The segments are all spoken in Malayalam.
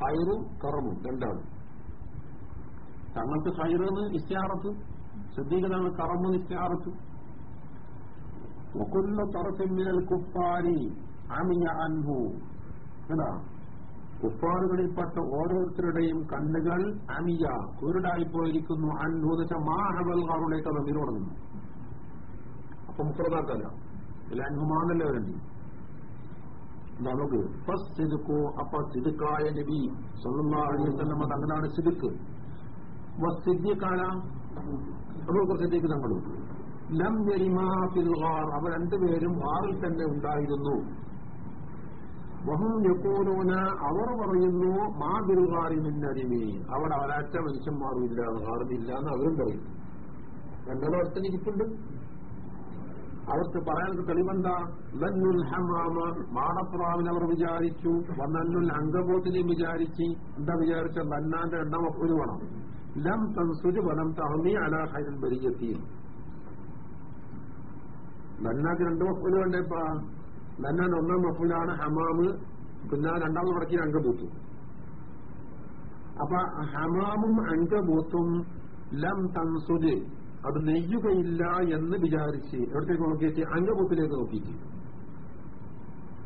ഹൈറും കറമും രണ്ടാണ്. തങ്ങൾക്ക് ഹൈറെന്ന് ഇസ്റ്റാറത്ത് ശ്രദ്ധിക്കുന്നതാണ് കറമെന്ന് ഇസ്റ്റാറത്ത് ഒക്കൊല്ല തറസെമ്മിനൽ കുപ്പാരി അമിഞ്ഞ അൻഹു. എന്താ കുപ്പാറുകളിൽപ്പെട്ട ഓരോരുത്തരുടെയും കണ്ണുകൾ അമിയ കുരുടായിപ്പോയിരിക്കുന്നു. വെച്ചാൽ മാഹബൽകാറുടേക്ക് കഥ നിരോടുന്നു അപ്പൊ മുഖ്രതാക്കല്ല ഇതിൽ അൻഹുമാന്നല്ലേ വേണ്ടി നമുക്ക് ഫസ്റ്റ് സിദുക്കോ അപ്പൊ സിദുക്കായ നബി സ്വന്തം തങ്ങളാണ് സിദുക്ക്. സിദ്ധിക്കാല അബൂബക്കർ സിദ്ദീഖ് രണ്ടുപേരും ആറിൽ തന്നെ ഉണ്ടായിരുന്നു. വഹും അവർ പറയുന്നു മാ ദുർഗാറി ഗാറി അവർ അവരാറ്റ മനുഷ്യന്മാരും ഇല്ല എന്ന് അവരും പറയും. രണ്ടാം അടുത്ത് ഇരിപ്പുണ്ട്. അവർക്ക് പറയാനൊക്കെ തെളിവെന്താ? ലന്നുൽ ഹമാമ മാടപ്രാവിനെ അവർ വിചാരിച്ചു. വന്നന്നുൽ അങ്കബോത്തിനെയും വിചാരിച്ച്. എന്താ വിചാരിച്ച ലന്നാന്റെ എണ്ണം ഒരു വേണം. ലം തൻസുജ് വനം തഹമി അലാ ഹൈൻ ബരിയത്തിയിൽ ലന്നാക്ക് രണ്ട് മഫൂൽ വേണ്ടേപ്പാ ലന്നാൻ ഒന്നാം മഫൂലാണ് ഹമാമ്. പിന്നെ രണ്ടാമത് പടക്കി അംഗബൂത്തു അപ്പൊ ഹമാമും അങ്കബൂത്തും ലം തൻസുജ് അത് നെയ്യുകയില്ല എന്ന് വിചാരിച്ച് എവിടത്തേക്ക് നോക്കിയിട്ട് അംഗപുത്തിലേക്ക് നോക്കിയിട്ട്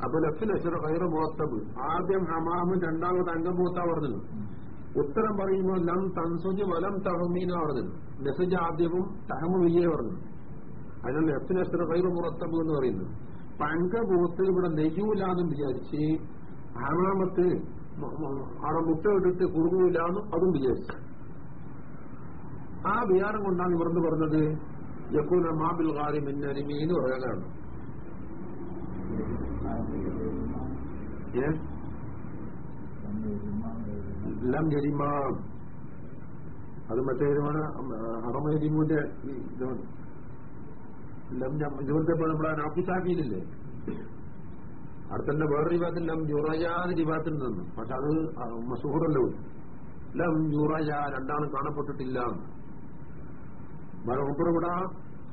അപ്പൊ ലഫ് അഷറ കയറ മുറത്തബ്. ആദ്യം ഹമാമും രണ്ടാമത് അംഗപൂത്ത പറഞ്ഞു ഉത്തരം പറയുമ്പോൾ ലം തൻസുജ് വലം തഹമീന പറഞ്ഞു മെസ്സേജ് ആദ്യവും തഹമുയ്യേ പറഞ്ഞു അതിനുള്ള ലഫ് എത്ര കൈറ മുറത്തബ് എന്ന് പറയുന്നത്. പങ്കബൂത്ത് ഇവിടെ നെയ്യൂലാന്നും വിചാരിച്ച് ഹമാമത്ത് അവിടെ മുട്ട ഇട്ടിട്ട് കുറുകൂലാന്നും അതും വിചാരിച്ചു. ആ വിചാരം കൊണ്ടാണ് ഇവർന്ന് പറഞ്ഞത്? യക്കൂന മാബിൽ ഖാരി മിന്നരിമി എന്ന് പറയാനാണ്. ലം ജരിമാം അത് മറ്റേ ഇതുമാണ് ഹറമരിമുന്റെ ഇതാണ്. ലം ജോർത്തപ്പോൾ നമ്മുടെ നാഫിസാക്കിയില്ലേ അടുത്തന്റെ വേറെ വിവാദത്തിൽ ലം ജുറയാന്ന് വിഭാഗത്തിൽ നിന്നു. പക്ഷെ അത് മസൂറല്ലോ ലം ജുറയാ രണ്ടാണ് കാണപ്പെട്ടിട്ടില്ല. ഇവിടെ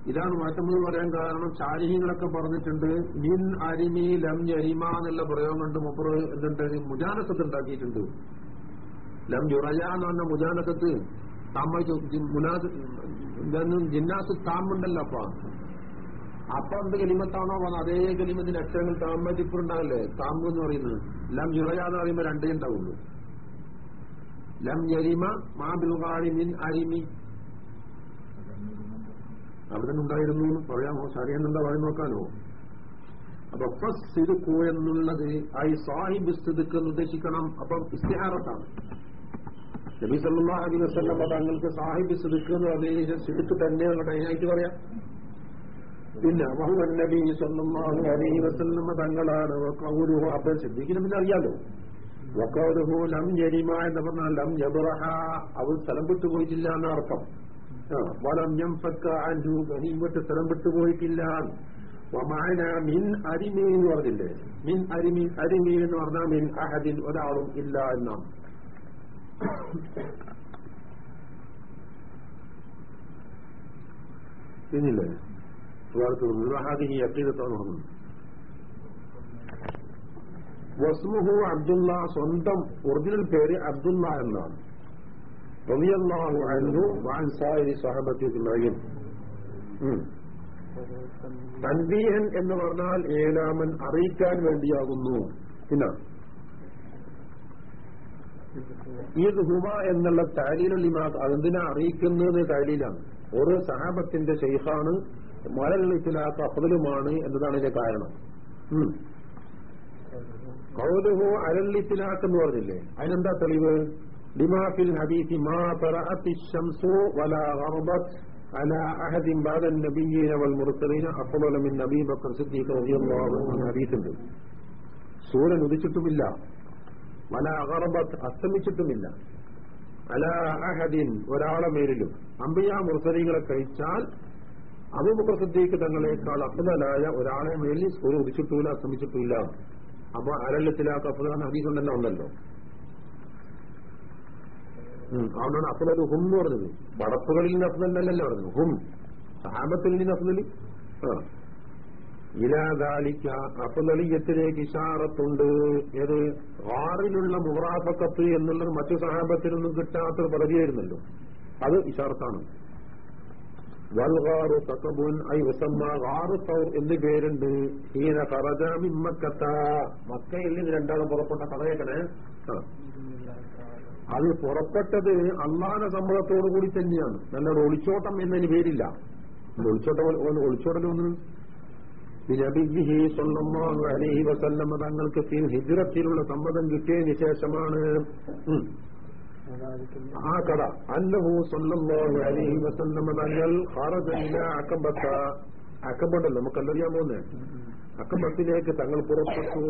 ഇതാണ് മാറ്റം എന്ന് പറയാൻ കാരണം. ചാരിഹികളൊക്കെ പറഞ്ഞിട്ടുണ്ട് മിൻ അരിമി ലം ജരിമ എന്നുള്ള പ്രയോഗം കൊണ്ട് മുപ്പർ എന്തുണ്ട്? മുജാനസത്ത് ഉണ്ടാക്കിയിട്ടുണ്ട്. ലം ജുറയ എന്ന് പറഞ്ഞ മുജാനസത്ത് ജിന്നാസ് താമുണ്ടല്ലോ അപ്പൊ. അപ്പൊ എന്ത് കലിമത്താണോ വന്ന അതേ കലിമത്തിന്റെ അക്ഷരങ്ങൾ താമ്പതിപ്പുണ്ടാവില്ലേ താമ്പ് എന്ന് പറയുന്നത്. ലം ജുറയ എന്ന് പറയുമ്പോ രണ്ടേ ഉണ്ടാവുള്ളൂ. ലം യരിമ മാ ബിൽ അരിമി. അവിടെ തന്നെ ഉണ്ടായിരുന്നു എന്ന് പറയാമോ? ശരിയെന്നുണ്ടാ പറഞ്ഞു നോക്കാനോ? അപ്പൊ സിദുക്കു എന്നുള്ളത് ഐ സാഹിബ് സ്ഥിതിക്ക് നിർദ്ദേശിക്കണം അപ്പം ഇസ്തിഹാറത്താണ്. നബി സല്ലാ അലി വസ്ലം സാഹിബ് സിദുക്ക് എന്ന് പറഞ്ഞു സിദുക്ക് തന്നെയാണ് ഡൈനായിട്ട് പറയാം. പിന്നെ മുഹമ്മദ് നബി സ്വന്തമാഹു അലൈഹി തങ്ങളാണ് അപ്പൊ അപ്പം സിദ്ദിഖിന് പിന്നെ അറിയാലോ? വക്കൗരുഹു ലം ജരിമ എന്ന് പറഞ്ഞാൽ ലം ജബറഹ അവർ സ്ഥലം വിട്ടുപോയിട്ടില്ല എന്ന അർത്ഥം വലം ഞംഫക്ക അൻഹു ഗനീമത്ത് സ്ഥലം വിട്ടുപോയിട്ടില്ല. വമാന മിൻ അരിമീൻ എന്ന് പറഞ്ഞില്ലേ? മിൻ അരിമീൻ അരിമീൻ എന്ന് പറഞ്ഞാൽ മിൻ അഹദിൻ ഒരാളും ഇല്ല എന്നാണ്. പിന്നില്ലേ? ഹാദിഹി അക്കീദത്താണ് പറഞ്ഞത് വസ്മുഹു അബ്ദുള്ള സ്വന്തം ഒറിജിനൽ പേര് അബ്ദുള്ള എന്നാണ്. റളിയല്ലാഹു അൻഹു وعن സായിരി സ്വഹബത്തി اجمعين തൻബീഹൻ എന്ന് പറഞ്ഞാൽ ഏലാമൻ അറിയിക്കാൻ വേണ്ടിയാകുന്നു. പിന്നെ. ഈദ് ഹുമ എന്നുള്ള താലീലുള്ള ഇമാ അതെന്തിനാ അറിയിക്കുന്നത് താലീലാണ് ഓരോ സഹാബത്തിന്റെ ഷെയ്ഖാണ് മലനിലത്തിലാത്ത അപ്പതിലുമാണ് എന്നതാണ് ഇതിന്റെ കാരണം. കൗതുഹു അരളിത്തിലാക്കെന്ന് പറഞ്ഞില്ലേ? അതിനെന്താ തെളിവ്? ലിമാഫിൽ ഹദീസി മാ തറഅത്തി ശംസു വലാ ഗർബത് على أحد بعد النبيين والمرسلين أفضل من أبي بكر صديق رضي الله عنه ഹദീസുണ്ട് സൂര്യൻ ഉദിച്ചിട്ടുമില്ല വല അഗർബത്ത് അസ്തമിച്ചിട്ടുമില്ല അല അഹദിൻ ഒരാളെ മേലിലും അമ്പിയ മുർസലികളെ കഴിച്ചാൽ അബൂബക്കർ സിദ്ദീഖ് തങ്ങളെക്കാൾ അഫ്ദലായ ഒരാളെ മേലിൽ സൂര്യൻ ഉദിച്ചിട്ടില്ല അസ്തമിച്ചിട്ടില്ല അപ്പൊ അരല്ലത്തിലാത്ത അഫ്ദാൻ ഹദീസ് ഉണ്ടല്ലോ ഉണ്ടല്ലോ അതുകൊണ്ടാണ് ഒരു ഹും എന്ന് പറഞ്ഞത്. പടപ്പുകളിൽ നിന്ന് അഫ്ദലല്ലല്ലോ പറഞ്ഞത്. ഹും. സഹാബത്തിൽ നിന്ന് അഫ്ദലി ആ ഇലാദാലിക്ക അഫലലിയത്തിലേക്ക് ഇഷാറത്തുണ്ട്. ഏത്? ആറിലുള്ള മുറാഫക്കത്ത് എന്നുള്ളത് മറ്റു സഹാബത്തിൽ നിന്നും കിട്ടാത്തൊരു പദവിയായിരുന്നല്ലോ. അത് ഇഷാറത്താണ്. വൽഗാറു തക്കബുൻ ഐ വസമ്മ ഗാറു സൗർ എന്ന് പേരുണ്ട്. ഹീന ഖറജാമിൻ മക്കത്ത. മക്കയിൽ നിന്ന് രണ്ടാളും പുറപ്പെട്ട കഥയേക്കണേ അത് പുറപ്പെട്ടത് അള്ളാഹന സമ്മതത്തോടു കൂടി തന്നെയാണ്. നല്ലൊരു ഒളിച്ചോട്ടം എന്നതിന് പേരില്ല. ഒളിച്ചോട്ടം ഒളിച്ചോട്ടലൊന്നും നബിഹി സ്വല്ലല്ലാഹു അലൈഹി വസല്ലമ തങ്ങൾക്ക് ഹിജിറത്തിലുള്ള സമ്മതം കിട്ടിയതിന് ശേഷമാണ്. ആ കഥ. അല്ലഹു സ്വല്ലല്ലാഹു അലൈഹി വസല്ലമ തങ്ങൾ അക്കബത്ത. അക്കബണ്ടല്ലോ നമുക്കല്ലറിയാൻ പോകുന്നേ അക്കബത്തിലേക്ക് തങ്ങൾ പുറപ്പെട്ടു.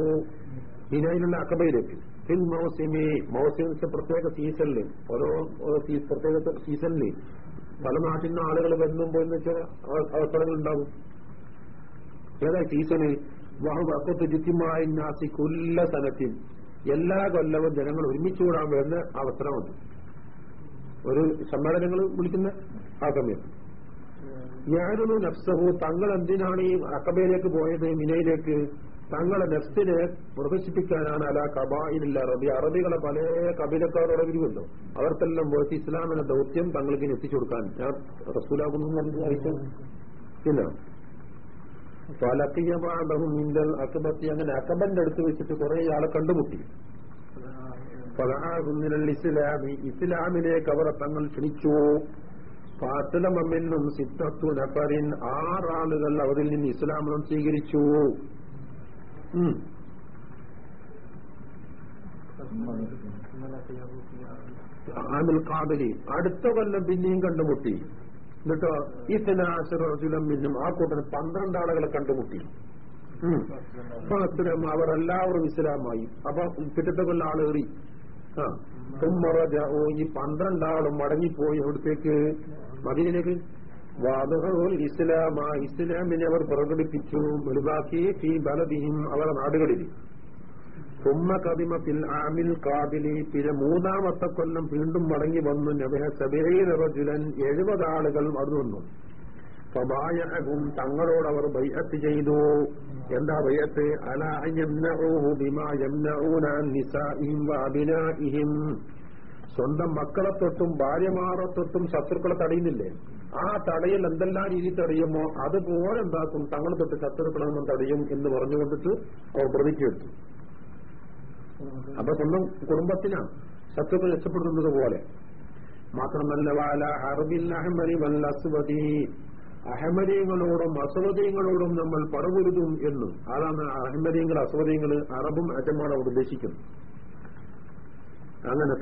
ഹിനയിലുള്ള അക്കബയിലേക്ക് ഫിൽ മൗസിമി മൗസിമിന്റെ പ്രത്യേക സീസണിൽ ഓരോ പ്രത്യേക സീസണിൽ പല നാട്ടിൽ നിന്ന് ആളുകൾ വരുന്നും പോയെന്ന് വെച്ചാൽ അവസരങ്ങൾ ഉണ്ടാകും ഏതാ സീസണ് വഹുവക്കത്ത് ചുറ്റുമായി നാസി സ്ഥലത്തിൽ എല്ലാ കൊല്ലവും ജനങ്ങൾ ഒരുമിച്ച് കൂടാൻ വരുന്ന അവസരമുണ്ട് ഒരു സമ്മേളനങ്ങൾ വിളിക്കുന്ന ആ സമയത്ത് ഞാനൊന്നു നഫ്സഹു തങ്ങൾ എന്തിനാണ് ഈ അക്കബയിലേക്ക് പോയത് മിനയിലേക്ക്? തങ്ങളെ നെഫ്സിനെ പ്രദർശിപ്പിക്കാനാണ് അല കബായിലില്ല അറബി അറബികളെ പല കബിലക്കാരോടെ വിരിവുണ്ടോ അവർക്കെല്ലാം വേർത്തി ഇസ്ലാമിന്റെ ദൗത്യം തങ്ങൾക്ക് എത്തിച്ചു കൊടുക്കാൻ ഞാൻ റസൂലാകുന്നു പിന്നെ അക്കബത്തി അങ്ങനെ അക്കബന്റെ അടുത്ത് വെച്ചിട്ട് കുറെ ആളെ കണ്ടുമുട്ടി. ഇസ്ലാമി. ഇസ്ലാമിലേക്ക് അവർ തങ്ങൾ ക്ഷണിച്ചു. ഫാത്തിലമെന്നും സിദ്ധത്തു നഫറിൻ ആറാളുകൾ അവരിൽ നിന്ന് ഇസ്ലാമിനും സ്വീകരിച്ചു. അടുത്ത കൊല്ലം പിന്നെയും കണ്ടുമുട്ടി. എന്നിട്ടോ ഇത്തനാശുലം പിന്നും ആ കൂട്ടത്തിൽ പന്ത്രണ്ട് ആളുകളെ കണ്ടുമുട്ടി. അവരെല്ലാവരും ഇസ്ലാമായി. അപ്പൊ പിറ്റത്തെ കൊല്ലം ആളേറി ആ. തുമ്മറ ഈ പന്ത്രണ്ടാളും മടങ്ങിപ്പോയി അവിടത്തേക്ക്. മദീനയിലേക്ക്. വാദഹുൽ ഇസ്ലാമ ഇസ്ലാമിനെ അവർ പ്രകടിപ്പിച്ചു. ഒഴിവാക്കി ഈ ബലദിഹിം അവരുടെ നാടുകളിൽ. തുമ്മ പിൽ ആമിൽ കാബിലി പിന്നെ മൂന്നാമത്തെ കൊല്ലം വീണ്ടും മടങ്ങി വന്നു. അദ്ദേഹം സബേരജുലൻ എഴുപത് ആളുകൾ അവിടെ വന്നു. ഫബായഹും തങ്ങളോട് അവർ ബൈഅത്ത് ചെയ്തു. എന്താ ബൈഅത്ത്? അല യംനഊഹു ബിമാ യംനഊന അൻ നിസാഇഹിം വഅബിനാഇഹിം സ്വന്തം മക്കളെ തൊട്ടും ഭാര്യമാരെ തൊട്ടും ശത്രുക്കളെ തടയുന്നില്ലേ? ആ തടയൽ എന്തെല്ലാം രീതി തടയുമോ അതുപോലെ എന്താക്കും? തങ്ങളെ തൊട്ട് ശത്രുക്കളൊന്നും തടയും എന്ന് പറഞ്ഞുകൊണ്ടിട്ട് അവർ പ്രതിജ്ഞയെടുത്തു അപ്പൊ സ്വന്തം കുടുംബത്തിനാണ് ശത്രുക്കൾ രക്ഷപ്പെടുന്നത് പോലെ. മാത്രമല്ല വാല ഹർബിൽ അഹമ്മദി വൽ അസ്വദി. അഹമ്മദീങ്ങളോടും അസവദീങ്ങളോടും നമ്മൾ പടപൊരുതും എന്നും. അതാണ് അഹമ്മദീങ്ങൾ അസവദീങ്ങൾ അറബും അവിടെ ഉദ്ദേശിക്കുന്നത്. അങ്ങനെ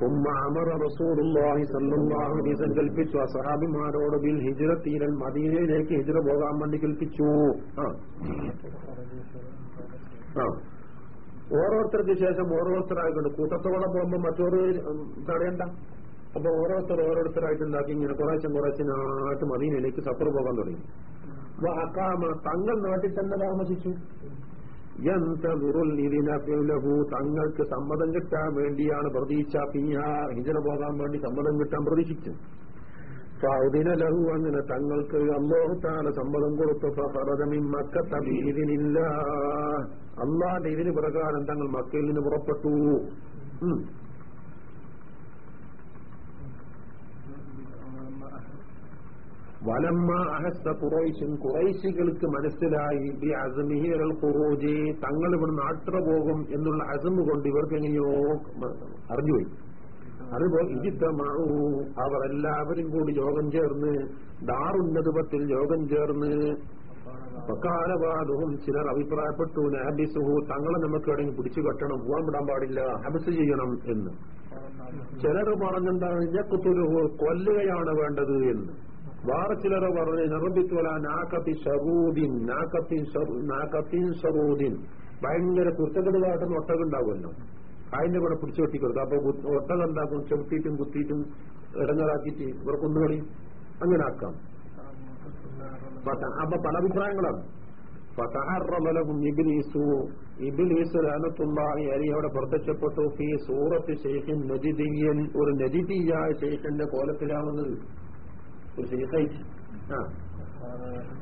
കൽപ്പിച്ചു. ആ സഹാബിമാരോട് ബിൽ തീരൻ മദീനയിലേക്ക് ഹിജ്റ പോകാൻ വേണ്ടി കൽപ്പിച്ചു. ആ. ഓരോരുത്തർക്ക് ശേഷം ഓരോരുത്തരായിക്കൊണ്ട് കൂട്ടത്തോടെ പോകുമ്പോ മറ്റൊരു തടയണ്ട. അപ്പൊ ഓരോരുത്തർ ഓരോരുത്തരായിട്ട് ഉണ്ടാക്കി ഇങ്ങനെ കുറേശ്ശം കുറേശ്ശനായിട്ട് മദീനയിലേക്ക് സഫർ പോകാൻ തുടങ്ങി. അപ്പൊ അക്കാമ തങ്ങൾ നാട്ടിൽ തന്നെ താമസിച്ചു. തങ്ങൾക്ക് സമ്മതം കിട്ടാൻ വേണ്ടിയാണ് പ്രതീക്ഷ പിയ ഹിജറ പോകാൻ വേണ്ടി സമ്മതം കിട്ടാൻ പ്രതീക്ഷിച്ചു. ലഹു അങ്ങനെ തങ്ങൾക്ക് അമ്മോഹത്താണ് സമ്മതം കൊടുത്തു. ഫറജമിൻ മക്കത്ത ബിഇذനില്ല അള്ളാന്റെ ഇതിന് പ്രകാരം തങ്ങൾ മക്കയിൽ നിന്ന് പുറപ്പെട്ടു ഉം. വലമ്മ അഹസ്ത കുറൈശും കുറൈശികൾക്ക് മനസ്സിലായി ബി അസമിഹിറൽ ഖുറൂജി തങ്ങൾ ഇവിടെ നാട്ടിറ പോകും എന്നുള്ള അസമ് കൊണ്ട് ഇവർക്ക് എങ്ങനെയോ അറിഞ്ഞുപോയി. അതുപോലെ ഇജിത്തമാവൂ അവർ എല്ലാവരും കൂടി യോഗം ചേർന്ന് ദാറുന്നതുപത്തിൽ യോഗം ചേർന്ന് പക്കാലവാദവും ചിലർ അഭിപ്രായപ്പെട്ടു നഹബിസുഹു തങ്ങളെ നമുക്ക് എവിടെയെങ്കിലും പിടിച്ചു കെട്ടണം പോകാൻ വിടാൻ പാടില്ല ഹബസ് ചെയ്യണം എന്ന്. ചിലർ പറഞ്ഞെന്താണ് ഞക്കുത്തുരുഹു കൊല്ലുകയാണ് വേണ്ടത് എന്ന്. വേറെ ചിലർ പറഞ്ഞു നിർബിത്തുല നാക്കത്തി ഷറൂദിൻ നാക്കത്തിൻ ഷറൂ- നാക്കത്തിൻ ഷറൂദിൻ ഭയങ്കര കുറ്റകെടുതായിട്ടൊന്നും ഒട്ടകുണ്ടാവുമല്ലോ അതിന്റെ കൂടെ പിടിച്ചു വെട്ടിക്കൊടുക്കും അപ്പൊ ഒട്ടകം എന്താക്കും ചവിട്ടിയിട്ടും കുത്തിയിട്ടും ഇടങ്ങറാക്കിയിട്ട് ഇവർ കൊന്നുകളി. അങ്ങനെ ആക്കാം. അപ്പൊ പല അഭിപ്രായങ്ങളാണ്. ഫതഹറമലഹും ഇബ്ലീസു. ഇബ്ലീസ് അവിടെ പ്രത്യക്ഷപ്പെട്ടു. ഫീ സൂറത്ത് ശൈഖിൻ നജിദിയൻ ഒരു നജിദിയായ ശൈഖിന്റെ കോലത്തിലാവുന്നത്.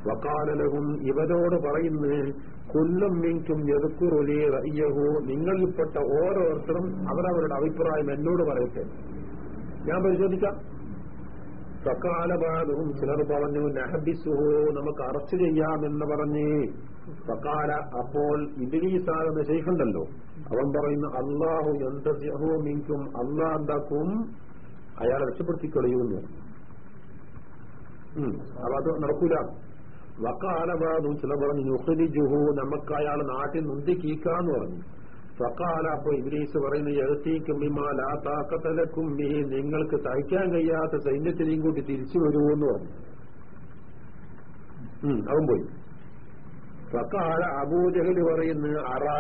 വക്കാലലഹും ഇവരോട് പറയുന്ന കൊല്ലം മിങ്കും എതുക്കുറൊലേ അയ്യഹോ നിങ്ങളിൽപ്പെട്ട ഓരോരുത്തരും അവരവരുടെ അഭിപ്രായം എന്നോട് പറയട്ടെ. ഞാൻ പരിശോധിക്കാം. സക്കാലബാധവും ചിലർ പറഞ്ഞു നഹബിസുഹോ നമുക്ക് അറസ്റ്റ് ചെയ്യാമെന്ന് പറഞ്ഞ്. സക്കാല അപ്പോൾ ഇബിലീസാകുന്ന ശൈഖുണ്ടല്ലോ. അവൻ പറയുന്ന അള്ളാഹു എന്തോ മിങ്കും അള്ളാഹ് എന്താക്കും? അയാളെ രക്ഷപ്പെടുത്തിക്കളയുന്നു അപ്പൊ അത് നടക്കൂല. വക്കാലബാദു ചില പറഞ്ഞു നുഹരിജുഹു നമുക്ക് അയാൾ നാട്ടിൽ നുന്തിക്കീക്കാന്ന് പറഞ്ഞു. വക്കാല അപ്പൊ ഇബ്ലീസ് പറയുന്ന എഴുത്തീക്കും ബിമാല താക്കത്തലക്കും ബി നിങ്ങൾക്ക് തയ്ക്കാൻ കഴിയാത്ത സൈന്യത്തിനെയും കൂട്ടി തിരിച്ചു വരുമെന്ന് പറഞ്ഞു. അവൻ പോയി. വക്കാല അബൂജഹലി പറയുന്നു അറാ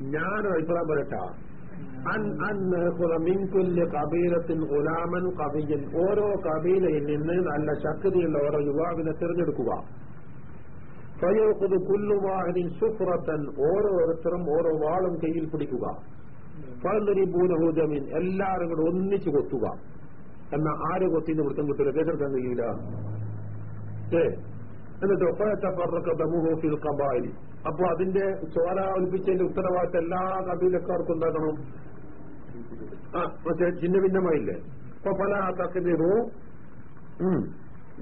ഞാനൊരു അഭിപ്രായം പറയട്ടാ. അൻ അൻ കബീലത്തിൻ ഗുലാമൻ കവിയൻ ഓരോ കബീലയിൽ നിന്ന് നല്ല ശക്തിയുള്ള ഓരോ യുവാവിനെ തിരഞ്ഞെടുക്കുക. ഫയോഖുദ് കുല്ലുവാഹനിൻ സുഫ്രത്തൻ ഓരോരുത്തരും ഓരോ വാളും കയ്യിൽ പിടിക്കുക. ഫലരിബൂനഹുജമിൻ എല്ലാവരും കൂടെ ഒന്നിച്ചു കൊത്തുക. എന്നാ ആര് കൊത്തിന് വൃത്തം കിട്ടില്ല കേട്ടെടുക്കാൻ കഴിയില്ല ഏ? എന്നിട്ട്? ഒപ്പയത്തപ്പറക്കമുഹോഫിൽ കബായി അപ്പൊ അതിന്റെ ചോര ഒലിപ്പിച്ചതിന്റെ ഉത്തരവാദിത്തം എല്ലാ കബീലക്കാർക്കും ഉണ്ടാക്കണം മറ്റേ ചിഹ്ന ഭിന്നമായില്ലേ? അപ്പൊ പല തക്കതിറു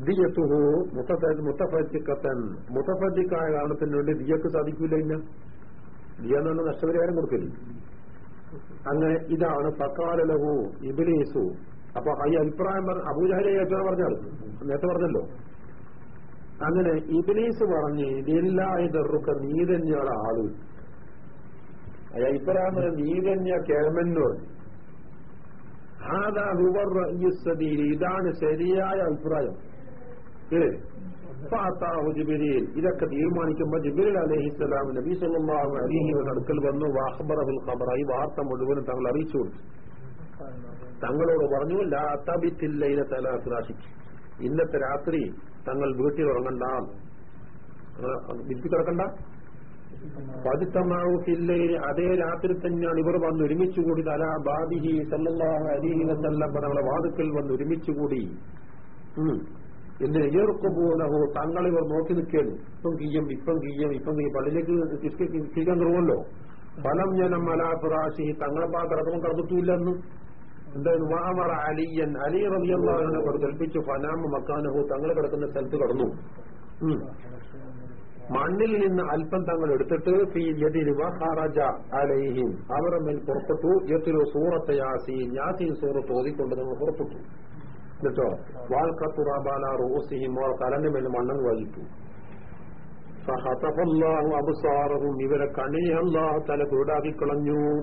ദിയത്തുഹു മുത്തഫിക്കത്തൻ മുത്തഫിക്കായ കാരണത്തിന് വേണ്ടി ദിയക്ക് സാധിക്കൂല ഇന്ന? ദിയ എന്ന് നഷ്ടപരിഹാരം കൊടുക്കില്ല അങ്ങനെ ഇതാണ് സക്കാലലഹു ഇബിലീസു. അപ്പൊ ഈ അഭിപ്രായം പറഞ്ഞ അബൂജാലെ ഏറ്റവും പറഞ്ഞാൽ നേരത്തെ പറഞ്ഞല്ലോ. അങ്ങനെ ഇബിലീസ് പറഞ്ഞ് ഇതില്ലായതൊക്കെ നീ തന്നെയാണ് ആൾ അയ്യ പറഞ്ഞ നീ തന്നെയാ കേൾമെന്ന് പറഞ്ഞു. ഇതാണ് ശരിയായ അഭിപ്രായം. ഇതൊക്കെ തീരുമാനിക്കുമ്പോ ജിബ്രീൽ അലൈഹിസ്സലാം നബി സല്ലാഹു അലൈഹി വസല്ലം അടുക്കൽ വന്നു വാഖബറഹുൽ ഖബറായി വാർത്ത മുഴുവനും തങ്ങൾ അറിയിച്ചു കൊടുത്തു. തങ്ങളോട് പറഞ്ഞു ലാ തബിത്തില്ലൈല തലാഫിറാശിക്ക് ഇന്നത്തെ രാത്രി തങ്ങൾ വീട്ടിൽ ഉറങ്ങണ്ട. വിധി കിടക്കണ്ട. അതേ രാത്രി തന്നെയാണ് ഇവർ വന്ന് ഒരുമിച്ചുകൂടി. തല ബാദിഹി സല്ലല്ലാഹു അലൈഹി വസല്ലം തങ്ങളെ വാതുക്കൽ വന്ന് ഒരുമിച്ചുകൂടി. എന്തിന്? തങ്ങൾ ഇവർ നോക്കി നിൽക്കുകയാണ് ഇപ്പം കീയം ഇപ്പം കീയം ഇപ്പം കീയം. പള്ളിയിലേക്ക് കീഴാൻ തുടങ്ങുമല്ലോ ഫലം ജനം മലാഫുറാശി തങ്ങളെ പാത്രം കിടക്കുമ്പോൾ കിടന്നിട്ടില്ലെന്ന്? എന്തായാലും അലിയൻ. അലി റബിയല്ലാഹിനെ കൽപ്പിച്ചു ഫനാമ മക്കാനഹു. തങ്ങൾ കിടക്കുന്ന സ്ഥലത്ത് കടന്നു. മണ്ണിൽ നിന്ന് അല്പം തങ്ങൾ എടുത്തിട്ട് അലൈഹിം. അവർ മേൽ പുറപ്പെട്ടു. യത്തിലു സൂറത്ത് യാസീൻ. യാസീൻ സൂറത്ത് ഓതിക്കൊണ്ട് നിങ്ങൾ പുറപ്പെട്ടു. എന്നിട്ടോ? വാൽക്കത്തുറാബാല റോസിഹിം അവർ തലന്റെ മേൽ മണ്ണൻ വഹിച്ചു. സഹതഫല്ലാഹു അബ്സാറഹും. ഇവരെ കണ്ണിനെ അല്ലാഹു തല കുരുടാക്കി കളഞ്ഞു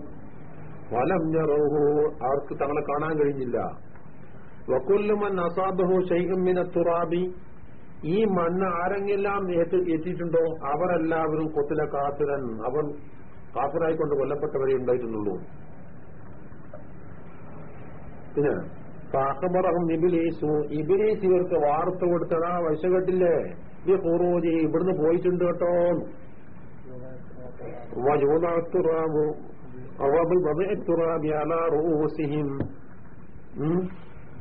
വലം ഞറോഹു അവർക്ക് തങ്ങളെ കാണാൻ കഴിഞ്ഞില്ല. വക്കുല്ലുമൻ അസാബഹു ഷൈഹുമിന തുറാബി ഈ മണ്ണ് ആരെങ്കിലും എത്തിയിട്ടുണ്ടോ അവരെല്ലാവരും കൊത്തിലെ കാഫിരൻ അവൻ കാഫിറായിക്കൊണ്ട് കൊല്ലപ്പെട്ടവരെ ഉണ്ടായിട്ടുള്ളൂ. പിന്നെ സാഹബറഹം ഇബിലീസു. ഇബിലീസ് ഇവർക്ക് വാർത്ത കൊടുത്തതാ. വശകെട്ടില്ലേ? ഈ പൂർവോജി ഇവിടുന്ന് പോയിട്ടുണ്ട് കേട്ടോ. വജൂദാത്തുറാബു. അവബിൽ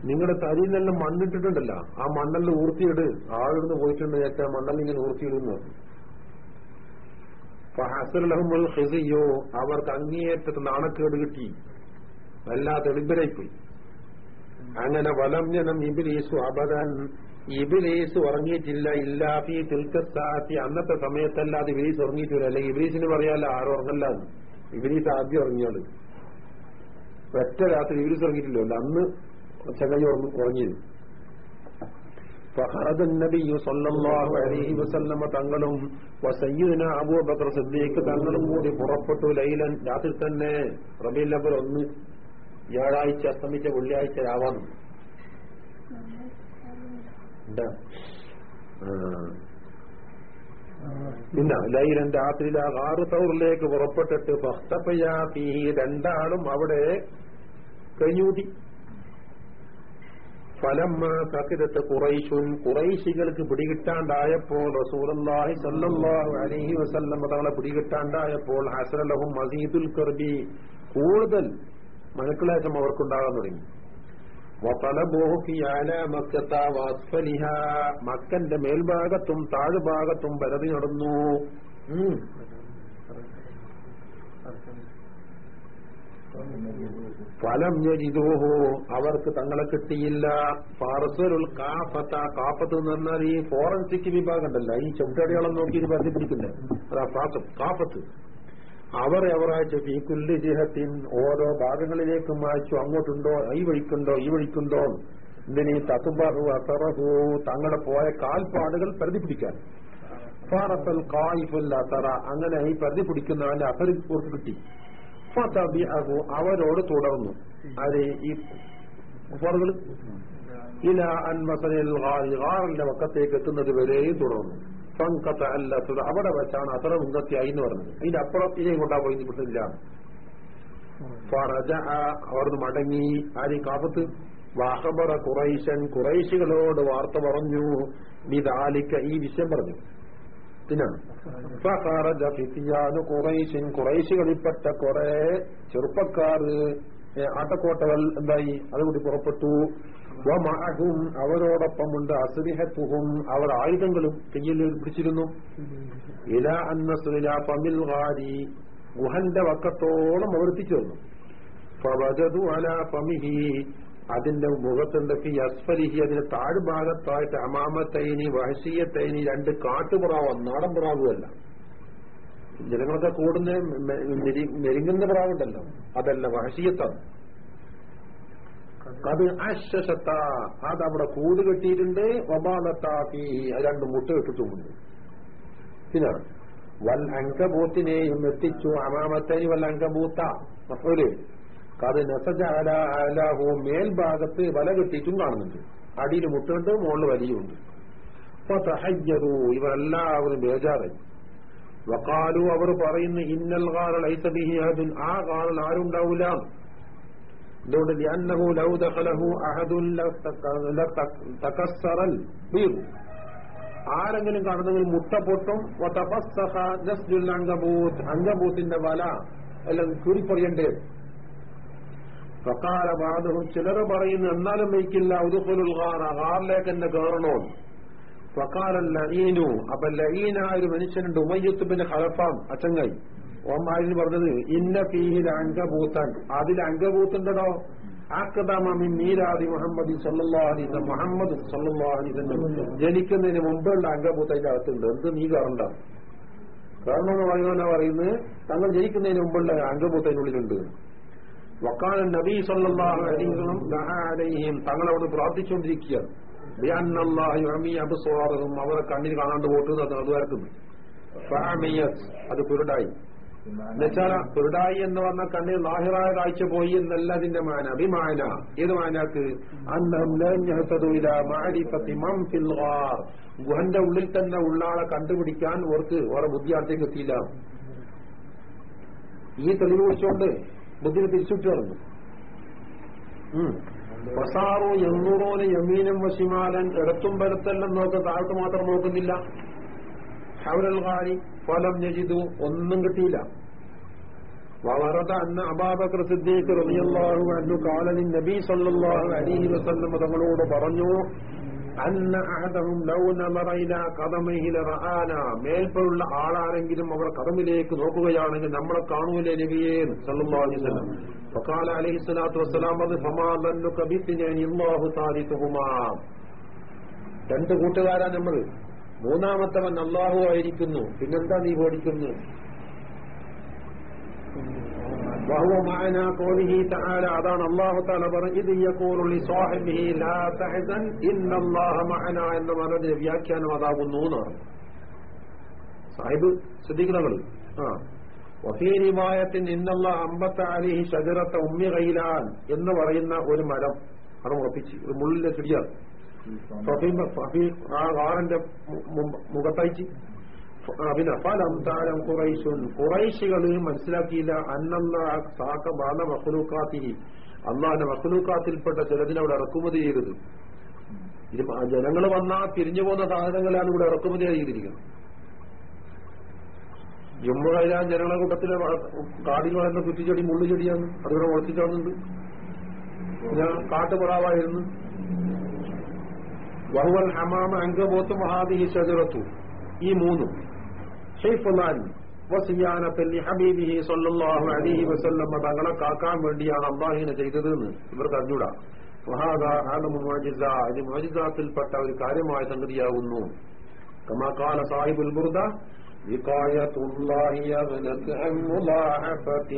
നിങ്ങളുടെ തരിയിലെല്ലാം മണ്ണിട്ടിട്ടുണ്ടല്ലോ. ആ മണ്ണെല്ലാം ഊർത്തിയിട്. ആളിടുന്ന് പോയിട്ടുണ്ട് ചേച്ചാ മണ്ണെല്ലാം ഇങ്ങനെ ഊർത്തിയിടുന്നു. ഹിസിയോ അവർക്ക് അങ്ങേയറ്റത്ത് നാണക്കേട് കിട്ടി. വല്ലാത്ത എളിബരായിപ്പോയി അങ്ങനെ വലം ഇബിലേസു അബദൻ. ഇബിലേസു ഉറങ്ങിയിട്ടില്ല. ഇല്ലാഫി തിൽക്കത്താത്തി അന്നത്തെ സമയത്തല്ലാതെ ഇബിലീസ് ഉറങ്ങിയിട്ടില്ല അല്ലെങ്കിൽ ഇബിലീസിന് പറയാല്ല ആരും ഉറങ്ങല്ല ഇബിലീസ് ആദ്യം ഉറങ്ങിയാൾ ഒറ്റ രാത്രി ഇബിലീസ് ഉറങ്ങിയിട്ടില്ലല്ലോ അന്ന് ചങ്ങൈ ഓർമ്മ കുറഞ്ഞിരുന്നു തങ്ങളും അബൂബക്കർ സിദ്ദീഖ് തങ്ങളും കൂടി പുറപ്പെട്ടു ലൈലൻ. രാത്രി തന്നെ റബീൽ നബർ ഒന്ന് വ്യാഴാഴ്ച അസ്തമിച്ച വെള്ളിയാഴ്ച രാവാണ്. ഇന്ന ലൈലൻ രാത്രിയിൽ ആ ആറ് തൗറിലേക്ക് പുറപ്പെട്ടിട്ട് ഭക്തപ്പയ്യ തീ രണ്ടാളും അവിടെ കഴിഞ്ഞൂട്ടി. ഫലമ്മ സക്കിരത്ത് കുറൈശുൻ കുറൈശികൾക്ക് പിടികിട്ടാണ്ടായപ്പോൾ റസൂലല്ലാഹി സല്ലാഹു അലൈഹി വസല്ലം തങ്ങളെ പിടികിട്ടാണ്ടായപ്പോൾ ഹസനലഹും മസീദുൽ കർബി കൂടുതൽ മനക്ലേശം അവർക്കുണ്ടാകാൻ തുടങ്ങി. മക്കന്റെ മേൽഭാഗത്തും താഴ്ഭാഗത്തും പരതി നടന്നു ഉം. ഫലം ഞരിതോഹോ അവർക്ക് തങ്ങളെ കിട്ടിയില്ല. പാർസലുൽ കാഫത്ത കാഫത്ത് എന്ന് പറഞ്ഞാൽ ഈ ഫോറൻസിക് വിഭാഗം ഉണ്ടല്ല. ഈ ചവിട്ടടിയാളം നോക്കി ഇത് ബന്ധിപ്പിടിക്കുന്നത് അതാ ഫാത്ത് കാഫത്ത്. അവർ എവറായിട്ട് ഈ കുല്ലി ജിഹത്തിൻ ഓരോ ഭാഗങ്ങളിലേക്കും വായിച്ചു അങ്ങോട്ടുണ്ടോ? ഈ വഴിക്കുണ്ടോ? ഈ വഴിക്കുണ്ടോ? ഇതിന് ഈ തത്തുബഹു അസറഹു തങ്ങളെ പോയ കാൽപ്പാടുകൾ പ്രതിപിടിക്കാൻ ഫാറത്തൽ കായിഫുൽ അസറ. അങ്ങനെ ഈ പ്രതിപിടിക്കുന്നവന്റെ പിടിക്കുന്നവന്റെ ഓർക്ക് കിട്ടി. ഫതബിഅഹു അവരോട് തുടർന്നു. ആര്? ഈ കുഫാറുകൾ ഇല അൻ മസനൽ എത്തുന്നത് വരെയും തുടർന്നു. ഫങ്കത്ത അല്ല അവിടെ വെച്ചാണ് അത്ര മുങ്കത്തിയായി എന്ന് പറഞ്ഞത്. അതിന്റെ അപ്പുറം ഇനി കൊണ്ടാ പോയി കിട്ടില്ല ഫറജ അവിടുന്ന് മടങ്ങി. ആര്? കാപ്പത്ത് വാഹബറ കുറൈശൻ കുറൈശികളോട് വാർത്ത പറഞ്ഞു. ഇതാലിക്ക ഈ വിഷയം പറഞ്ഞു. ാണ് കുറൈശിൻ കുറൈശികളിൽപ്പെട്ട കുറെ ചെറുപ്പക്കാർ ആട്ടക്കോട്ടകൾ എന്തായി? അതുകൂടി പുറപ്പെട്ടു ും. അവരോടൊപ്പം ഉണ്ട് അസുഹത്തുഹും അവർ ആയുധങ്ങളും കയ്യിൽ പിടിച്ചിരുന്നു. ഇല അന്നസുല പമിൽ ഹാരി ഗുഹന്റെ വക്കത്തോളം അവർ എത്തിച്ചേർന്നു അതിന്റെ മുഖത്തുണ്ടൊക്കെ ഫി അസ്ഫലിഹി അതിന്റെ താഴ്ഭാഗത്തായിട്ട് അമാമത്തൈനി വഹശീയത്തൈനി രണ്ട് കാട്ടുപുറാവ് നാടൻ പുറാവുമല്ല ജനങ്ങളൊക്കെ കൂടുന്ന മെരുങ്ങുന്ന പ്രാവുണ്ടല്ലോ. അതല്ല വഹശീയത്താണ് അത് അശ്വശത്ത അത് അവിടെ കൂട് കെട്ടിയിട്ടുണ്ട്. ഒബാലത്താക്കി രണ്ട് മുട്ട കെട്ടിട്ടുമുണ്ട് പിന്നെ വൽ അങ്കബൂത്തിനെയും എത്തിച്ചു അമാമത്തേനി വൽ അങ്കബൂത്ത മഫൂൽ അല അലാഹു മേൽഭാഗത്ത് വല കെട്ടിയിട്ടും കാണുന്നുണ്ട്. അടിയിൽ മുട്ടുണ്ട് മുകളിൽ വലിയുണ്ട് അപ്പൊ തഹയ്യതു ഇവരെല്ലാവരും ബേജാറായി. വക്കാലു അവർ പറയുന്നു ഇന്നൽ കാറൽ ആ കാറൽ ആരുണ്ടാവൂല എന്തുകൊണ്ട്? ആരെങ്കിലും കടന്നെങ്കിൽ മുട്ട പൊട്ടും. അങ്കബൂത്ത് വല എല്ലാം കീറിപ്പറിയണ്ടേ? ഫക്കാല ബാധവും ചിലർ പറയുന്നു എന്നാലും വയ്ക്കില്ല ഉദുഖുലുൽ ഖാറ ഖാറിലേക്ക് എന്നെ കയറണോ ഫക്കാല ലഹീനു അപ്പൊ ലഈനായ ഒരു മനുഷ്യനുണ്ട് ഉമയ്യത്തുബിന്റെ ഖലഫാം അച്ചങ്ങായി. ഓമാരിന് പറഞ്ഞത് ഇന്ന ഫീഹിൽ അംഗഭൂത്തൻ അതിൽ അംഗഭൂത്തുണ്ടോ ആക്കദാമിൻ മീരാദി മുഹമ്മദ് വസല്ലം. മുഹമ്മദ് വസല്ലം ജനിക്കുന്നതിന് മുമ്പുള്ള അങ്കബൂത്ത് അതിന്റെ അകത്തുണ്ട്. എന്ത് നീ കയറണ്ട? കാരണം എന്ന് പറയുന്ന പറയുന്നത് തങ്ങൾ ജനിക്കുന്നതിന് മുമ്പുള്ള അങ്കബൂത്ത് അതിനുള്ളിലുണ്ട് വക്കാല നബി അലൈഹിം. തങ്ങളോട് പ്രാർത്ഥിച്ചുകൊണ്ടിരിക്കുകയാണ്. അബുസ്വാറും അവരെ കണ്ണിൽ കാണാണ്ട് പോട്ട് അത് വരക്കുന്നു. അത് കുരുടായി. എന്നുവെച്ചാൽ കുരുടായി എന്ന് പറഞ്ഞ കണ്ണിൽ ലാഹിറായ കാഴ്ച പോയി എന്നല്ല അതിന്റെ മാന. അഭിമാന. ഏത് മാനാക്ക്? ഗുഹന്റെ ഉള്ളിൽ തന്നെ ഉള്ളാളെ കണ്ടുപിടിക്കാൻ ഓർക്ക് ഓരോ ബുദ്ധിയാർത്ഥിക്ക് എത്തിയില്ല ഈ തെളിവ് വെച്ചുകൊണ്ട് ബുദ്ധിനെ തിരിച്ചുവിട്ട് പറഞ്ഞു. വസാറു എണ്ണൂറോന് യമീനും വശിമാലൻ ഇടത്തും വലത്തെല്ലാം നോക്ക് താഴത്ത് മാത്രം നോക്കുന്നില്ല. ഖാരി ഫലം ഞജിതു ഒന്നും കിട്ടിയില്ല. വളരത അന്ന അബാബക്ര സിദ്ദീഖ് റളിയല്ലാഹു അൻഹു ഖാല നബി സല്ലാഹു അലൈഹി വസല്ലം തങ്ങളോട് പറഞ്ഞു അന്ന ഖദമിഹി ലറആന. മേൽപ്പുള്ള ആളാരെങ്കിലും അവർ കദമിലേക്ക് നോക്കുകയാണെങ്കിൽ നമ്മളെ കാണൂലേ നബിയേ സല്ലല്ലാഹു അലൈഹി വസല്ലം. ഫഖാല അലൈഹി സ്വലാത്തു വസ്സലാം അത് ഫമാ ദന്നുക ബിത്നാനി അല്ലാഹു സാലിസുഹുമാ രണ്ട് കൂട്ടുകാരാ നമ്മൾ മൂന്നാമത്തവൻ അള്ളാഹു ആയിരിക്കുന്നു. പിന്നെന്താ നീ ഓടിക്കുന്നു വഹുവ മഅന തആല. അതാണ് അല്ലാഹു തആല പറഞ്ഞത് യഖൂലു ലി സാഹിബിഹി ലാ തഹസൻ ഇന്നല്ലാഹ മഅന എന്ന പറഞ്ഞതിന്റെ വ്യാഖ്യാനം അതാകുന്നു എന്നാണ് സാഹിബ് ശ്രദ്ധിക്കുന്നവൾ ആ. വഫീ റിവായത്തിൻ ഇന്നല്ല അമ്പത്ത അലിഹി ഷജറത്ത ഉമ്മി കൈലാൻ എന്ന് പറയുന്ന ഒരു മരം അത് ഉറപ്പിച്ച് ഒരു മുള്ളിന്റെ ചെടിയാണ്. ഫഫീന്റെ മുഖത്തയച്ച് പിന്നെ ഫലം താരം കുറൈശുൻ മനസ്സിലാക്കിയില്ല അന്നന്ന സാക്ക ബാല മഹ്ലൂക്കാത്തി അള്ളാഹിന്റെ ചിലതിനെ അവിടെ ഇറക്കുമതി ചെയ്തത്. ജനങ്ങൾ വന്നാൽ തിരിഞ്ഞു പോകുന്ന സാധനങ്ങളാണ് ഇവിടെ ഇറക്കുമതി ചെയ്തിരിക്കുന്നത്. ജമ്മു കഴിഞ്ഞാൽ ജനങ്ങളുടെ കൂട്ടത്തിലെ കാടിൽ വളർന്ന കുറ്റിച്ചെടി മുള്ളുചെടിയാണ്. അതിവിടെ മുളച്ചിട്ടാകുന്നുണ്ട് ഞാൻ കാട്ടുപുറാവായിരുന്നു വഹുവൽ ഹമാമ അങ്കബോത്ത് മഹാദിഹി ചതുരത്തു ഈ മൂന്നും. ഷെയ്ഫുലാൻ വസിയാനത്തിൽ ഹബീബിഹി സല്ലല്ലാഹു അലൈഹി വസല്ലം തങ്ങളെ കാക്കാൻ വേണ്ടിയാണ് അള്ളാഹിനെ ചെയ്തതെന്ന് ഇവർക്ക് അറിഞ്ഞൂടാ വഹാദ ആലമു മുഅജിസ ഇത് മുഅജിസാത്തിൽപ്പെട്ട ഒരു കാര്യമായ സംഗതിയാകുന്നു كما قال صاحب البردة وقاية الله يغنت عن مضاعفة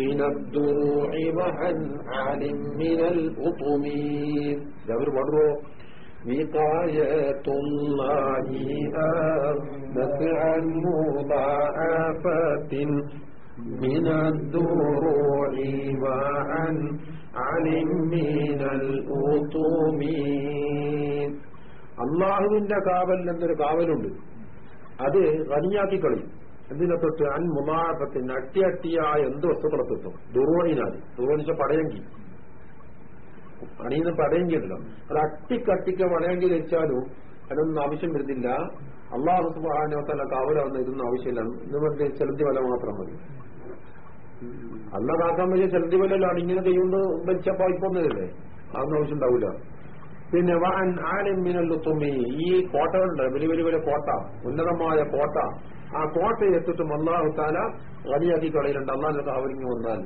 من الدروع وعن عال من الأطم جابر بدرو وقاية الله أغنت عن مضاعفة من الدروع وعن عال من الأطم അള്ളാഹുവിന്റെ കാവൽ എന്നൊരു കാവലുണ്ട് അത് കളിയാക്കി കളയും എന്തിനെ തൊട്ട് അൻ മുമാഫത്തിന് അട്ടി അട്ടിയായ എന്ത് വസ്തുക്കളെ തൊട്ടും ദുർവണിനാൽ ദുർവണിച്ച പടയങ്കി അണിയുന്ന പടയങ്കി ഉണ്ടല്ലോ അത് അട്ടിക്കട്ടിക്ക് പടയങ്കി ധരിച്ചാലും അതൊന്നും ആവശ്യം വരുന്നില്ല. അള്ളാഹു സുബാനോത്തല്ല കാവലാവുന്ന ഇതൊന്നും ആവശ്യമില്ല. ഇന്ന് മറ്റേ ചെലുത്തി വല മാത്രം മതി. അല്ല കാക്കാൻ വലിയ ചെലുത്തി വലല്ലോ അണിങ്ങനെ ചെയ്യുന്നത് വെച്ചപ്പോ ഇപ്പൊന്നതല്ലേ അതൊന്നും ആവശ്യം ഉണ്ടാവില്ല പിന്നെ വാൻ തുമ്മി ഈ കോട്ടകളുണ്ട് വലിയ വലിയ വലിയ കോട്ട. ഉന്നതമായ കോട്ട. ആ കോട്ടയെത്തിട്ടും അള്ളാഹു താല വലിയാക്കി കളയിലുണ്ട് അള്ളാഹിന്റെ കാവലിങ്ങി വന്നാൽ.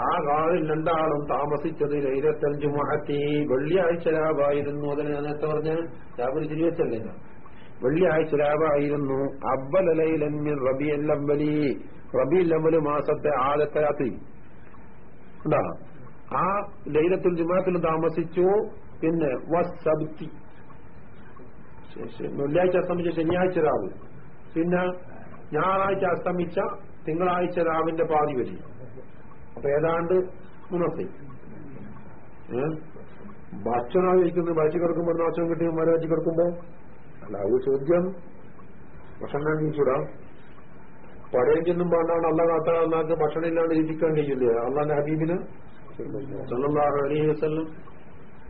ആ കാറിൽ രണ്ടാളും താമസിച്ചത് ലൈലത്തഞ്ചു മഹത്തി വെള്ളിയാഴ്ച ലാഭായിരുന്നു അതിന് ഞാൻ നേരത്തെ പറഞ്ഞ രാവിലെ തിരിവെച്ചല്ലേ വെള്ളിയാഴ്ച ലാഭായിരുന്നു അബ്ബലലൈലൻ റബി അല്ലംബലി റബി അല്ലംബലി മാസത്തെ ആദ്യത്തെ രാത്രി. ഉണ്ടാ ആ ലൈലത്തുൽ ജുമാത്തിൽ താമസിച്ചു. പിന്നെ വസ്തി വെള്ളിയാഴ്ച അസ്തമിച്ച ശനിയാഴ്ച രാവ്. പിന്നെ ഞായറാഴ്ച അസ്തമിച്ച തിങ്കളാഴ്ച രാവിന്റെ പാതി വരി. അപ്പൊ ഏതാണ്ട് മൂന്നത്തെ. ഭക്ഷണം കഴിക്കുന്നത് ഭക്ഷ്യ കിടക്കുമ്പോൾ നാശം കിട്ടി മരവച്ച് കിടക്കുമ്പോ അല്ല അത് ചോദ്യം ഭക്ഷണം കഴിച്ചൂടാ ചെന്നും പാണ്ടാണ് അല്ല കാത്താൾക്ക് ഭക്ഷണം ഇല്ലാണ്ട് ഇരിക്കാൻ കഴിയില്ലേ? അള്ളാന്റെ ഹബീബിന്?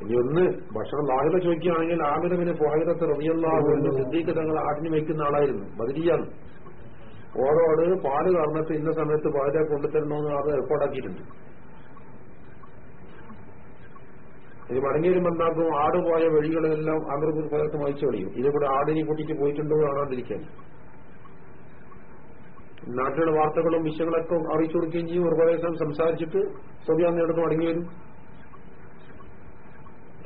ഇനി ഒന്ന് ഭക്ഷണം ലാഹിത ചോദിക്കുകയാണെങ്കിൽ ആമിരമിന് പുഹൈറത്ത് റബിയല്ലാഹു എന്ന് സിദ്ദീഖ് തങ്ങൾ ആട്ടിന് വയ്ക്കുന്ന ആളായിരുന്നു. ബദരിയാണ്. ഓരോട് പാൽ കറന്നിട്ട് ഇന്ന സമയത്ത് പാൽ കൊണ്ടുതരണമെന്ന് അത് ഏർപ്പാടാക്കിയിട്ടുണ്ട്. ഇത് മടങ്ങി വരുമ്പോൾ എന്താക്കും? ആട് പോയ വഴികളെല്ലാം ആന്ധ്രപ്രദേശ് ഭാഗത്ത് വായിച്ചു കളയും. ഇതിലൂടെ ആടിനെ കൂട്ടിയിട്ട് പോയിട്ടുണ്ടോ കാണാതിരിക്കാൻ. നാട്ടിലുള്ള വാർത്തകളും വിഷയങ്ങളൊക്കെ അറിയിച്ചു കൊടുക്കുകയും ചെയ്യും. ഒരു പ്രദേശം സംസാരിച്ചിട്ട് സ്വയം എടുത്ത് മടങ്ങി വരും.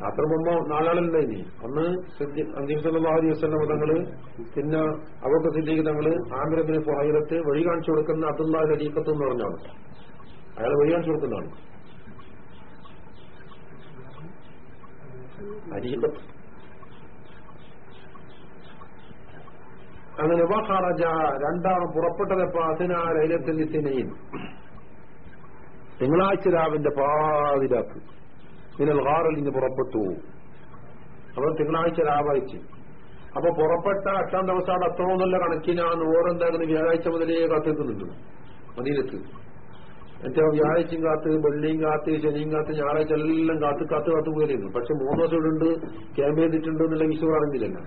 യാത്ര മുമ്പ് നാലാളല്ലേ ഇനി? അന്ന് അന്തിമസല്ലാഹി വസ്ലം തങ്ങൾ പിന്നെ അവർക്ക് സിദ്ദീഖ് തങ്ങൾ ആമിറബിന് ഫുഹൈറത്ത് വഴി കാണിച്ചു കൊടുക്കുന്ന അബ്ദുല്ലാ ഹരീഫത്ത് എന്ന് പറഞ്ഞാണ്. അയാൾ വഴി കാണിച്ചു കൊടുക്കുന്നതാണ്. അങ്ങനെ വഹറജ രണ്ടാം പുറപ്പെട്ടതപ്പോ അതിനാ ലൈലത്തിൽ ഇത്തിനയും തിങ്കളാഴ്ച രാവിന്റെ പാതിരാക്ക് മിനൽ ഹാറിൽ നിന്ന് പുറപ്പെട്ടു. അപ്പൊ തിങ്കളാഴ്ച രാവാഴ്ച അപ്പൊ പുറപ്പെട്ട എട്ടാം ദിവസം അവിടെ എത്തണമെന്നുള്ള കണക്കിനാണ് ഓരോന്താകുന്ന വ്യാഴാഴ്ച മുതലേ കാത്തിക്കുന്നുണ്ട് മദീനത്ത്. എന്നിട്ട് വ്യാഴാഴ്ചയും കാത്ത് വെള്ളിയും കാത്ത് ശനിയും കാത്ത് ഞായറാഴ്ച എല്ലാം കാത്ത് കാത്ത് കാത്ത് പോയിരുന്നു പക്ഷെ മൂന്ന് ദിവസം ഇവിടെ ഉണ്ട് ക്യാമ്പ് ചെയ്തിട്ടുണ്ട് എന്നുള്ള വിഷു അറിഞ്ഞില്ല ഞാൻ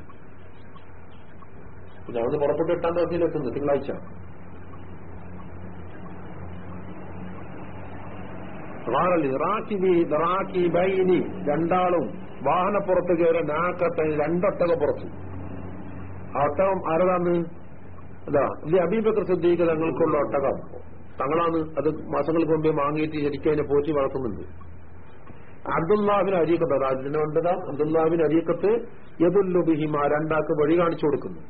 അവിടുന്ന് പുറപ്പെട്ട് എട്ടാം ദിവസത്തിലെത്തുന്നു തിങ്കളാഴ്ച. രണ്ടാളും വാഹനപ്പുറത്ത് കയറി നാക്കത്ത രണ്ടൊട്ടക പുറത്തു. ആ ഒട്ടകം ആരതാന്ന് അതാ ഇത് അബീബക്കർ സിദ്ദീഖ് തങ്ങൾക്കുള്ള ഒട്ടകം. തങ്ങളാണ് അത് മാസങ്ങൾക്ക് മുമ്പേ വാങ്ങിയിട്ട് ശരിക്കും അതിനെ പോറ്റി വളർത്തുന്നുണ്ട്. അബ്ദുല്ലാഹിന് അരീക്കത്ത് അതാ ഇതിനെ കണ്ടതാ അബ്ദുല്ലാഹിന് അരീക്കത്ത് രണ്ടാക്ക് വഴി കാണിച്ചു കൊടുക്കുന്നു.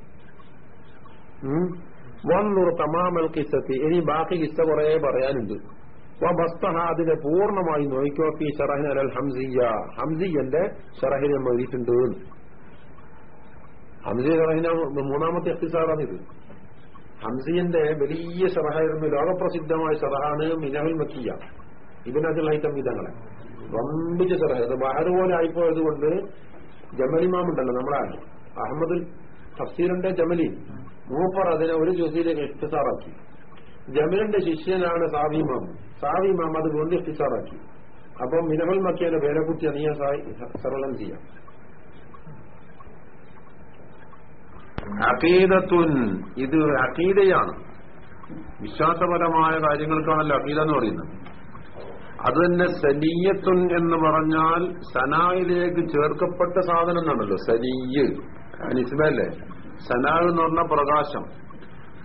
വന്നൂർ തമാമൽ കിസ്സത്തി. ഇനി ബാക്കി കിസ്സ കുറെ പറയാനുണ്ട്. അതിനെ പൂർണമായി നോക്കിയോ ഫി അൽ ഹംസിയ ഹംസിയന്റെ ഷറഹിനെ നമ്മൾ എഴുതിയിട്ടുണ്ട് ഹംസിയ ഷറഹിന മൂന്നാമത്തെ എഫ്തിസാറാണിത് ഹംസിയന്റെ വലിയ ഷറഹായിരുന്നു ലോകപ്രസിദ്ധമായ ഷറഹാണ് മിനഹുൽ മക്കിയ ഇതിനകത്തുള്ള ഈ വിധങ്ങളെ. വമ്പിച്ച ഷറഹ അത് ബഹർ പോലെ ആയിപ്പോയത് കൊണ്ട് ജമലിമാമുണ്ടല്ലോ നമ്മളെ അഹമ്മദുൽ തഫ്സീറിന്റെ ജമലി. മൂപ്പർ അതിനെ ഒരു ജ്യോതിയിലേക്ക് ഇഖ്തിസാറാക്കി ജമലിന്റെ ശിഷ്യനാണ് സാവിമാം സാവിമാം അത് കൊണ്ട് ഇഖ്തിസാറാക്കി അപ്പം മിനഹൽ മക്കിയുടെ പേരെക്കുറിച്ച് നീ സരളം ചെയ്യാം. അഖീദത്തുൻ ഇത് അഖീദയാണ്. വിശ്വാസപരമായ കാര്യങ്ങൾക്കാണല്ലോ അഖീദ എന്ന് പറയുന്നത്. അത് തന്നെ സനീയത്തുൻ എന്ന് പറഞ്ഞാൽ സനായിലേക്ക് ചേർക്കപ്പെട്ട സാധനം എന്നാണല്ലോ. സനീയ്. നിസ്ബല്ലേ സനാ എന്ന് പറഞ്ഞ പ്രകാശം.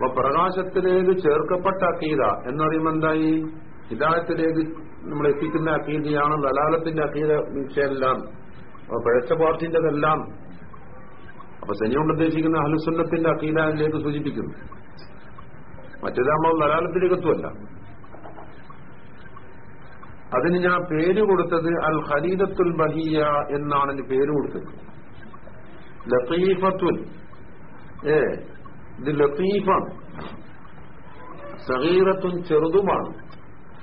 അപ്പൊ പ്രകാശത്തിലേക്ക് ചേർക്കപ്പെട്ട അക്കീത എന്ന് പറയുമ്പോൾ എന്തായി? ഹിദായത്തിലേക്ക് നമ്മൾ എത്തിക്കുന്ന അക്കീതയാണ് ദലാലത്തിന്റെ അക്കീത അപ്പൊ പിഴച്ച പാർട്ടിന്റെതെല്ലാം അപ്പൊ സനി കൊണ്ട് ഉദ്ദേശിക്കുന്ന അഹലുസുന്നത്തിന്റെ അക്കീദയിലേക്ക് സൂചിപ്പിക്കുന്നു. മറ്റേതാകുമ്പോൾ ദലാലത്തിലേക്ക് എത്തുമല്ല അതിന് ഞാൻ പേര് കൊടുത്തത് അൽ ഖലീദത്തുൽ ബഹിയ എന്നാണ് പേര് കൊടുത്തത്. ലത്തീഫത്തുൽ ഏ ഇത് ലത്തീഫാണ്. സഹീറത്തും ചെറുതുമാണ്.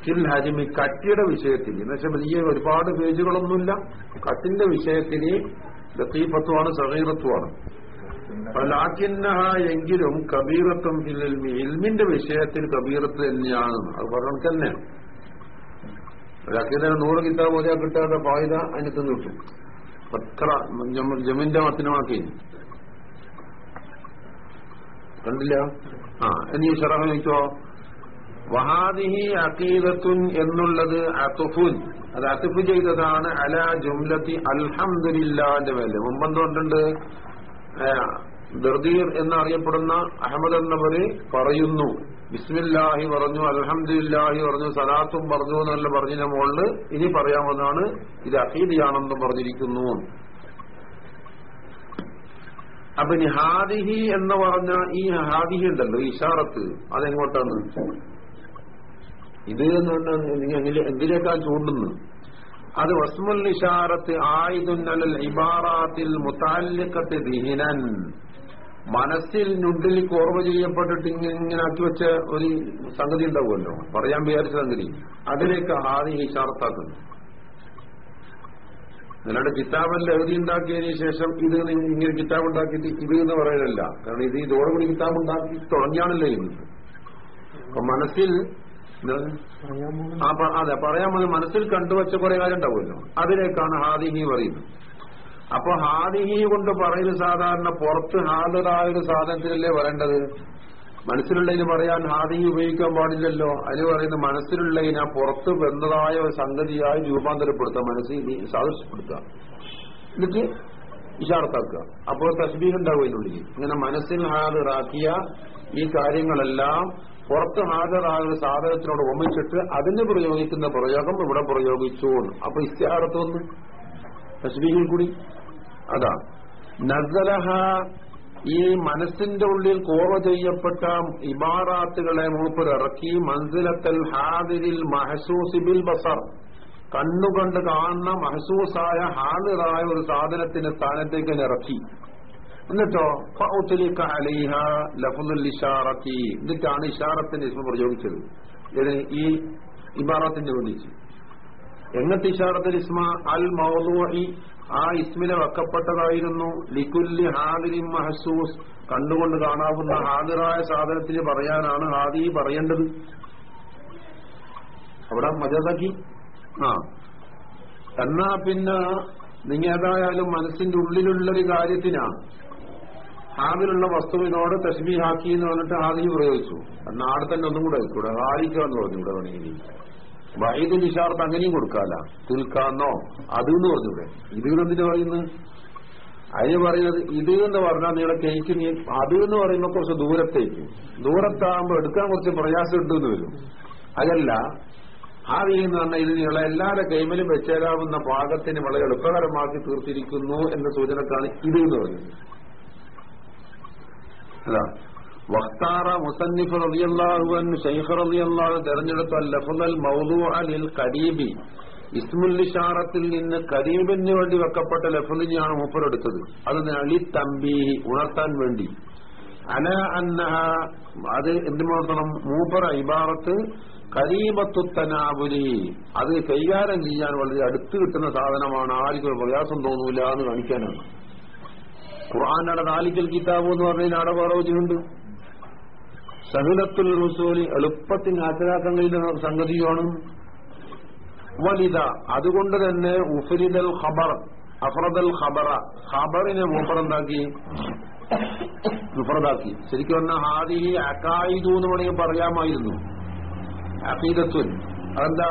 ഫിൽ ഹരിമി കട്ടിയുടെ വിഷയത്തിൽ. എന്നുവെച്ചാൽ വലിയ ഒരുപാട് പേജുകളൊന്നുമില്ല. കട്ടിന്റെ വിഷയത്തിൽ ലത്തീഫത്വമാണ് സഹീറത്വമാണ് എങ്കിലും കബീറത്തും ഫിൽ ഇൽമി. ഇൽമിന്റെ വിഷയത്തിൽ കബീറത്ത് തന്നെയാണ്. അത് പറഞ്ഞു തന്നെ. ഒരാക്കിയതിന് നൂറ് കിതാബ് പോലെ കിട്ടാത്ത ഫായിദ അതിനകത്ത് കിട്ടും. അത്ര ജമിന്റെ മത്തിനുമാക്കി കണ്ടില്ല? ആ ഇനി ഷറഹ ചോദിച്ചോ വഹാദിഹി അക്കീദത്തുൻ എന്നുള്ളത് അത്തുഫുൻ. അത് അത്തുഫ് ചെയ്തതാണ്. അല ജുംലത്തി അൽഹംദുലില്ലാന്റെ മേലെ മുമ്പെന്തുകൊണ്ടുണ്ട് ദർദീർ എന്നറിയപ്പെടുന്ന അഹമ്മദ് എന്നവര് പറയുന്നു. ബിസ്മില്ലാഹി പറഞ്ഞു അൽഹംദുലില്ലാഹി പറഞ്ഞു സലാത്തും പറഞ്ഞു എന്നല്ല പറഞ്ഞതിന്റെ മുകളിൽ ഇനി പറയാമെന്നാണ് ഇത് അഖീദിയാണെന്ന് പറഞ്ഞിരിക്കുന്നു. ഇനി ഹാദിഹി എന്ന് പറഞ്ഞ ഈ ഹാദിഹി ഉണ്ടല്ലോ ഇഷാറത്ത് അതെങ്ങോട്ടാണ്? ഇത് എന്ന് പറഞ്ഞാൽ എന്തിനേക്കാൾ ചൂണ്ടുന്നു അത് വസ്മുൽ ഇഷാറത്ത് ആയിദുന്നൽ ഇബാറാത്തിൽ മുത്താലിക്കത്ത് ദിഹിനൻ. മനസ്സിൽ ഞുണ്ടിൽ ഓർമ്മ ചെയ്യപ്പെട്ടിട്ട് ഇങ്ങനെ ആക്കി വെച്ച ഒരു സംഗതി ഉണ്ടാവുമല്ലോ. പറയാൻ വിചാരിച്ച സംഗതി അതിലേക്ക് ആദ്യം ഇഷാർത്താക്കുന്നു നിങ്ങളുടെ കിതാബിന്റെ എഴുതി ഉണ്ടാക്കിയതിനു ശേഷം ഇത് ഇങ്ങനെ കിതാബ് ഉണ്ടാക്കിയിട്ട് ഇത് എന്ന് പറയാനല്ല കാരണം ഇത് ഇതോടുകൂടി കിതാബ് ഉണ്ടാക്കി തുടങ്ങിയാണല്ലോ ഇന്ന് അപ്പൊ മനസ്സിൽ അതെ പറയാൻ മതി മനസ്സിൽ കണ്ടുവച്ച കുറെ കാര്യം ഉണ്ടാവുമല്ലോ അതിലേക്കാണ് ഹാദിഹി പറയുന്നത്. അപ്പൊ ഹാദിഹി കൊണ്ട് പറയുന്നത് സാധാരണ പുറത്ത് ഹാജരായ ഒരു സാധനത്തിലല്ലേ പറയേണ്ടത് മനസ്സിലുള്ളതിന് പറയാൻ ഹാദി ഉപയോഗിക്കാൻ പാടില്ലല്ലോ. അതിന് പറയുന്നത് മനസ്സിലുള്ളതിനെ പുറത്ത് വന്നതായ ഒരു സംഗതിയായി രൂപാന്തരപ്പെടുത്തുക മനസ്സിൽ സാദൃശ്യപ്പെടുത്തുക എന്നിട്ട് ഇഷാർത്താക്കുക അപ്പോൾ തസ്ബീഹ് ഉണ്ടാവും അതിനുള്ളിൽ ഇങ്ങനെ മനസ്സിൽ ഹാജറാക്കിയ ഈ കാര്യങ്ങളെല്ലാം പുറത്ത് ഹാജറാകുന്ന സാധനത്തിനോട് ഒമിച്ചിട്ട് അതിന് പ്രയോഗിക്കുന്ന പ്രയോഗം ഇവിടെ പ്രയോഗിച്ചു അപ്പൊ ഇസ്തിഹാരത്തോന്ന് തസ്ബീഹിൽ കൂടി. അതാ നസലഹ ഈ മനസ്സിന്റെ ഉള്ളിൽ കോവ ചെയ്യപ്പെട്ട ഇബാറാത്തുകളെ മൂപ്പർ ഇറക്കി മൻസിലത്തൽ ഹാദിരിൽ മഹസൂസിബിൽ ബസർ. കണ്ണുകൊണ്ട് കാണുന്ന മഹസൂസായ ഹാദിറായ ഒരു സാധനത്തിന്റെ സ്ഥാനത്തേക്ക് ഇറക്കി. എന്നിട്ടോ അലൈഹ ലഫുൽ ഇഷാറത്തി. എന്നിട്ടാണ് ഇഷാറത്തിന്റെ ഇസ്മ പ്രയോഗിച്ചത്. ഇതിന് ഈ ഇബാറത്തിന്റെ ഒന്നിച്ച് എങ്ങനത്തെ ഇഷാറത്തിൽ ഇസ്മ? അൽ മൗലൂഹി ആ ഇസ്മിനെ വെക്കപ്പെട്ടതായിരുന്നു. ലിക്കുല്ലി ഹാദിരി മഹസൂസ്. കണ്ടുകൊണ്ട് കാണാവുന്ന ഹാദിറായ സാധനത്തിന് പറയാനാണ് ഹാദി പറയേണ്ടത്. അവിടെ മജതകി ആ. എന്നാ പിന്നെ നിങ്ങൾ ഏതായാലും മനസ്സിന്റെ ഉള്ളിലുള്ളൊരു കാര്യത്തിനാണ് ഹാദിലുള്ള വസ്തുവിനോട് തശ്മീഹാക്കി എന്ന് പറഞ്ഞിട്ട് ഹാദി പ്രയോഗിച്ചു. എന്നാടെ തന്നെ ഒന്നും കൂടെ കൂടെ ഹാദിക്കാന്ന് പറഞ്ഞു ഇവിടെ വേണമെങ്കിൽ. വൈദ്യുതി നിഷാർത്ത് അങ്ങനെയും കൊടുക്കാല. തുൽക്കാന്നോ അത് എന്ന് പറഞ്ഞൂടെ. ഇത് എന്തിനു പറയുന്നത് അതിന് പറയുന്നത് ഇത് എന്ന് പറഞ്ഞാൽ നിങ്ങളെ കേക്ക് നീ അത് എന്ന് പറയുമ്പോൾ കുറച്ച് ദൂരത്തേക്ക്. ദൂരത്താകുമ്പോ എടുക്കാൻ കുറച്ച് പ്രയാസം ഉണ്ടെന്ന് വരും. അതല്ല ആ എന്ന് പറഞ്ഞാൽ ഇത് നിങ്ങളെ എല്ലാവരുടെ കൈമലും വെച്ചേരാവുന്ന പാകത്തിന് വളരെ എളുപ്പകരമാക്കി തീർത്തിരിക്കുന്നു എന്ന സൂചനക്കാണ് ഇത് എന്ന് പറയുന്നത്. അതാ. വഖ്താറ മുസന്നിഫ് റളിയല്ലാഹു ഷൈഖ് റളിയല്ലാഹു തെരഞ്ഞെടുത്ത ലഫ്ദൽ മൗദൂഅ ലിൽ ഖരീബി. ഇസ്മുൽ ഇഷാറത്തിൽ നിന്ന് കരീബിന് വേണ്ടി വെക്കപ്പെട്ട ലഫ്ദിനെയാണ് മൂപ്പർ എടുത്തത് അത് അലി തമ്പീഹി ഉണർത്താൻ വേണ്ടി. അന അന്നഹ അത് എന്തുമാത്രം? മൂപ്പർ ഇബാറത്ത് കരീബത്തു തനാബുലി. അത് കൈകാര്യം ചെയ്യാൻ വളരെ അടുത്ത് കിട്ടുന്ന സാധനമാണ്. ആർക്കും ഒരു പ്രയാസം തോന്നൂല എന്ന് കാണിക്കാനാണ്. ഖുർആാനയുടെ നാലിക്കൽ കിതാബ് എന്ന് പറഞ്ഞാൽ അവിടെ വേറെ വചനമുണ്ട്. സഹിലത്തുൽ റസൂലി എളുപ്പത്തിന് ഹാജരാക്കാൻ കഴിയുന്ന സംഗതിയാണ്. വലിത അതുകൊണ്ട് തന്നെ ഉഫരിദൽ ഖബർ അഫറദൽ ഖബറ ഖബറിനെ മുഫറന്താക്കി മുഫറദാക്കി. ശരിക്കും പറഞ്ഞാൽ ഹാദി അക്കായിദു എന്ന് വേണമെങ്കിൽ പറയാമായിരുന്നു. അഖീദത്തുൻ. അതെന്താ?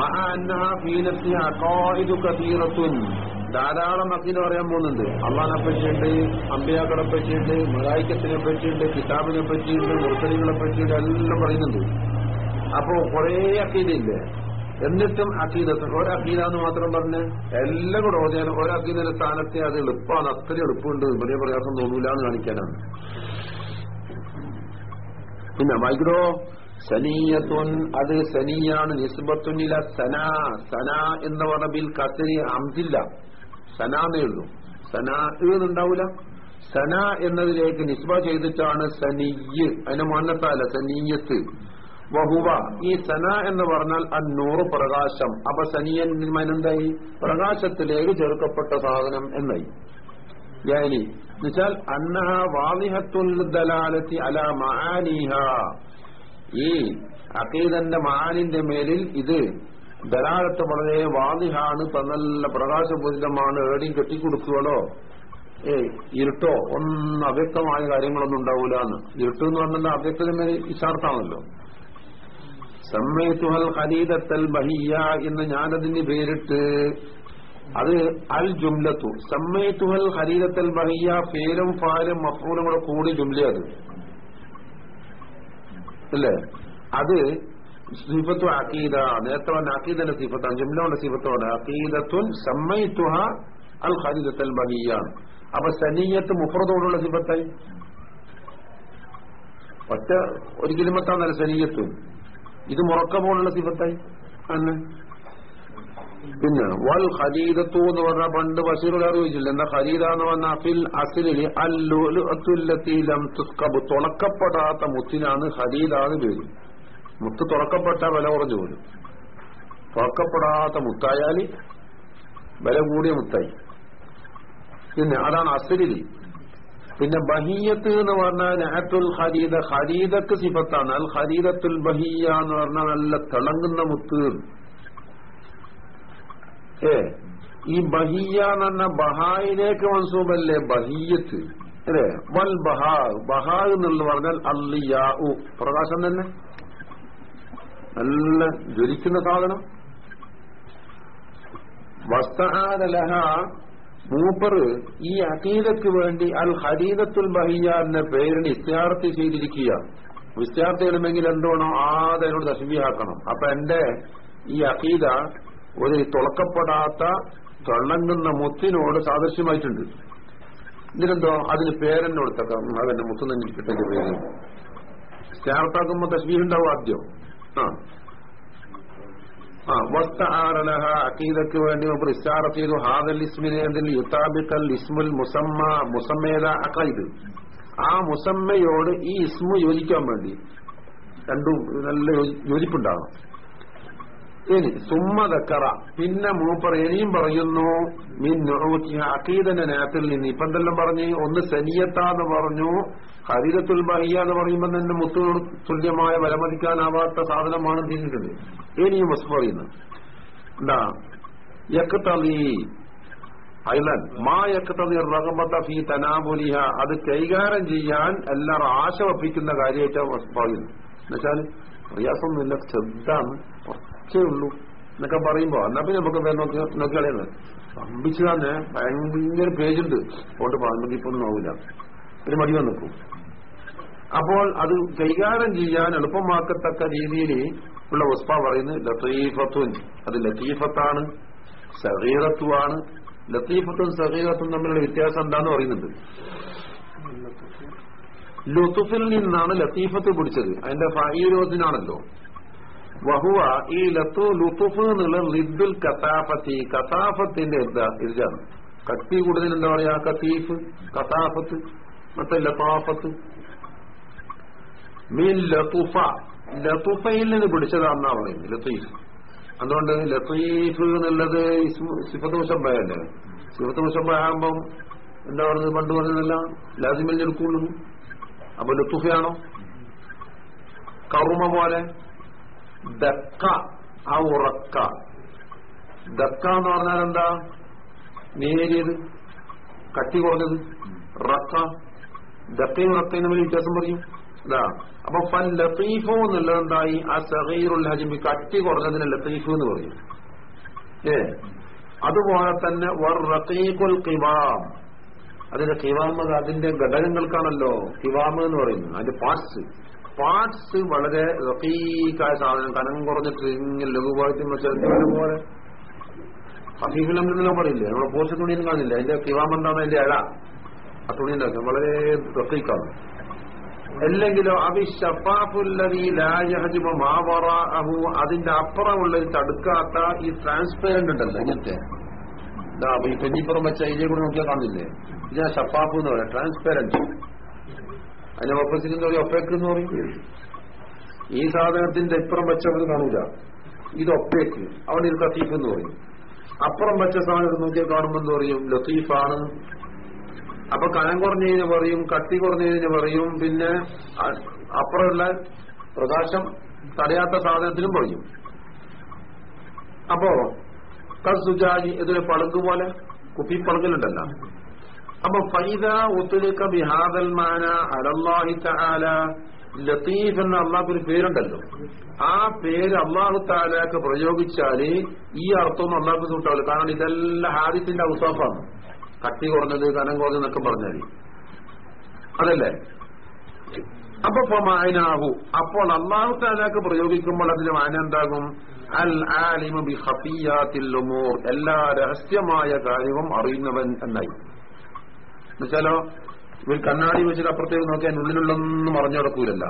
മഹാ അന്നഹ ഫീനത്തി അക്കായിദു കതീറത്തുൻ ധാരാളം അക്കീദ പറയാൻ പോകുന്നുണ്ട്. അള്ളഹാനെ പറ്റിയുണ്ട് അമ്പിയാക്കളെ പറ്റിയുണ്ട് മലായിക്കത്തിനെ പറ്റിയുണ്ട് കിതാബിനെ പറ്റിയുണ്ട് മുർത്തലികളെ പറ്റിയുണ്ട് എല്ലാം പറയുന്നുണ്ട്. അപ്പോ കുറേ അക്കീതയില്ലേ? എന്നിട്ടും അക്കീദത്ത് ഒരക്കീദ എന്ന് മാത്രം പറഞ്ഞ് എല്ലാം കൂടെ ഓതിയാൽ ഒരക്കീദിന്റെ സ്ഥാനത്തെ അത് എളുപ്പമാണ്. അത്ര എളുപ്പമുണ്ട്. വലിയ പ്രയാസം തോന്നൂല എന്ന് കാണിക്കാനാണ്. പിന്നെ മൈക്രോ സനീയത്തുൻ അത് സനീയാണ് നിസ്ബത്തുനില സന. സന എന്ന് പറഞ്ഞ ബിൽ കത്തിരി അംതില്ല. സനാന്നേ ഉള്ളൂ. സനാ എന്നുണ്ടാവൂല സന എന്നതിലേക്ക് നിസ്ബ ചെയ്തിട്ടാണ് സനിയ് അതിന് മണ്ണത്താല സനീയത്ത് വഹുവ ഈ സന എന്ന് പറഞ്ഞാൽ അന്നൂറ് പ്രകാശം. അപ്പൊ സനിയൻ എന്തായി പ്രകാശത്തിലേക്ക് ചേർക്കപ്പെട്ട സാധനം എന്നായി. യാനി എന്നുവെച്ചാൽ അന്നഹ വാദിഹത്തുൽ ദലാലത്തി അല മഹാനീഹ. ഈ അക്കീദന്റെ മഹാനിന്റെ മേലിൽ ഇത് ദലാലത്ത് വളരെ വാദിഹാണ് തന്നല്ല പ്രകാശപൂരിതമാണ് ഏടിയും കെട്ടിക്കൊടുക്കുകയോ ഏ ഇരുട്ടോ? ഒന്ന് അവ്യക്തമായ കാര്യങ്ങളൊന്നും ഉണ്ടാവൂല എന്ന് ഇരുട്ട് എന്ന് പറഞ്ഞാൽ അവ്യക്തമേ ഇഷാർത്താണല്ലോ സമ്മേത്തുഹൽ ഹരീതത്തൽ ബഹിയ എന്ന് ഞാനതിന് പേരിട്ട് അത് അൽ ജുംലത്തു. സമ്മേത്തുഹൽ ഹരീതത്തൽ ബഹിയ പേരും ഫാലും മഫൂലും കൂടെ കൂടി ജുംല അത്. അല്ലേ? അത് സിഫത്തു അക്കീദ നേരത്തെ പറഞ്ഞ അക്കീദന്റെ സിഫത്താണ് ജുംലയുടെ സിഫത്തോട്. അക്കീദത്തുൻ സമ്മയിത്തുഹ അൽ ഹരിതത്തൽ ബലിയാണ് അപ്പൊ സനീയത്ത് മുഫറതോടുള്ള സിഫത്തായി. ഒറ്റ ഒരു കിലിമത്താന്നല്ല സനീയത്തും. ഇത് മുറക്കമോടുള്ള സിഫത്തായി. അന്ന്. പിന്നെ വൽ ഹരീദത്തു എന്ന് പറഞ്ഞ പണ്ട് ബഷീറുകൾ അറിയിച്ചില്ല? എന്താ ഖരീദ എന്ന് പറഞ്ഞ ഫിൽ അസിലിൽ അല്ലു ലം തുസ്കബ്. തുളക്കപ്പെടാത്ത മുത്തിനാണ് ഹരീദാന്ന് പേര്. മുത്ത് തുറക്കപ്പെട്ട വില കുറഞ്ഞു പോലും തുറക്കപ്പെടാത്ത മുത്തായാൽ വില കൂടിയ മുത്തായി. പിന്നെ അതാണ് അസിലിൽ പിന്നെ ബഹീയത്ത് എന്ന് പറഞ്ഞാൽ നഹത്തുൽ ഹരീദ ഹരീദക്ക് സിഫത്താണ്. അൽ ഹരീദത്തുൽ ബഹിയ എന്ന് പറഞ്ഞാൽ നല്ല തിളങ്ങുന്ന മുത്ത്. ഏ? ഈ ബഹിയ എന്ന് പറഞ്ഞ ബഹായിലേക്ക് മൻസൂബല്ലേ? ബഹിയത്ത്. അല്ലേ? വൽ ബഹാ. ബഹാ എന്നുള്ള പറഞ്ഞാൽ അല്ലിയാ പ്രകാശം തന്നെ. നല്ല ജ്വലിക്കുന്ന സാധനം. വസ്തഹാദലഹ മൂപ്പർ ഈ അതീതയ്ക്ക് വേണ്ടി അൽ ഹരീദത്തുൽ ബഹിയ എന്ന പേരിന് ഇസ്തിഹാർത്തി ചെയ്തിരിക്കുക. ഇസ്തിഹാർത്തി ചെയ്യണമെങ്കിൽ എന്തുവേണം? ആദ്യോട് ദശമിയാക്കണം അപ്പൊ എന്റെ ഈ അഖീദ ഒരു തുളക്കപ്പെടാത്ത തിളങ്ങുന്ന മുത്തിനോട് സാദൃശ്യമായിട്ടുണ്ട്. ഇതിനെന്തോ? അതിന് പേരെന്നെ കൊടുത്തേക്കാം. അതെന്നെ മുത്തുന്നെങ്കിൽ കിട്ടേണ്ട പേര് സ്റ്റാർട്ടാക്കുമ്പോ ഉണ്ടാവും ആദ്യം. ആ. ആ വസ്തആറലഹ അഖീദക്ക് വേണ്ടി നമ്മൾ ഇസ്താറ ചെയ്തു. ഹാദൽ ഇസ്മിനെ അതിൽ യുത്താബിക്കൽ ഇസ്മുൽ ആ മുസമ്മയോട് ഈ ഇസ്മു യോജിക്കാൻ വേണ്ടി രണ്ടും നല്ല യോജിപ്പുണ്ടാകണം ഇനി സുമ്മതക്കറ പിന്നെ മൂപ്പർ ഇനിയും പറയുന്നു മിൻ അക്കീദന്റെ നേരത്തിൽ നിന്ന്. ഇപ്പം എന്തെല്ലാം പറഞ്ഞു? ഒന്ന് സനിയത്താന്ന് പറഞ്ഞു. ഹരിതത്തുൽ ബഹിയ എന്ന് പറയുമ്പോൾ തന്നെ മുത്തു തുല്യമായ വിലമതിക്കാനാവാത്ത സാധനമാണ് തിരിഞ്ഞിട്ടുണ്ട് ഇനിയും വസ്തു പറയുന്നത് എന്താ? യക്കത്തലി ഐലൻ. മാ യക്കത്തലി റഹമത്ത ഫി തനാബുലിഹ. അത് കൈകാര്യം ചെയ്യാൻ എല്ലാവരും ആശ വപ്പിക്കുന്ന കാര്യമായിട്ടാണ് പറയുന്നു എന്നുവെച്ചാൽ പ്രയാസമൊന്നുമില്ല ശ്രദ്ധാണ് കുറച്ചേ ഉള്ളൂ എന്നൊക്കെ പറയുമ്പോ എന്നാ പിന്നെ നമുക്ക് നോക്കി നോക്കിക്കളയുന്നത് പമ്പിച്ചു തന്നെ ഭയങ്കര പേജുണ്ട്. അതുകൊണ്ട് ഒന്നും ആവില്ല ഒരു മടി വന്നിക്കും അപ്പോൾ അത് കൈകാര്യം ചെയ്യാൻ എളുപ്പമാക്കത്തക്ക രീതിയിൽ ഉള്ള ഉസ്പ പറയുന്നത് ലത്തീഫത്തുൻ. അത് ലത്തീഫത്താണ് സഹീറത്തുമാണ് ലത്തീഫത്തും സഹീറത്തും തമ്മിലുള്ള വ്യത്യാസം എന്താന്ന് പറയുന്നുണ്ട്. ലുത്തുഫിൽ നിന്നാണ് ലത്തീഫത്ത് പിടിച്ചത്. അതിന്റെ ഫീരോസിനാണല്ലോ വഹുവ ഈ ലത്തു ലുത്തുഫ് എന്നുള്ള ലിദ്ദുൽ കത്താഫത്തി കത്താഫത്തിന്റെ ഇതാണ് കത്തി കൂടുതൽ എന്താ പറയാ? കത്തീഫ് കത്താഫത്ത് മറ്റേ ലത്താഫത്ത്. മീൻ ലത്തുഫ. ലത്തുഫയിൽ നിന്ന് പിടിച്ചതാണെന്നാ പറയുന്നത് ലത്തീഫ്. അതുകൊണ്ട് ലത്തീഫ് എന്നുള്ളത് സിഫത്ത് മുഷബയല്ലേ സിഫത്ത് മുഷബാകുമ്പം എന്താ പറയുന്നത് പണ്ട് പറഞ്ഞതല്ല? ലാസിമിൽ എടുക്കുള്ളൂ. അപ്പൊ ലത്തുഫയാണോ? കറുമ പോലെ. ദക്ക ആ ഉറക്ക ദക്ക എന്ന് പറഞ്ഞാൽ എന്താ? നേരിയത് കട്ടി കുറഞ്ഞത് റക്ക. ദക്കയും റക്കയും തമ്മിൽ വ്യത്യാസം പറയും. ഇതാ. അപ്പൊ ഫൽ ലത്തീഫോ എന്നുള്ളത് എന്തായി ആ സഹീറുൽ ഹജിമി കട്ടി കുറഞ്ഞതിന് ലത്തീഫു എന്ന് പറയും. ഏ? അതുപോലെ തന്നെ വർ റഖീഖുൽ ഖിവാം അതിന്റെ കിവാമ് അത് അതിന്റെ ഘടകങ്ങൾക്കാണല്ലോ ഖിവാം എന്ന് പറയുന്നത്. അതിന്റെ പാർട്സ് പാർട്സ് വളരെ റഫീക്കായ സാധനം. കനം കുറഞ്ഞിട്ട് ഇങ്ങനെ ലഘുവായിട്ട് പോലെ. പോലെ ഹഫീഫിലെല്ലാം പറയില്ലേ നമ്മുടെ പോസ്റ്റ് തുണിയും കാണില്ല. അതിന്റെ കിവാമെന്താണ് അതിന്റെ അഴ ആ തുണി ഉണ്ടാക്കുക വളരെ റഫീക്കാണ് അല്ലെങ്കിലോ അഭിഷഫാഫുല്ലതീലാഹു അതിന്റെ അപ്പുറമുള്ള തടുക്കാത്ത ഈ ട്രാൻസ്പെറന്റ് ഉണ്ടല്ലോ ഇങ്ങനത്തെ. ഇതാ ഈ പെഞ്ഞിപ്പുറം വെച്ച ഇതിനെ കൂടെ നോക്കിയാൽ കാണില്ലേ? ഇതാ ഷഫാഫ് എന്ന് പറയാം ട്രാൻസ്പെറന്റ് അതിന്റെ ഓപ്പോസിറ്റ് പറയുക ഒപ്പേക്ക് എന്ന് പറയും. ഈ സാധനത്തിന്റെ ഇപ്പുറം വെച്ചവർ കാണൂല. ഇത് ഒപ്പേക്ക്. അവിടെ ഇത് ലത്തീഫ് എന്ന് പറയും. അപ്പുറം വെച്ച സാധനം നോക്കിയാൽ കാണുമ്പോൾ എന്ത് പറയും? ലത്തീഫാണ്. അപ്പൊ കനം കുറഞ്ഞതിന് പറയും കട്ടി കുറഞ്ഞതിന് പറയും പിന്നെ അപ്പുറമുള്ള പ്രകാശം തടയാത്ത സാധനത്തിനും പറയും. അപ്പോ കസുജാജി ഇതൊരു പളുങ്ക് പോലെ കുപ്പി പളുങ്കലുണ്ടല്ലോ. അപ്പൊ ഫൈദ ഒത്തുലിക്ക ബിഹാദൽ അലല്ലാഹി താല ലത്തീഫ് എന്ന അള്ളാഹ് ഒരു പേരുണ്ടല്ലോ. ആ പേര് അള്ളാഹു താലാക്ക് പ്രയോഗിച്ചാൽ ഈ അർത്ഥം അള്ളാഹ് സൂട്ടാവില്ല കാരണം ഇതെല്ലാം ഹാദിത്തിന്റെ ഔസാഫാണ്. കട്ടി കുറഞ്ഞത് കനം കുറഞ്ഞെന്നൊക്കെ പറഞ്ഞാൽ അതല്ലേ? അപ്പൊ ഫമാനാഹു അപ്പോൾ അള്ളാഹു താലാക്ക് പ്രയോഗിക്കുമ്പോൾ അതിന് മാന എന്താകും? അൽ ആലിമു ബി ഹഫിയാത്തിൽ എല്ലാ രഹസ്യമായ കാര്യവും അറിയുന്നവൻ എന്നായി. എന്നുവെച്ചാലോ ഇവർ കണ്ണാടി വെച്ചിട്ട് അപ്പുറത്തേക്ക് നോക്കിയാൽ ഉള്ളിലുള്ളൊന്നും മറഞ്ഞു കിടക്കൂലല്ല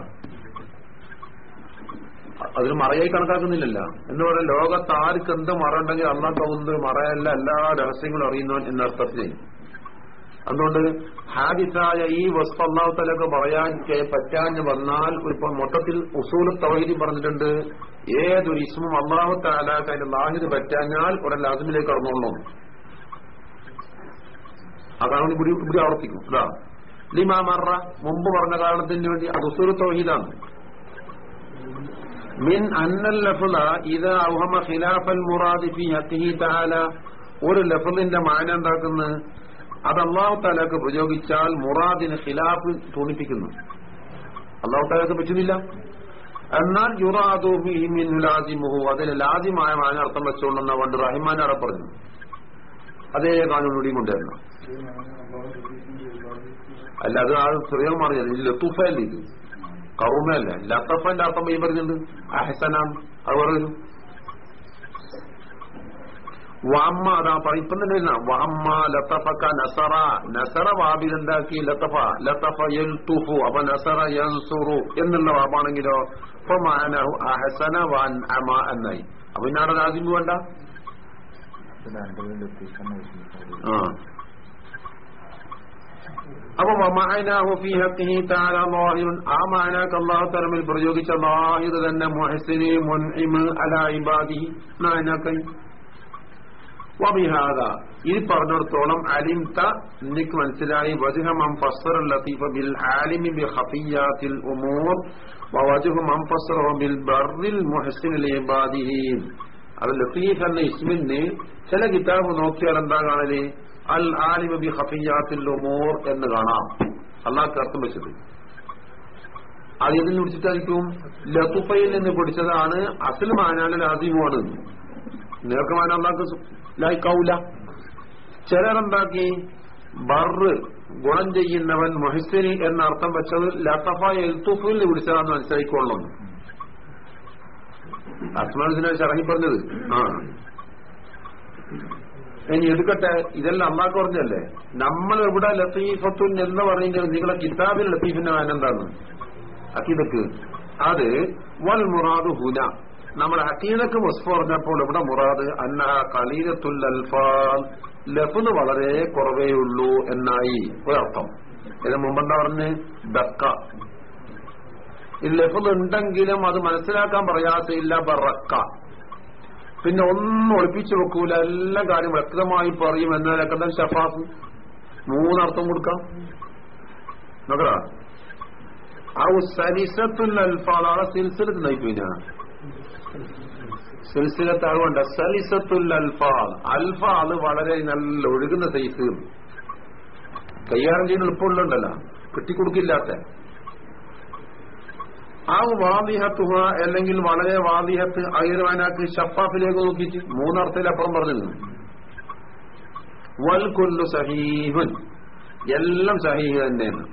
അതിന് മറയായി കണക്കാക്കുന്നില്ലല്ല. എന്ന് പറയാൻ ലോകത്ത് ആർക്ക് എന്ത് മറ ഉണ്ടെങ്കിൽ അള്ളാഹ് മറയല്ല എല്ലാ രഹസ്യങ്ങളും അറിയുന്നവൻ എന്ന അർത്ഥത്തിൽ. അതുകൊണ്ട് ഹാദിസായ ഈ വസ്തു അള്ളാഹുത്തലൊക്കെ പറയാൻ പറ്റാഞ്ഞ് വന്നാൽ ഇപ്പൊ മൊത്തത്തിൽ ഉസൂൽ തവഹിദി പറഞ്ഞിട്ടുണ്ട്. ഏതൊരു ഇസ്മും അള്ളാഹു ലാഹിദ് പറ്റാഞ്ഞാൽ ഉടൻ ലാസിമിലേക്ക് അതാണ് ഇവിടെ ഇവിടെ ആവർത്തിക്കും അതാ. ലിമാ മുമ്പ് പറഞ്ഞ കാരണത്തിന് വേണ്ടി അത് ഉസൂർ തൗഹീദാണ്. മിൻ അന്നൽ ലഫ്ല ഇത് ഔഹമ ഖിലാഫൽ മുറാദി ഫി ഹഖിഹി തആല. ഒരു ലഫ്ലിന്റെ മാന എന്താക്കുന്നത് അത് അള്ളാഹു താലാക്ക് പ്രയോഗിച്ചാൽ മുറാദിന് ഖിലാഫ് തോന്നിപ്പിക്കുന്നു. അള്ളാഹു താലാക്ക് പറ്റുന്നില്ല. എന്നാൽ യുറാദു മിൻ ലാസിമുഹു. അതിന് ലാജിമായ മാന അർത്ഥം വെച്ചുകൊണ്ടെന്ന പണ്ട് അവിടെ പറഞ്ഞു അതേ കാനൂടി കൊണ്ടുവരണം. അല്ല അത് ആ സ്ത്രീ മാറിയത്. ഇത് ലത്തുഫല്ലേ ഇത്? കറുമയല്ല ലത്തഫന്റെ അർത്ഥം ഈ പറഞ്ഞത് അഹസനാം അത് പറഞ്ഞു വാമ്മ അതാ പറ- ഇപ്പം തന്നെ. വാമ്മ ലത്തഫക്ക നസറ. നസറ വാബിൽ എന്താക്കി? ലത്തഫ ലത്തഫ യൽതുഫു അപ്പൊ നസറ യൻസുറു എന്നുള്ള വാബാണെങ്കിലോ? ഇപ്പൊ അഹസന വാൻ അമ എന്നായി അപ്പൊ ഇന്നാണ് അവിടെ വേണ്ട. അപ്പൊ വമഅനാഹു ഫീ ഹഖിഹി തആല ളാഹിറുൻ ആ മാനാക്ക് അല്ലാഹു തആല പ്രയോഗിച്ച ളാഹിർ തന്നെ മുഹ്സിനി മുൻഇമ അലാ ഇബാദിഹി മാനാക്കൻ. വബിഹാദ. ഇത് പറഞ്ഞിടത്തോളം അലിംത നിനക്ക് മനസ്സിലായി. വജുഹ മൻ ലതീഫ ബിൽ ആലിമി ബി ഖഫിയാത്തിൽ ഉമൂർ. വവജുഹ മൻ ബിൽ ബർറിൽ മുഹ്സിനി ലിഇബാദിഹി അത് ലത്തീഫ് എന്ന ഇസ്മിന് ചില കിതാബ് നോക്കിയാൽ എന്താ കാണൽ അൽ ആലിമ ബി ഖഫിയാത്തിൽ ഉമൂർ എന്ന് കാണാം. അള്ളാഹ് അർത്ഥം വെച്ചത് അത് ഇതിൽ പിടിച്ചിട്ടായിരിക്കും. ലത്തുഫയിൽ നിന്ന് പിടിച്ചതാണ്. അസൽ മാനാലിൽ ആദ്യമാണ് നേർക്ക് മാന അള്ളാഹ് ലായിക്കാവൂല. ചിലരെന്താക്കി? ബറ് ഗുണം ചെയ്യുന്നവൻ മൊഹിസ്തിനി എന്ന അർത്ഥം വെച്ചത് ലത്തഫ എൽത്തുഫിൽ പിടിച്ചതാന്ന് മനസ്സിലാക്കിക്കൊള്ളുന്നു അസ്മാനസിനെ ചടങ്ങി പറഞ്ഞത് ആ. ഇനി എടുക്കട്ടെ ഇതെല്ലാം അമ്മാക്ക് പറഞ്ഞല്ലേ നമ്മൾ എവിടെ ലത്തീഫത്തുൻ എന്ന് പറയുന്നത് നിങ്ങളെ കിതാബിൽ ലത്തീഫിന്റെ മാനം എന്താണ്? അക്കീതക്ക് അത് വൽ മുറാദ് ഹുന നമ്മൾ അക്കീതക്ക് മുസ്ഫ് പറഞ്ഞപ്പോൾ ഇവിടെ മുറാദ്? അന്ന കലീലത്തുൽ അൽഫാൽ. ലഫ്ന്ന് വളരെ കുറവേ ഉള്ളൂ എന്നായി. ഒരർത്ഥം. ഇതിന് മുമ്പെന്താ പറഞ്ഞ്? ദക്ക ഈ ഉണ്ടെങ്കിലും അത് മനസ്സിലാക്കാൻ പ്രയാസമില്ല ബറക്ക പിന്നെ ഒന്നും ഒളിപ്പിച്ചു വെക്കൂല എല്ലാ കാര്യം വ്യക്തമായി പറയും എന്നതിനൊക്കെ തന്നെ ഷഫാഫ് മൂന്നർത്ഥം കൊടുക്കാം. നോക്കടാ. ഔ സലിസത്തുൽ അൽഫാദാണ് സിൽസിലത്ത് നയിപ്പിനാ സിൽസിലത്ത് അതുകൊണ്ട് സലിസത്തുൽ അൽഫാദ്. അൽഫാദ് വളരെ നല്ല ഒഴുകുന്ന സൈസ്. കൈകാര്യം ചെയ്യുന്ന എളുപ്പമുള്ളണ്ടല്ലോ കിട്ടിക്കൊടുക്കില്ലാത്ത. ആ വാദിഹത്തുഹ അല്ലെങ്കിൽ വളരെ വാദിഹത്ത് അയിർവാനാക്ക് ഷപ്പാഫിലേക്ക് നോക്കിച്ച് മൂന്നർത്ഥത്തിലപ്പുറം പറഞ്ഞു വൽ കൊല്ലു സഹീഹുൻ. എല്ലാം സഹീഹ് തന്നെയാണ്.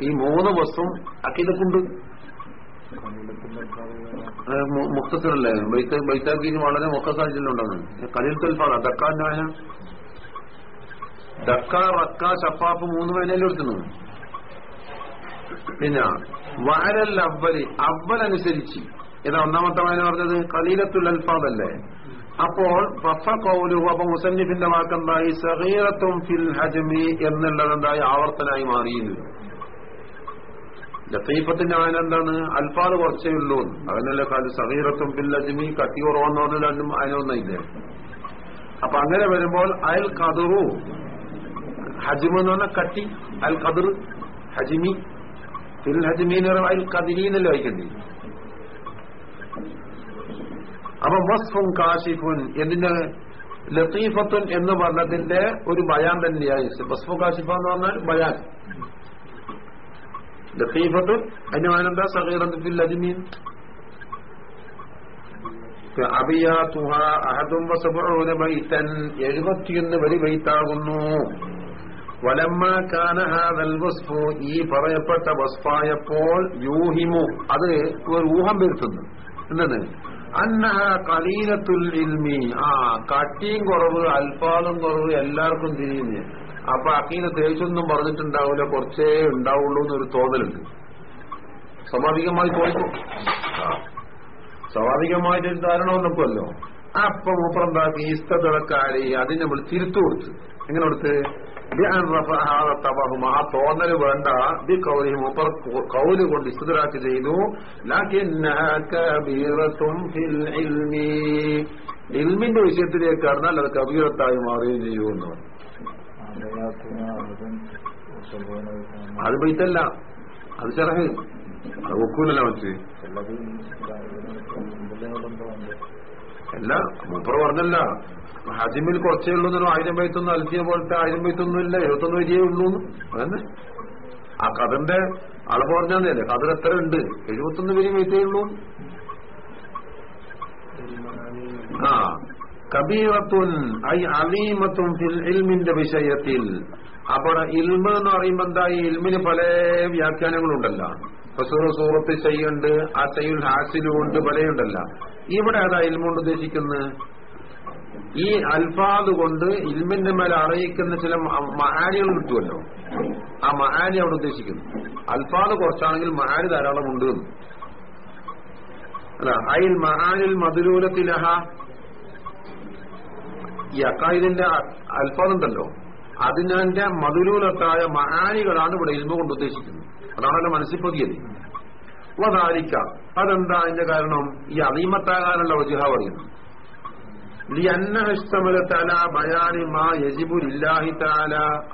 ഈ മൂന്ന് വസ്തും അക്കിതക്കുണ്ട്. മുക്തത്തിലല്ലേ ബൈത്താക്കിന് വളരെ മുഖസാഹചര്യമുണ്ടെന്ന് കലിൽ തൽഫാണ് ദക്കാന്റെ വേന ദക്ക റക്ക ഷപ്പാഫ് മൂന്ന് എടുക്കുന്നു പിന്നെ വാരൽ അവൽ അവൽ അനുസരിച്ച് ഏതാ ഒന്നാമത്തെ വായന പറഞ്ഞത് കലീലത്തുൽ അൽഫാദല്ലേ? അപ്പോൾ കൗലുഹു അപ്പൊ മുസന്നിഫിന്റെ വാക്കെന്തായി? സഹീറത്തും ഫിൽ ഹജ്മി എന്നുള്ളതെന്തായി ആവർത്തനായി മാറിയിരുന്നു. ലത്തീഫത്തിന്റെ ആന എന്താണ്? അൽഫാദ് കുറച്ചേ ഉള്ളൂ. അതിനല്ലേ കാൽ സഹീറത്തും ഫിൽ ഹജ്മി കട്ടി കുറവെന്ന് പറഞ്ഞ രണ്ടും അതിനൊന്നില്ലേ അപ്പൊ അങ്ങനെ വരുമ്പോൾ അൽ കദറു ഹജിമെന്ന് പറഞ്ഞ പറഞ്ഞാൽ കട്ടി അൽ കതുർ ഹജിമി ഫിൽ ഹജ്മീൻ അപ്പൊ വസ്ഫും കാശിഫുൻ എന്തിന്റെ ലത്തീഫത്തുൻ എന്ന് പറഞ്ഞതിന്റെ ഒരു ബയാൻ തന്നെയായി. വസ്ഫു കാശിഫ എന്ന് പറഞ്ഞാൽ ബയാൻ. ലത്തീഫത്തുൻ അതിന്റെ മാനെന്താ സഹീറത്തിൽ അബിയാ തുഹ അഹദും വസബൂന ബൈതൻ. എഴുപത്തിയൊന്ന് വരി ബൈത്താകുന്നു. വലമ്മ കാനഹാദൽ വസ്ഫു ഈ പറയപ്പെട്ട വസ്ഫായപ്പോൾ യൂഹിമു. അത് ഒരു ഊഹം വരുത്തുന്നു. എന്താണ് അന്നഹ കലീലത്തുൽ ഇൽമി. ആ കട്ടിയും കുറവ് അൽഫാദും കുറവ് എല്ലാവർക്കും തിരിയുന്നു അപ്പൊ അക്കീനെ തേച്ചൊന്നും പറഞ്ഞിട്ടുണ്ടാവില്ല കുറച്ചേ ഉണ്ടാവുള്ളൂ എന്നൊരു തോന്നലുണ്ട്. സ്വാഭാവികമായി തോന്നിക്കും സ്വാഭാവികമായിട്ട് ധാരണ നോക്കുമല്ലോ അപ്പൊ മൂപ്പറന്താക്കി ഇസ്തടക്കാരി അതിന് നമ്മൾ തിരുത്തു കൊടുത്തു. എങ്ങനെ കൊടുത്ത് ആ തോന്നൽ വേണ്ട. ബി കൗലി മൂപ്പർ കൗൽ കൊണ്ട് ഇസ്തരാക്ക് ചെയ്തു. ഇൽമിന്റെ വിഷയത്തിലേക്ക് കടന്നാൽ അത് കബീറത്തായി മാറുകയും ചെയ്യുമെന്ന് അത് ബൈത്തല്ല അത് ചെറഹ്. അത് ഒക്കൂലല്ല മറ്റ് അല്ല മൂപ്പർ പറഞ്ഞല്ല. ഹജിമിൽ കുറച്ചേ ഉള്ളൂ എന്നൊരു ആയിരം പൈത്തൊന്ന് അൽഫിയ പോലത്തെ ആയിരം പൈത്തൊന്നും ഇല്ല എഴുപത്തൊന്ന് വരിയേ ഉള്ളൂ അതന്നെ. ആ കഥന്റെ അളവ് പറഞ്ഞാന്നല്ലേ കഥ എത്ര ഉണ്ട്? എഴുപത്തൊന്ന് വരി ബൈത്തേ ഉള്ളൂ ആ. കബീറത്തുൻ ഐ അലീമത്തും ഇൽമിന്റെ വിഷയത്തിൽ. അപ്പോൾ ഇൽമ എന്ന് പറയുമ്പോ എന്താ ഈ ഇൽമിന് പല വ്യാഖ്യാനങ്ങളുണ്ടല്ലോ. ഫസൂർ സൂറത്ത് ചെയ്യുണ്ട് ആ ചെയ്യുൽ ഹാസിലും ഉണ്ട് പലയുണ്ടല്ല. ഇവിടെ അതാ ഇൽമുണ്ട് ഉദ്ദേശിക്കുന്നത്. ഈ അൽഫാദ് കൊണ്ട് ഇൽമിന്റെ മേലെ അറിയിക്കുന്ന ചില മഹാനികൾ കിട്ടുമല്ലോ ആ മഹാനി അവിടെ ഉദ്ദേശിക്കുന്നു. അൽഫാദ് കുറച്ചാണെങ്കിൽ മഹാനി ധാരാളം ഉണ്ട് അല്ല അയിൽ മഹാനിൽ മധുരൂലത്തിലഹ. ഈ അക്കായതിന്റെ അൽഫാദുണ്ടല്ലോ. അതിനെ മധുരൂലത്തായ മഹാനികളാണ് ഇവിടെ ഇൽമ കൊണ്ട് ഉദ്ദേശിക്കുന്നത്. അതാണല്ലോ മനസ്സിൽ പതിയത് വധാരിക്ക അതെന്താ അതിന്റെ കാരണം? ഈ അനീമത്താകാനുള്ള വജുഹ പറയുന്നു.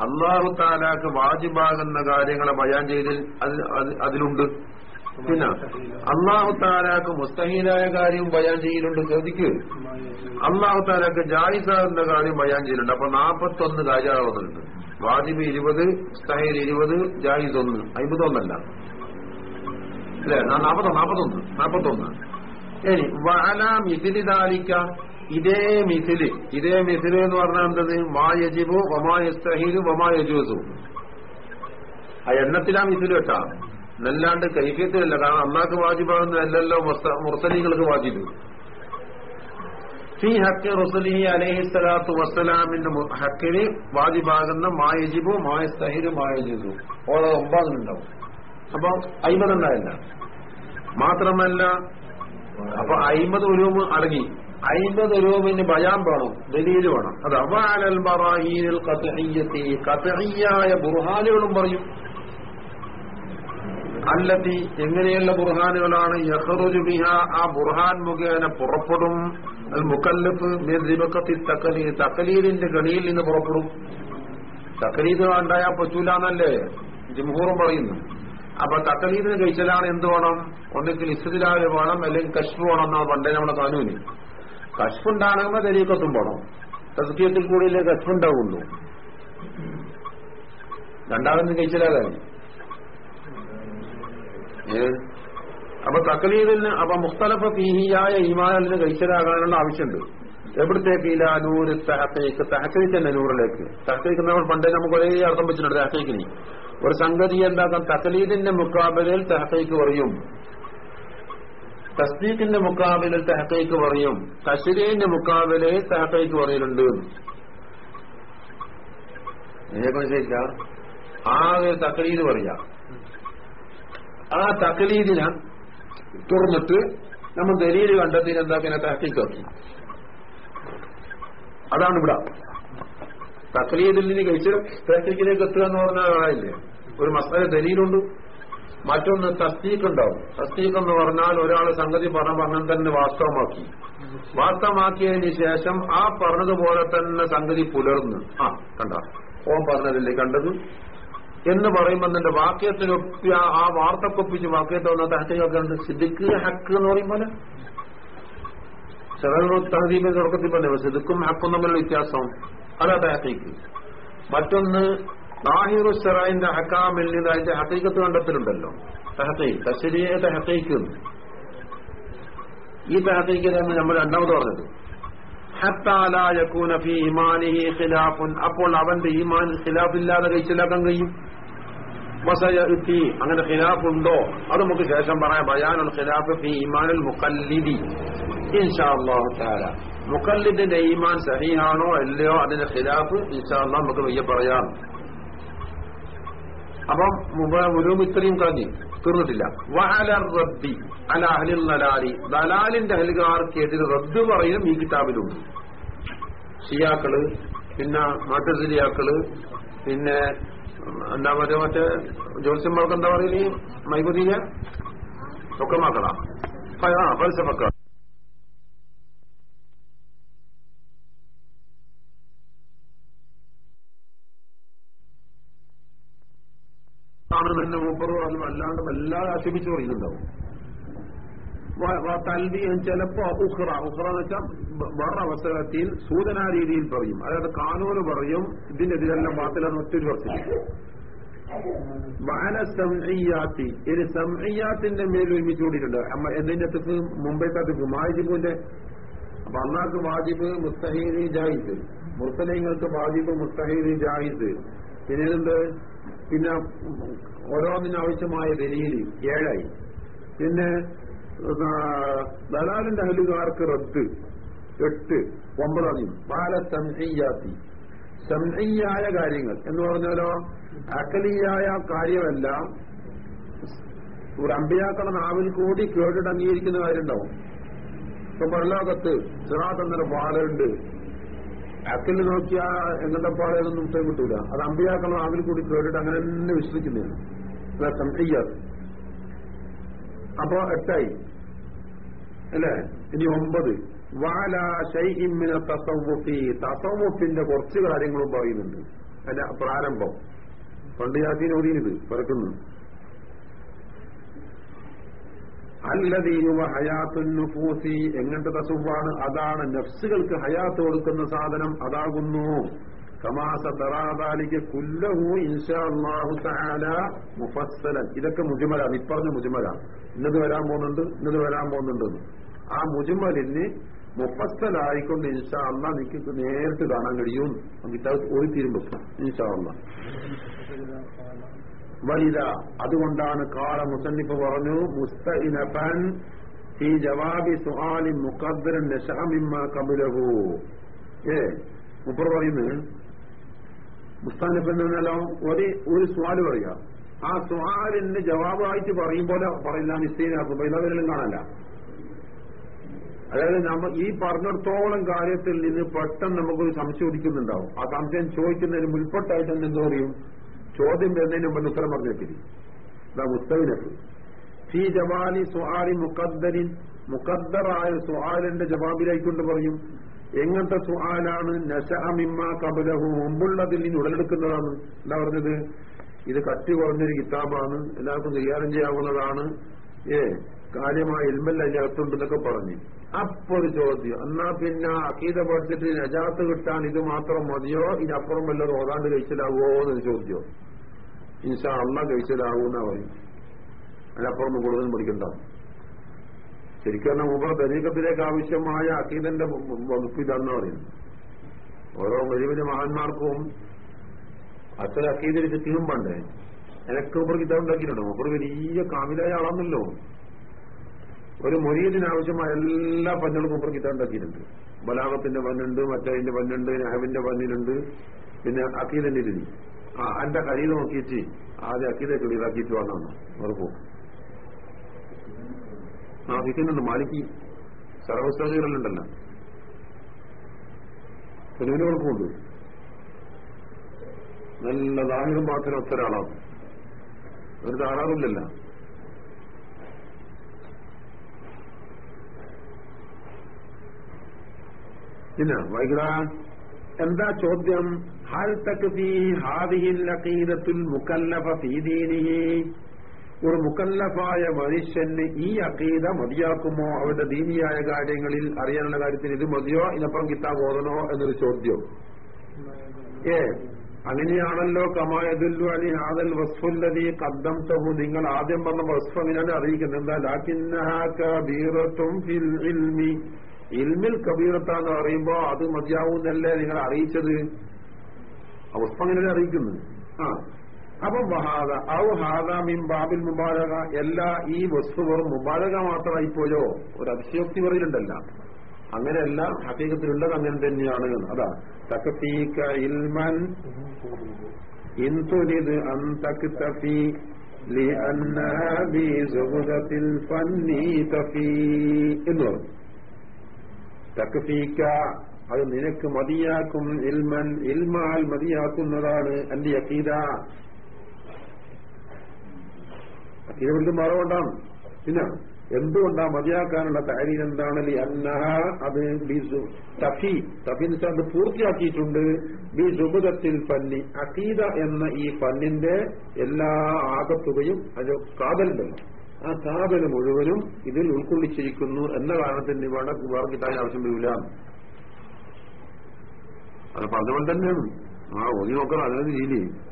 അള്ളാഹു താലാക്ക് വാജിബാകുന്ന കാര്യങ്ങളെ ബയാൻ ചെയ്തിൽ അതിലുണ്ട്. പിന്നെ അള്ളാഹു താലാക്ക് മുസ്തഹീലായ കാര്യവും ബയാൻ ചെയ്യലുണ്ട്. ശ്രദ്ധിക്ക്. അള്ളാഹു താലാക്ക് ജായിസാകുന്ന കാര്യം ബയാൻ ചെയ്യലുണ്ട്. അപ്പൊ നാപ്പത്തൊന്ന് കാര്യങ്ങളുണ്ട് വാജിബ് ഇരുപത് സഹേൽ ഇരുപത് ജാഹിദ് ഒന്ന്. അമ്പതൊന്നല്ല അല്ലെ? നാപ്പത്തൊന്ന് നാപ്പത്തൊന്ന് നാപ്പത്തൊന്ന്. ഇനി വഅല മിഥിലി ദാലിക്ക ഇതേ മിഥിൽ ഇതേ മിഥിൽ എന്ന് പറഞ്ഞാൽ എന്തത്? മായജിബു വമായസ്തഹീലു വമായജൂസു ആ എണ്ണത്തിലാ മിഥിൽ കേട്ടാ എന്നല്ലാണ്ട് കൈഫ്യത്തിലല്ല. കാരണം അന്നാക്ക് വാജിബാകുന്നതല്ലല്ലോ മുർസലിങ്ങൾക്ക് വാജിബ്. ഫി ഹക്ക് റസുലി അലഹി സ്വലാത്തു വസ്സലാമിന്റെ ഹക്കിന് വാജിബാകുന്ന മായജിബു മായ സഹിരു മായജിബു ഓരോ ഒമ്പതുണ്ടാവും അപ്പൊ അയിമതുണ്ടായില്ല മാത്രമല്ല അപ്പൊ അയിമത് ഉരൂമ് അടങ്ങി. അയിമത് ഉരൂമിന് ഭയാൻ വേണം ദലീൽ വേണം. അത് അവാലൽ ബുർഹാനുകളും പറയും. അല്ലത്തി എങ്ങനെയുള്ള ബുർഹാനുകളാണ്? യഹറുജു ആ ബുർഹാൻ മുഖേന പുറപ്പെടും. അൽ മുക്കല്ലഫ് ദിബക്കത്തി തക്കലീ തക്കലീദിന്റെ ഗണിയിൽ നിന്ന് പുറപ്പെടും. തക്കലീദ് ഉണ്ടായാൽ പറ്റൂല എന്നല്ലേ ജിംഹൂറും പറയുന്നു. അപ്പൊ തക്കലീദിന് കഴിച്ചാലാണ് എന്ത് വേണം? ഒന്നിക്കൽ ഇസ്തിലാൽ വേണം അല്ലെങ്കിൽ കശ്ഫ് വേണം എന്നാണ് പണ്ടേ നമ്മുടെ കാനൂന്. കശ്ഫ് തെരീക്കത്തും പോണം തസ്കീയത്തിൽ കൂടിയില്ലേ കശ്ഫ് ഉണ്ടാവുള്ളൂ. രണ്ടാമത് കഴിച്ചില്ലാതായി ഏ? അപ്പൊ തക്ലീദിന് അപ്പൊ മുഖ്തലഫ ഫീഹിയായ ഈമാനിന് കഴിച്ചതാകാനുള്ള ആവശ്യമുണ്ട്. എവിടത്തേക്ക് ഇല്ല നൂറ് തഹത്തേക്ക് തഹത്തേക്ക് തന്നെ നൂറിലേക്ക്. തഹത്തേക്ക് നമ്മൾ പണ്ടേ നമുക്ക് ഒരേ അർത്ഥം വെച്ചിട്ടുണ്ട് തഹത്തേക്കിനി ഒരു സംഗതി എന്താക്കാം? തക്ലീദിന്റെ മുക്കാബിലിൽ തഹത്തേക്ക് പറയും. തസ്ദീഖിന്റെ മുക്കാബിലിൽ തഹത്തേക്ക് പറയും. തശ്രീന്റെ മുക്കാബിലിൽ തഹത്തേക്ക് പറയലുണ്ട്. ഇതിനെക്കുറിച്ച് ആകെ തക്ലീദ് പറയാം. ആ തക്ലീദിനെ തുറന്നിട്ട് നമ്മൾ ദലീൽ കണ്ടെത്തിന് എന്താ പിന്നെ തഹക്കീക്കാക്കി അതാണ് ഇവിടെ. തക്ലീദിൽ നിന്ന് കഴിച്ച് തഹക്കീക്കിലേക്ക് എത്തുക എന്ന് പറഞ്ഞ ഒരാളില്ലേ ഒരു മസാല ദലീലുണ്ട്. മറ്റൊന്ന് തസ്തീഖ് ഉണ്ടാവും. തസ്തീഖ് എന്ന് പറഞ്ഞാൽ ഒരാൾ സംഗതി പറഞ്ഞ പറഞ്ഞു തന്നെ വാസ്തവമാക്കി. വാസ്തവമാക്കിയതിന് ശേഷം ആ പറഞ്ഞതുപോലെ തന്നെ സംഗതി പുലർന്ന്. ആ കണ്ട? ഓൻ പറഞ്ഞതല്ലേ കണ്ടത്? എന്ന് പറയുമ്പോൾ നിന്റെ വാക്യത്തിനൊപ്പി ആ വാർത്തക്കൊപ്പിച്ച് വാക്യത്തെ വന്ന തഹത്തേക്കൊക്കെ ഉണ്ട് സിദ്ദിഖ് ഹക്ക് എന്ന് പറയുമ്പോൾ തഹദീബിന്റെ തുടക്കത്തിൽ പറഞ്ഞു സിദ്ദിഖും ഹക്കും തമ്മിലുള്ള വ്യത്യാസം. അതാ തഹത്തേക്ക് മറ്റൊന്ന് നാഹിറു സെറായിന്റെ ഹക്കാമിൽ അതിന്റെ ഹക്കീക്കത്ത് കണ്ടെത്തലുണ്ടല്ലോ. തഹസീഖ് തശ്ശരിയെ തഹത്തേക്ക് ഈ തഹത്തേക്ക് നമ്മൾ രണ്ടാമത് പറഞ്ഞത്. ഹത്താലായക്കൂന ഫി ഇമാനിഹി ഖിലാഫുൻ. അപ്പോൾ അവന്റെ ഈമാൻ ഖിലാഫില്ലാതെ കഴിച്ചിലാക്കാൻ കഴിയും. വസയത്തി. അങ്ങനെ ഖിലാഫ് ഉണ്ടോ അത് നമുക്ക് ശേഷം പറയാം. ബയാനുൽ ഖിലാഫ് ഫി ഇമാനുൽ മുഖല്ലിദി. ഇൻഷാ അല്ലാഹു തആല. മുഖല്ലിദിന്റെ ഈമാൻ സഹിയാണോ അല്ലയോ അതിന്റെ ഖിലാഫ് ഇൻഷാ അല്ലാഹ് നമുക്ക് വയ്യ പറയാം. അപ്പം മുഴുവൻ ഇത്രയും കളഞ്ഞു തീർന്നിട്ടില്ല. വഅല റബ്ബി അല അഹ്ലിൽ നലാലി ദലാലിന്റെ അഹലുകാർക്കെതിരെ റദ്ദ് പറയും ഈ കിതാബിലുണ്ട്. ഷിയാക്കൾ പിന്നെ മാട്ടുസിരിയാക്കൾ പിന്നെ എന്താ പറയുക മറ്റേ ജ്യോത്സ്യന്മാർക്ക് എന്താ പറയുക ഈ ഒക്കെ മക്കളാ ആ ആണ് തന്നെ മൂപ്പറോ അത് വല്ലാണ്ട് വല്ലാതെ ആക്ഷേപിച്ച് പറയുന്നുണ്ടാവും. തൽവി ചിലപ്പോ ഉഹ്റ ഉഹ്റ എന്ന് വെച്ചാൽ വേറെ അവസരത്തിൽ സൂചനാ രീതിയിൽ പറയും. അതായത് കാനൂന് പറയും ഇതിനെതിരെല്ലാം ബാത്തിലെന്ന് ഒറ്റൊരു വർഷം വാന സംഇയാത്തി ഇനി സംഇയാത്തിന്റെ മേൽ ഒരുമിച്ച് എന്തിന്റെ അകത്ത്? മുംബൈ അകത്ത് വാജിബിന്റെ. അപ്പൊ അന്നാക്ക് വാജിബ് മുസ്തഹീദി ജാഹിദ് മുസ്തലീങ്ങൾക്ക് വാജിബ് മുസ്തഹീദി ജാഹിദ് പിന്നീട് പിന്നെ ഓരോന്നിനാവശ്യമായ ദലീൽ. ഏഴായി. പിന്നെ ദലാലിന്റെ അഹലുകാർക്ക് റദ്ദ് എട്ട് ഒമ്പതാം ബാല സംഹയ്യാത്തി സംഹയ്യായ കാര്യങ്ങൾ. എന്ന് പറഞ്ഞാലോ അക്കലിയായ കാര്യമല്ല ഒരു അമ്പിയാക്കളുടെ നാവിൽ കൂടി കേട്ടിട്ട് അംഗീകരിക്കുന്ന കാര്യം ഉണ്ടാവും ഇപ്പൊ പരലോകത്ത് സിറാത്തന്നൊരു പാലുണ്ട് അക്കലിൽ നോക്കിയാൽ എങ്ങനത്തെ പാടുകളൊന്നും ഉത്തരം കിട്ടൂല. അത് അമ്പിയാക്കളുടെ നാവിൽ കൂടി കേട്ടിട്ട് അങ്ങനെ തന്നെ വിശ്വസിക്കുന്നതാണ്. സംഹയ്യാത്ത് അപ്പോ എട്ടായി. അല്ലേ? ഇനി ഒമ്പത്. വാല ശൈഹിമ്മിന തസവുഫി തസവുഫിന്റെ കുറച്ച് കാര്യങ്ങളും പറയുന്നുണ്ട്. അല്ല പ്രാരംഭം. പണ്ട് ജാതിന് ഓതിയത് പറക്കുന്നു. അല്ലതീയുവ ഹയാത്തുന്നുഫൂസി എങ്ങനത്തെ തസുവാണ് അതാണ് നഫ്സുകൾക്ക് ഹയാത്ത് കൊടുക്കുന്ന സാധനം. അതാകുന്നു. കമാസ തറാദാലിക്ക് കുല്ലഹു ഇൻഷാഹു തആല മുഫസ്സലൻ. ഇതൊക്കെ മുജുമലാണ്. ഇപ്പറഞ്ഞ മുജുമലാണ്. ഇന്നത് വരാൻ പോകുന്നുണ്ട് ഇന്നത് വരാൻ പോകുന്നുണ്ട് ആ മുജുമലിന് ഇൻഷാ അള്ളാ നിക്ക് നേരിട്ട് കാണാൻ കഴിയും. നമുക്ക് ഒരു തീരുമ്പോ ഇൻഷാ വലിത വലുത അതുകൊണ്ടാണ് കാല മുസന്നിഫ് പറഞ്ഞു മുസ്തഇനഫൻ ഈ ജവാബി സുഹാലി മുഖദ്രൻ നഷാമിമ്മ കബുലഹു. ഏ മുപ്പർ പറയുന്നത് മുസ്താനിഫ് എന്നല്ലോ ഒരു ഒരു സ്വാൽ പറയുക ആ സ്വാലിന് ജവാബായിട്ട് പറയും പോലെ പറയില്ല നിശ്ചയിനാക്കും എല്ലാവരിലും കാണല്ല അതായത് നമ്മ ഈ പറഞ്ഞിടത്തോളം കാര്യത്തിൽ നിന്ന് പെട്ടെന്ന് നമുക്കൊരു സംശയം ഉദിക്കുന്നുണ്ടാവും. ആ സംശയം ചോദിക്കുന്നതിന് മുൽപ്പെട്ടായിട്ട് തന്നെ എന്തോ പറയും? ചോദ്യം വരുന്നതിന് മുമ്പ് ഉത്തരം പറഞ്ഞിട്ടില്ല ഇതാ മുസ്തവിനക്ക് ജവാലി സുഹാലി മുഖദ്ദരിൻ മുഖദ്ദറായ സുഹാലിന്റെ ജവാബിലായിക്കൊണ്ട് പറയും. എങ്ങനത്തെ സുഹാലാണ് നശഅമിമ്മ കബലഹു. മുമ്പുള്ളതിൽ നിന്ന് ഉടലെടുക്കുന്നതാണ്. എന്താ പറഞ്ഞത്? ഇത് കട്ടി കുറഞ്ഞൊരു കിതാബാണ്. എല്ലാവർക്കും കൈകാര്യം ചെയ്യാവുന്നതാണ്. ഏ കാര്യമായ ഇൽമല്ല അതിനകത്തുണ്ടെന്നൊക്കെ പറഞ്ഞു. അപ്പൊ ഒരു ചോദ്യം. എന്നാ പിന്നെ അക്കീത പഠിച്ചിട്ട് നജാത്ത് കിട്ടാൻ ഇത് മാത്രം മതിയോ? ഇതിനപ്പുറം വല്ലതും ഓതാണ്ട് കഴിച്ചിലാവോ എന്നൊരു ചോദ്യം. ഇൻഷാ അള്ള കഴിച്ചിലാവൂന്നാ പറയും. അതിനപ്പുറം കൂടുതലും പഠിക്കണ്ട. ശരിക്കും പറഞ്ഞാൽ മൂപ്പർ ദരീകത്തിലേക്ക് ആവശ്യമായ അക്കീദന്റെ വകുപ്പ് ഇതാന്ന് പറയുന്നത് ഓരോ വലിയ വലിയ മഹാന്മാർക്കും അത്ര അക്കീതിരിച്ച് പണ്ടേ. എനക്ക് മൂപ്പർ ഇതുണ്ടാക്കിയിട്ടുണ്ടോ മൂപ്പർ വലിയ കാമിലായ ആളാണല്ലോ ഒരു മൊരീദിനാവശ്യമായ എല്ലാ പന്നുകളും മൂപ്പർ ഇതുണ്ടാക്കിയിട്ടുണ്ട് ബലാഗത്തിന്റെ പന്നുണ്ട് മറ്റേതിന്റെ പന്നുണ്ട് നഹവിന്റെ പന്നിലുണ്ട് പിന്നെ അക്കീദിന്റെ രീതി. ആ എന്റെ കരീത് നോക്കിയിട്ട് ആദ്യം അക്കീതെ ക്ലിയറാക്കിയിട്ട് വന്നു ഉറപ്പോ ആ ഫിക്കുന്നുണ്ട് മാലിക്ക് സർവസ്ഥാചീറലുണ്ടല്ലോ തെരുവിന് കുഴപ്പമുണ്ട്. നല്ല ദാഹികം പാത്തിനും ഒത്ത ഒരാളാണ്. ഒരു താറാറില്ലല്ല പിന്നെ വൈകിട എന്താ ചോദ്യം? ഹാൽ തക് ഫീ ഹാദിഹിൽ അഖീദത്തുൽ മുക്കല്ലഫ ഒരു മുക്കല്ലഫായ മനുഷ്യന് ഈ അക്കീത മതിയാക്കുമോ? അവരുടെ ദീനിയായ കാര്യങ്ങളിൽ അറിയാനുള്ള കാര്യത്തിന് ഇത് മതിയോ? ഇതിനപ്പുറം കിതാബ് ഓതണോ എന്നൊരു ചോദ്യം. ഏ അങ്ങനെയാണല്ലോ കമായതുല്ലു അലി ഹാദൽ വസ്ഫുല്ലതി കദ്ദം തഹു നിങ്ങൾ ആദ്യം പറഞ്ഞ വസ്ഫ് അങ്ങനെയാണ് അറിയിക്കുന്നത്? എന്താ? ലാക്കിന്നീറത്തും ഇൽമിൽ കബീറത്താന്ന് പറയുമ്പോ അത് മതിയാവുന്നല്ലേ നിങ്ങൾ അറിയിച്ചത്? വസ്ഫ് അങ്ങനെ അറിയിക്കുന്നു ആ അപ്പൊ മഹാദ ഔ ഹാദ മിൻ ബാബിൽ മുബാരക. എല്ലാ ഈ വസ്തു വെറും മുബാരക മാത്രമായി പോയോ ഒരു അതിശയോക്തി പറയുന്നുണ്ടല്ല അങ്ങനെയല്ല ഹക്കീകത്തിലുള്ളത് അങ്ങനെ തന്നെയാണ്. അതാ തക്കത്തീക്ക ഇൽമൻ ഇൻതുലിത് അന്തക്തഫി എന്ന് പറഞ്ഞു. തക്കഫീക്ക അത് നിനക്ക് മതിയാക്കും ഇൽമൻ. ഇൽമാൽ മതിയാക്കുന്നതാണ് അന്റെ അക്കീത യക്കീദ വലിയ മറവുണ്ടാണ്. പിന്നെ എന്തുകൊണ്ടാ മതിയാക്കാനുള്ള കാര്യം എന്താണ്? അത് തഫി തഫി എന്ന് അത് പൂർത്തിയാക്കിയിട്ടുണ്ട്. ബി സുബുദത്തിൽ പന്നി അഖീദ എന്ന ഈ പന്നിന്റെ എല്ലാ ആകത്തുകയും അത് കാതലുണ്ടല്ലോ. ആ കാതൽ മുഴുവനും ഇതിൽ ഉൾക്കൊള്ളിച്ചിരിക്കുന്നു എന്ന കാരണത്തിന് വേണം വേറെ ആവശ്യം വരില്ല. അത് പറഞ്ഞുകൊണ്ട് തന്നെയാണ്. ആ ഒതി നോക്കണം. അതിനൊരു രീതി.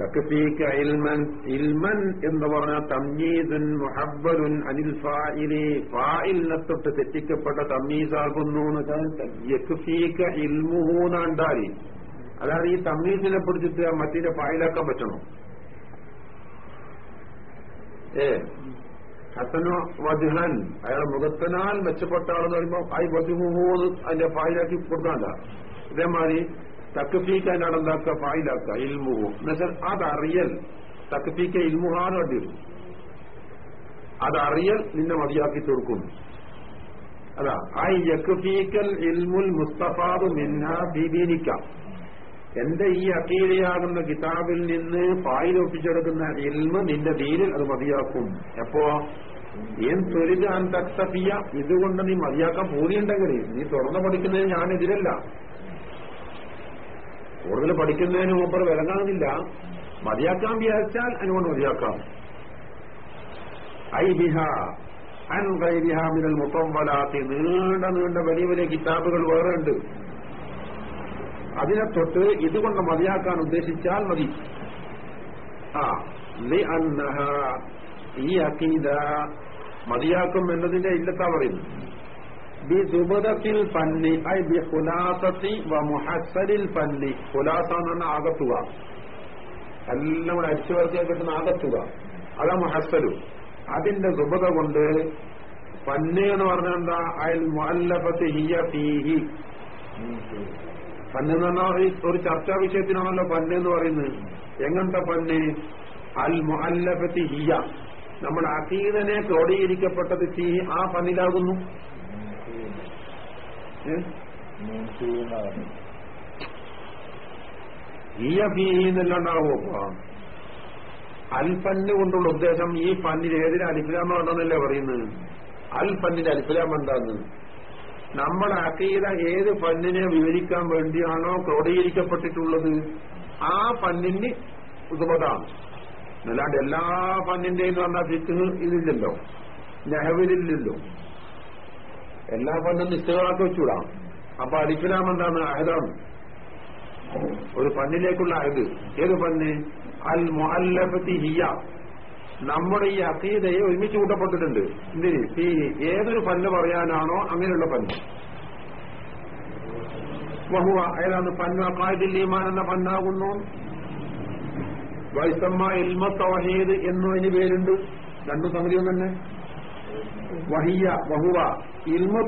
തക്ഫീക ഇൽമൻ ഇൽമൻ എന്ന് പറഞ്ഞ തമ്മീദുൻ മുഹബ്ബലുൻ അനിൽ ഫായിലി ഫായിലിനെ തൊട്ട് തെറ്റിക്കപ്പെട്ട തമ്മീസാകുന്നു യക്ഫീക ഇൽമുഹൂന്നാണ്ടാരി അതായത് ഈ തമ്മീസിനെ പിടിച്ചിട്ട് മറ്റേ ഫായിലാക്കാൻ പറ്റണോ? ഏ? ഹസനോ വജുഹൻ അയാൾ മുഖത്തനാൽ മെച്ചപ്പെട്ട ആളെന്ന് പറയുമ്പോ ഐ വജുഹൂന്ന് അതിന്റെ ഫായിലാക്കി കൊടുക്കാണ്ട ഇതേമാതിരി തക്കഫീക്ക് അതിനാണ് എന്താക്കുക ഫായിലാക്കുക ഇൽമുഹു എന്നുവെച്ചാൽ അതറിയൽ. തക്കഫീക്ക ഇൽമുഹാന്ന് വേണ്ടി വരും. അതറിയൽ നിന്നെ മതിയാക്കി തീർക്കുന്നു അതാ ഐ യക്ഫീക്കൽ ഇൽമുൽ മുസ്തഫാദ് മിന്ന ബിബീനിക്ക എന്റെ ഈ അക്കീലയാകുന്ന കിതാബിൽ നിന്ന് ഫായിൽ ഒപ്പിച്ചെടുക്കുന്ന ഇൽമ് നിന്റെ ദീനിൽ അത് മതിയാക്കും. എപ്പോ? ഏൻ തൊരിതാൻ തക്തഫിയ ഇതുകൊണ്ട് നീ മതിയാക്കാൻ പൂതിയുണ്ടെങ്കിൽ നീ തുറന്നു പഠിക്കുന്നതിന് ഞാനെതിരല്ല കൂടുതൽ പഠിക്കുന്നതിന് മുമ്പ് വിലങ്ങാകുന്നില്ല മതിയാക്കാൻ വിചാരിച്ചാൽ അതിനോട് മതിയാക്കാം. ഐ ബിഹ അൻ ഗൈരിഹ മിനൽ മുത്തമ്പലാത്തി നീണ്ട നീണ്ട വലിയ വലിയ കിതാബുകൾ വേറെ ഉണ്ട്. അതിനെ തൊട്ട് ഇതുകൊണ്ട് മതിയാക്കാൻ ഉദ്ദേശിച്ചാൽ മതി. ആ ലി അന്നഹ ഈ അക്കീദ മതിയാക്കും എന്നതിന്റെ ഇല്ലത്താ പറയുന്നു പന്നി ഐ ബി ഹുലാസത്തി വ മുഹസലിൽ പന്നി ഹുലാസ എന്ന് പറഞ്ഞാൽ ആകത്തുക. എല്ലാം കൂടെ അരിച്ചു വരക്കാൻ കിട്ടുന്ന ആകത്തുക. അതാ മുഹസലു അതിന്റെ ദുബത കൊണ്ട് പന്നി എന്ന് പറഞ്ഞാൽ എന്താ? അയൽ മുഅല്ലഫത്ത് ഹിയ ഫീഹി. പന്ന് എന്ന് പറഞ്ഞാൽ ഒരു- ചർച്ചാ വിഷയത്തിനാണല്ലോ പന്ന് എന്ന് പറയുന്നത്. എങ്ങനത്തെ പന്ന്? അൽ മുഹല്ലഫത്തി ഹിയ. നമ്മുടെ അതീതനെ ക്രോഡീകരിക്കപ്പെട്ടത് ഫീ ആ പന്നിലാകുന്നു. അൽ പന്ന് കൊണ്ടുള്ള ഉദ്ദേശം ഈ പന്നിന് ഏതിന് അലിഫിലാമ ഉണ്ടെന്നല്ലേ പറയുന്നത്? അൽ പന്നിന്റെ അലിഫിലാമ എന്താന്ന്? നമ്മുടെ അക്കീത ഏത് പന്നിനെ വിവരിക്കാൻ വേണ്ടിയാണോ ക്രോഡീകരിക്കപ്പെട്ടിട്ടുള്ളത്? ആ പന്നിന് ഉപതാണ് അല്ലാണ്ട് എല്ലാ പന്നിന്റെയും പറഞ്ഞാൽ ഫിക്ക് ഇതില്ലല്ലോ നെഹവിലില്ലല്ലോ. എല്ലാ പണ്ടും നിശ്ചയമാക്കി വെച്ചുകൂടാം അപ്പൊ അലിഫിലാം എന്താണ് അഹദാണ് ഒരു പണ്ണിലേക്കുള്ള അഹദ്. ഏത് പണ്ണ് അൽ മുഅല്ലഫത്തി ഹിയ. നമ്മുടെ ഈ അസീതയെ ഒരുമിച്ച് കൂട്ടപ്പെട്ടിട്ടുണ്ട്. എന്തിന്? ഈ ഏതൊരു പല്ല് പറയാനാണോ അങ്ങനെയുള്ള പല്ല് വഹുവ ഏതാണ് പന്ന. കായിദിൽ ഈമാൻ എന്ന പന്നാകുന്നു. വൈസമ്മ ഇൽമ തവഹീദ് എന്നതിന് പേരുണ്ട്. രണ്ടു സംഗതിയും തന്നെ. വഹിയ വഹുവ. ഇൽമു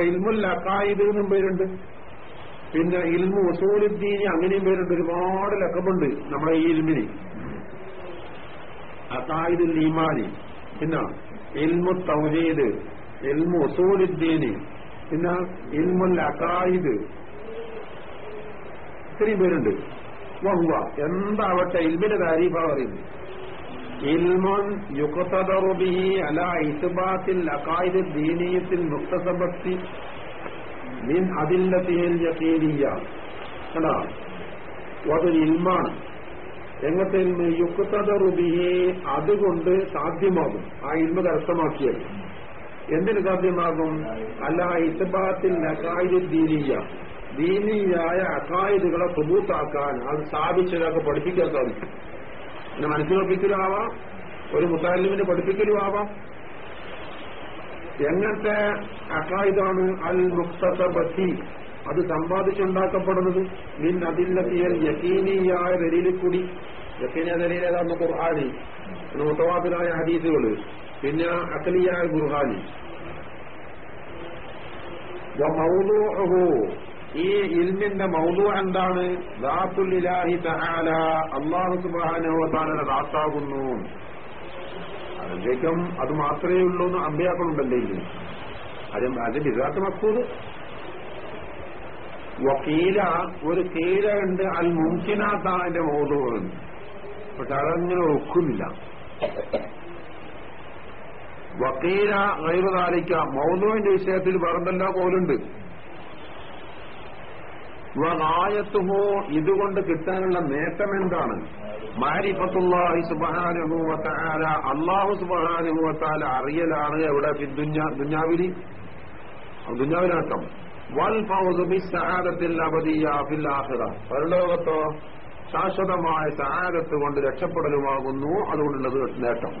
ഇൽമുല്ല അക്കായിദ് എന്നും പേരുണ്ട്. പിന്നെ ഇൽമു ഉസൂലുദ്ദീനി അങ്ങനെയും പേരുണ്ട്. ഒരുപാട് ലക്കമുണ്ട് നമ്മുടെ ഈ ഇൽമിന്. അക്കായിദുൽ ഈമാനി. പിന്നെ ഇൽമു തൗഹീദ് ഇൽമു ഉസൂലുദ്ദീനി പിന്നെ ഇൽമുൽ അക്കായിദ് ഇത്രയും പേരുണ്ട്. വഹുവ. എന്താവട്ടെ ഇൽമിന്റെ താരീഫ പറയുന്നത് ഇൽമുൻ യുക്തദറു ബിഹി അലാ ഇസ്ബാത്തിൽ അഖായിദ് ദീനിയത്തിൽ മുക്തസബത്തി മിൻ അതില്ലത്തിൽ യഖീനിയ. കണ്ടാ? അതൊരു ഇൽമാണ്. എങ്ങനത്തെ ഇൽമ്? യുക്തദറു ബിഹി അതുകൊണ്ട് സാധ്യമാകും. ആ ഇൽമ കരസ്ഥമാക്കിയത്. എന്തിന് സാധ്യമാകും? അല്ല ഇസ്ബാത്തിൽ അഖായിദ് ദീനീയായ അഖായിദുകളെ സുബൂത്താക്കാൻ അത് സ്ഥാപിച്ചതൊക്കെ പഠിപ്പിക്കാൻ സാധിക്കും. പിന്നെ മനസ്സിലൊപ്പിക്കലും ആവാം ഒരു മുത്താലിമിനെ പഠിപ്പിക്കലും ആവാം എങ്ങനത്തെ അക്കായുധമാണ് അൽ മുക്തബത്തി അത് സമ്പാദിച്ചുണ്ടാക്കപ്പെടുന്നത്. മിൻ അതില്ലത്തിയൽ യക്കീനിയായ ദലീലിൽ കൂടി. യക്കീനിയ ദലീൽ ഏതാന്ന് ഖുർആാനി പിന്നെ മുത്തവാദിലായ ഹദീസുകൾ. പിന്നെ അക്കലിയായ ഖുർഹാനി ഈ ഇൽമിന്റെ മൗലു എന്താണ്? അള്ളാഹു സുബ്ഹാനഹു ദാസാകുന്നു ദാത്താകുന്നു. അതിലേക്കും അത് മാത്രമേ ഉള്ളൂ എന്ന് അമ്പയാക്കളുണ്ടല്ലേ ഇല്ല അത് അത് ബിദാത്ത് മക്കൂത് വക്കീല ഒരു കീല ഉണ്ട് അൽ മുംകിനാത്താണ് അതിന്റെ മൗലു പക്ഷെ അതങ്ങനെ ഒക്കുന്നില്ല. വക്കീല ഗൈറുദാലിക്ക മൗതുവിന്റെ വിഷയത്തിൽ വേറെന്തെല്ലാം കോലുണ്ട്? വകായത്തുഹോ ഇതുകൊണ്ട് കിട്ടാനുള്ള നേട്ടം എന്താണ് മാരിഫത്തുല്ലാഹി സുബഹാനുഭവത്താല അള്ളാഹു സുബാനുഭവത്താല അറിയലാണ് എവിടെ? ദുഞ്ഞാവിലി ദുഞ്ഞാവിനർത്ഥം വൽ ഫൗസുബിസാദത്തിൽ അവധിയ ഫിൽ ആഖിറ. പരലോകത്തോ ശാശ്വതമായ സഹാരത്ത് കൊണ്ട് രക്ഷപ്പെടലുമാകുന്നു അതുകൊണ്ടുള്ളത് നേട്ടം.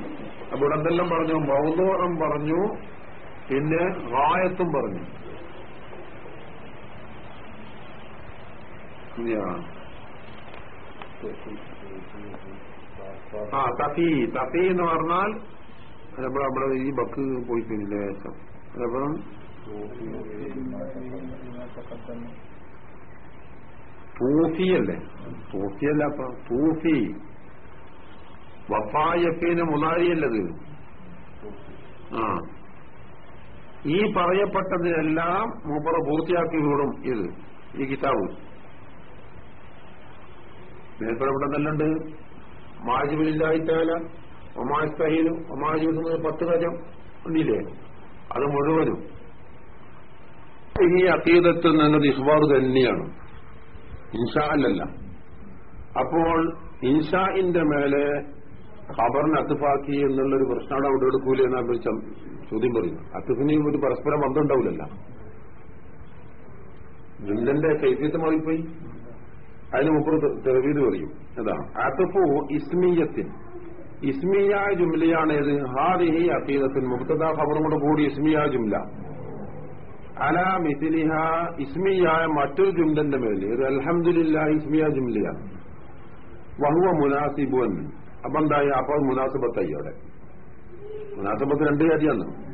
അപ്പൊ ഇവിടെ എന്തെല്ലാം പറഞ്ഞു? മൗതോറം പറഞ്ഞു പിന്നെ വായത്തും പറഞ്ഞു. ആ തഫി തഫി എന്ന് പറഞ്ഞാൽ നമ്മുടെ ഈ ബക്ക് പോയി കഴിഞ്ഞില്ല ലേശം തൂഫി തൂഫിയല്ലേ തൂഫിയല്ല അപ്പൊ തൂഫി. വഫായഫീന് മുതാരിയല്ലത് ആ. ഈ പറയപ്പെട്ടതിനെല്ലാം മൂപ്പറ പൂർത്തിയാക്കി വിടും ഇത് ഈ കിതാബ്. നേരത്തെ ഇവിടെ നല്ലുണ്ട് മാജിബിലില്ലായിട്ടാല ഒമാസ്തഹീലും ഒമാജിബ് പത്ത് കാര്യം ഉണ്ടില്ലേ അത് മുഴുവനും. ഈ അതീതത്തിൽ നിന്നത് ഇഹ്ബാർ തന്നെയാണ്. ഇൻഷാ അല്ലല്ല. അപ്പോൾ ഇൻഷാഇന്റെ മേലെ ഖബറിന് അത്തുഫാക്കി എന്നുള്ളൊരു പ്രശ്നമാണ് അവിടെ എടുക്കൂല എന്നാ ചോദ്യം പറയുന്നു അത്തുഫിനെയും ഒരു പരസ്പരം ബന്ധം ഉണ്ടാവില്ലല്ല ജുല്ലന്റെ കൈഫീത്ത് മാറിപ്പോയി. അതിന് മുപ്പത് തെറവീത് പറയും. അതാണ് അത്തുഫു ഇസ്മീയത്തിൽ ഇസ്മിയായ ജുംലയാണ് ഏത്? ഹാദിഹി അക്കീദത്തിൻ മുക്തദ ഖബറും കൂടെ കൂടി ഇസ്മിയായ ജുംല. അല മിഥിലിഹ ഇസ്മിയായ മറ്റൊരു ജുംലന്റെ മേൽ ഇത് അൽഹംദുലില്ല ഇസ്മിയ ജുംലിയ. വഹുവ മുനാസിബുൻ. അപ്പൊ എന്തായി? അപ്പൊ മുനാസിബത്തായി അവിടെ. മുനാസിബത്ത് രണ്ട് കാര്യമാണ്.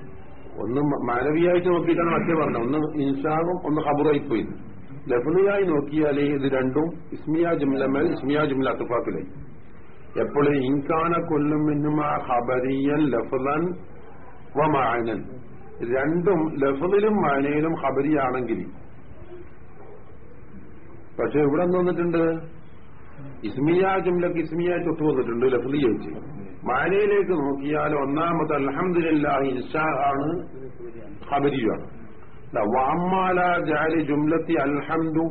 ഒന്ന് മാനവിയായിട്ട് നോക്കിയിട്ടാണ് മറ്റേ പറഞ്ഞത്. ഒന്ന് ഇൻഷാവും ഒന്ന് ഖബറായി പോയി ലഫ്ലിയായി നോക്കിയാൽ ഇത് രണ്ടും ഇസ്മിയ ജുംലമൽ ഇസ്മിയ ജുംല അത്തുഫാക്കിലായി എപ്പോഴും ഇൻകാന കൊല്ലും മിന്നുമാ ഹബരിയൻ ലഫ്ലൻ വ മാനൻ രണ്ടും ലഫ്ലിലും മാനയിലും ഹബരിയാണെങ്കിൽ പക്ഷെ ഇവിടെ എന്ത് വന്നിട്ടുണ്ട്? ഇസ്മിയ ജുംലക്ക് ഇസ്മിയായിട്ട് ഒത്തു വന്നിട്ടുണ്ട് ലഫലി ചോദിച്ച് മാനയിലേക്ക് നോക്കിയാൽ ഒന്നാമത്തെ അൽഹംദുലില്ലാഹി ഇൻഷാ ആണ് ഖബരിയാണ്. വാമാല ജാലി ജുംലത്തി അൽഹംദു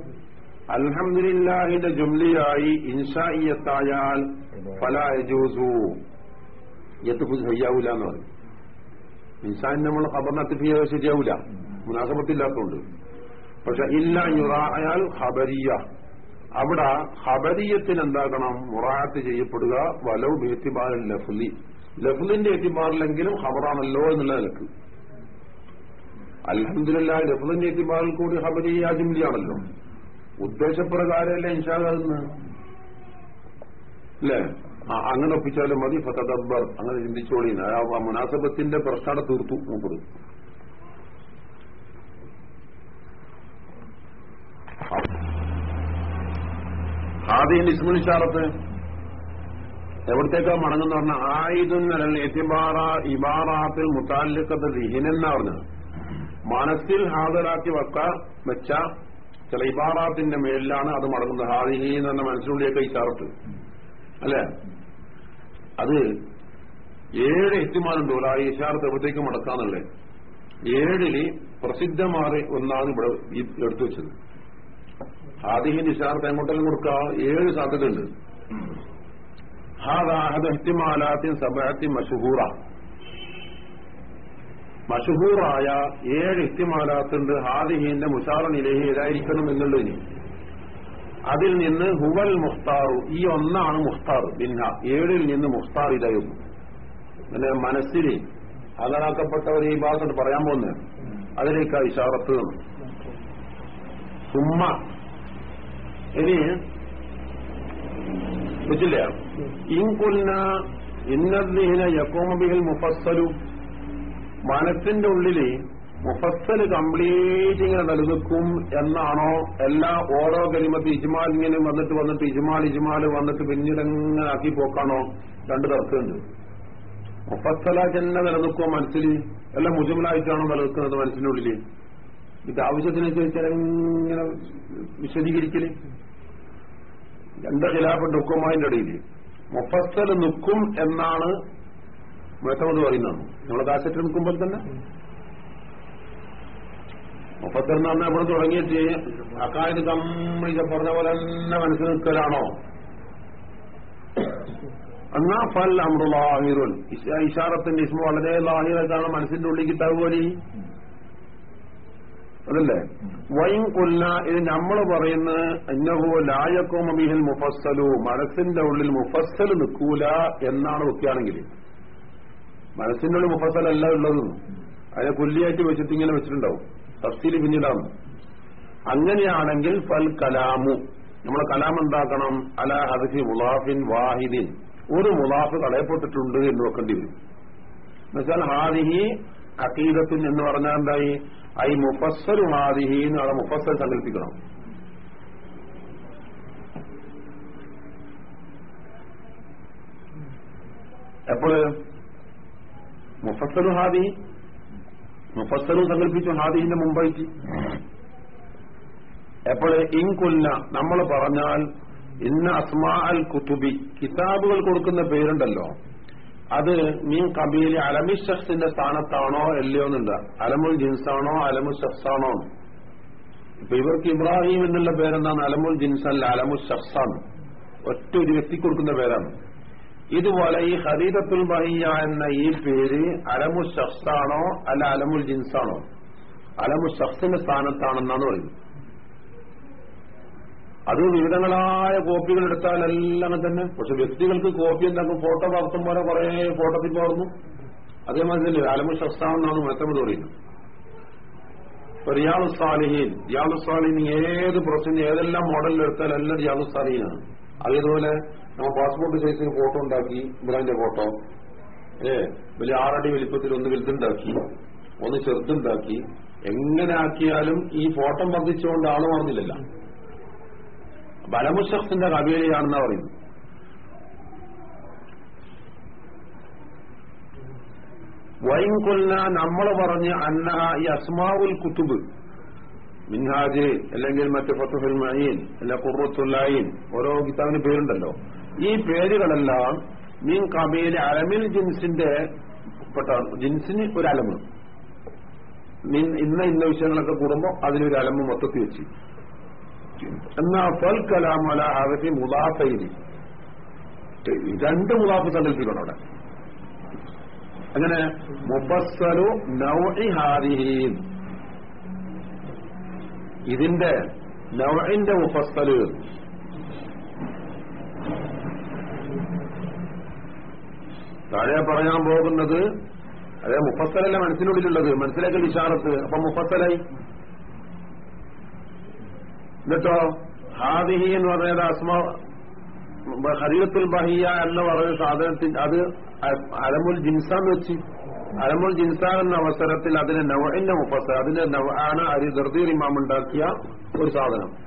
അൽഹംദുലില്ലാഹിന്റെ ജുംലിയായി ഇൻഷായിയത്തായാൽ ഫലാജൂസു എത്തുപ്പ് ശരിയാവൂല എന്ന് പറയും. ഇൻസാൻ നമ്മൾ ഖബറിന് അത്തിഫിയ ശരിയാവൂല മുനാസബത്തില്ലാത്തതുകൊണ്ട് പക്ഷെ ഇല്ല യുറായാൽ ഹബരിയ അവിടെ ഹബരിയത്തിന് എന്താക്കണം മുറാത്ത് ചെയ്യപ്പെടുക വലവ് എത്തിബാറിൽ ലഫ്ലി. ലഫ്ലിന്റെ എത്തിബാറിലെങ്കിലും ഹബറാണല്ലോ എന്നുള്ള നിലയ്ക്ക്. അലഹമില്ല ലഫ്ലിന്റെ എത്തിബാറിൽ കൂടി ഹബരി യാജിമിലിയാണല്ലോ ഉദ്ദേശപ്രകാരമല്ല ഇൻഷാദെന്ന് അല്ലേ? അങ്ങനെ ഒപ്പിച്ചാലും മതി. ഫതദബ്ബർ. അങ്ങനെ ചിന്തിച്ചോളി. ആ മുനാസബത്തിന്റെ പ്രശ്നം തീർത്തു. മൂപ്പത് ആദ്യം ഇസ്മുൽ ഇഷാറത്ത്. എവിടത്തേക്കാ മടങ്ങുന്ന പറഞ്ഞ എത്തിബാറ ഇബാറാത്തിൽ മുത്താലിക്കത്ത് ദിഹിനെന്നാ പറഞ്ഞത്. മനസ്സിൽ ഹാജരാക്കി വെക്ക വെച്ച ചില ഇബാറാത്തിന്റെ മേലിലാണ് അത് മടങ്ങുന്നത്. ഹാദിഹി എന്ന് പറഞ്ഞ മനസ്സിനുള്ളിലേക്ക് ചാർട്ട് അല്ലെ? അത് ഏഴ് എത്തിമാനുണ്ട്. ഒരു ആ ഇഷാർത്ത് എവിടത്തേക്ക് മടക്കാന്നുള്ളത് ഏഴിൽ പ്രസിദ്ധമാറി ഒന്നാണ് ഇവിടെ ഈ എടുത്തു വെച്ചത്. ഹാദിഹിന്റെ ഇഷാർത്ത് എങ്ങോട്ടെങ്കിലും കൊടുക്കുക ഏഴ് സാധ്യതയുണ്ട് ഹാദാഹദ് എഹ്തിമാലാത്തിൻ സബഅത്തി മഷഹൂറ മഷഹൂറായ ഏഴ് ഇഹ്തിമാലാത്തുണ്ട് ഹാദിഹിന്റെ മുഷാറിനിലേഹി ഏതായിരിക്കണം എന്നുള്ളതിന് അതിൽ നിന്ന് ഹുവൽ മുഖ്താറു ഈ ഒന്നാണ് മുഖ്താർ ബിന്ന ഏഴിൽ നിന്ന് മുഖ്താർ ഇതായിരുന്നു പിന്നെ മനസ്സിൽ അകലാക്കപ്പെട്ടവർ ഈ ഭാഗത്തോട്ട് പറയാൻ പോകുന്നത്. അതിലേക്കാ ഇഷാറത്ത് സുമ്മ. ഇനി വെച്ചില്ല? ഇൻകുന്ന ഇന്നദ്ദീന യക്കോമബിഹിൽ മുഫസ്സലു. മനസ്സിന്റെ ഉള്ളിൽ മുഫസ്സൽ കംപ്ലീറ്റ് ഇങ്ങനെ നിലനിൽക്കും എന്നാണോ എല്ലാ ഓരോ കരിമത്ത് ഇജ്മാൽ ഇങ്ങനെ വന്നിട്ട് വന്നിട്ട് ഇജ്മാൽ ഇജ്മാൽ വന്നിട്ട് പിന്നീട് എങ്ങനെ ആക്കി പോക്കാണോ രണ്ട് തർക്കമുണ്ട് മുഫസ്സലായിട്ട് തന്നെ നിലനിൽക്കുമോ മനസ്സിൽ എല്ലാം മുജുമലായിട്ടാണോ നിലനിൽക്കുന്നത് മനസ്സിന്റെ ഉള്ളിൽ? ഇത് ആവശ്യത്തിന് ചോദിച്ചാൽ ഇങ്ങനെ വിശദീകരിക്കൽ. രണ്ട് ഖിലാഫ് ഡുക്കുമായിന്റെ ഇടയിൽ മുഫസ്സൽ നിൽക്കും എന്നാണ് മുഹത്തമത് പറയുന്നതാണ് നമ്മളെ കാസറ്റ് നിൽക്കുമ്പോൾ തന്നെ. മുപ്പത്തിരണ്ട് പറഞ്ഞാൽ ഇവിടെ തുടങ്ങിയിട്ട് അക്കായത് കമ്മിച്ച പറഞ്ഞ പോലെ തന്നെ മനസ്സിൽ നിൽക്കലാണോ? എന്നാ ഫൽ അമ്രുലാഹിറുൻ ഇഷാറത്തിന്റെ ഇസ്മ വളരെ ലാഹിറായിട്ടാണ് മനസ്സിന്റെ ഉള്ളിൽ കിട്ടാവ് പോലെ അതല്ലേ? വൈൻ കൊല്ല ഇത് നമ്മൾ പറയുന്നത് അന്നഹു ലായക്കോ ബിഹിൽ മുഫസ്സലു. മനസ്സിന്റെ ഉള്ളിൽ മുഫസ്സൽ നിൽക്കൂല എന്നാണ് വെക്കുകയാണെങ്കിൽ മനസ്സിന്റെ മുഫസലല്ല ഉള്ളത്. അതിനെ കുല്ലിയായിട്ട് വെച്ചിട്ട് ഇങ്ങനെ വെച്ചിട്ടുണ്ടാവും. തഫ്സീൽ പിന്നീടാണ് അങ്ങനെയാണെങ്കിൽ ഫൽ കലാമു. നമ്മളെ കലാം എന്താക്കണം? അല ഹദഫി മുലാഫിൻ വാഹിദിൻ ഒരു മുലാഫ് കളയപ്പെട്ടിട്ടുണ്ട് എന്ന് വെക്കേണ്ടി വരും. എന്നുവെച്ചാൽ ഹാദിഹി അക്കീദത്തിൻ എന്ന് പറഞ്ഞാൽ എന്തായി? ഐ മുഫസ്സലു ഹാദിഹി എന്ന് അവിടെ മുഫസ്സൽ സങ്കല്പിക്കണം. എപ്പോഴ് മുഫസ്സലു ഹാദി മുഫസ്സലും സങ്കല്പിച്ചു ഹാദിന്റെ മുമ്പായിട്ട് എപ്പോഴ് ഇൻകൊല്ല നമ്മൾ പറഞ്ഞാൽ ഇന്ന അസ്മാ അൽ കുത്തുബി കിതാബുകൾ കൊടുക്കുന്ന പേരുണ്ടല്ലോ. അത് മീൻ കബീലി അലമി ഷഫ്സിന്റെ സ്ഥാനത്താണോ അല്ലയോ എന്നുണ്ട് അലമുൽ ജിൻസാണോ അലമുൽ ഷഫ്സാണോ ഇപ്പൊ ഇവർക്ക് ഇബ്രാഹിം എന്നുള്ള പേരെന്താണ്? അലമുൽ ജിൻസല്ല അലമുൽ ഷഫ്സാണ് ഒറ്റ ഒരു വ്യക്തി കൊടുക്കുന്ന പേരാണ്. ഇതുപോലെ ഈ ഹദീദത്തുൽ ബഹിയ എന്ന ഈ പേര് അലമുൽ ഷഫ്സാണോ അല്ല അലമുൽ ജിൻസാണോ? അലമുൽ ഷഫ്സിന്റെ സ്ഥാനത്താണെന്നാണ് പറയുന്നത്. അത് വിവിധങ്ങളായ കോപ്പികൾ എടുത്താൽ എല്ലാം തന്നെ. പക്ഷെ വ്യക്തികൾക്ക് കോപ്പി എന്താക്കും ഫോട്ടോ പകർത്തും പോലെ കുറെ ഫോട്ടോത്തിൽ പകർന്നു. അതേമാതിരി അലമു ഷഫ്സാണെന്നാണ് മറ്റമത് പറയുന്നത്. റിയാദു സാലിഹീൻ സാലിഹീൻ ഏത് പ്രശ്നം ഏതെല്ലാം മോഡലിൽ എടുത്താൽ എല്ലാം റിയാദു സാലിഹീനാണ്. അതേപോലെ നമ്മൾ പാസ്പോർട്ട് സൈസിന് ഫോട്ടോ ഉണ്ടാക്കി ഇബ്രാഹിന്റെ ഫോട്ടോ. ഏ വലിയ ആറടി വലിപ്പത്തിൽ ഒന്ന് വലുതുണ്ടാക്കി ഒന്ന് ചെറുതുണ്ടാക്കി. എങ്ങനെ ആക്കിയാലും ഈ ഫോട്ടോ വർദ്ധിച്ചുകൊണ്ട് ആൾ മറന്നില്ലല്ല ബലമുഷഖ്സിന്റെ കബീലയാണെന്നാ പറയുന്നു വൈകുന്ന നമ്മൾ പറഞ്ഞ് അന്ന ഈ അസ്മാവുൽ കുത്തുബ് മിൻഹാജ് അല്ലെങ്കിൽ മറ്റു ഫത്തുഹുൽ മഹീൻ അല്ല ഖുറത്തുല്ലായിൻ ഓരോ കിതാബിന് പേരുണ്ടല്ലോ. ഈ പേരുകളെല്ലാം മീൻ കബീൽ അലമിൽ ജിൻസിന്റെ പെട്ട ജിൻസിന് ഒരു അലമ്. ഇന്ന ഇന്ന വിഷയങ്ങളൊക്കെ കൂടുമ്പോൾ അതിനൊരു അലമ് മൊത്തത്തിൽ വെച്ച്. എന്നാ ഫൽ കലാം അല ഹദഫി മുലാഫൈനി രണ്ട് മുലാഫ് സങ്കല്പിക്കണം അവിടെ. അങ്ങനെ മുബസ്സലു നൗഇ ഹാദിഹീൻ ഇതിന്റെ നൗഇന്റെ മുഫസ്സൽ താഴെ പറയാൻ പോകുന്നത് അതെ മുപ്പത്തലല്ല മനസ്സിനുള്ളിലുള്ളത്. മനസ്സിലാക്കൽ ഇഷാറത്ത്. അപ്പൊ മുഫസലായി എന്നിട്ടോ? ഹാദിഹി എന്ന് പറഞ്ഞത് അസ്മ ഹരീറത്തുൽ ബഹിയ എന്ന് പറയുന്ന സാധനത്തിൽ അത് അലമുൽ ജിൻസാന്ന് വെച്ച്. അലമുൽ ജിൻസാൻ എന്ന അവസരത്തിൽ അതിന് നവഇന്റെ മുഫസ അതിന്റെ നവആണ് അരി ദർദീർ ഇമാം ഒരു സാധനം.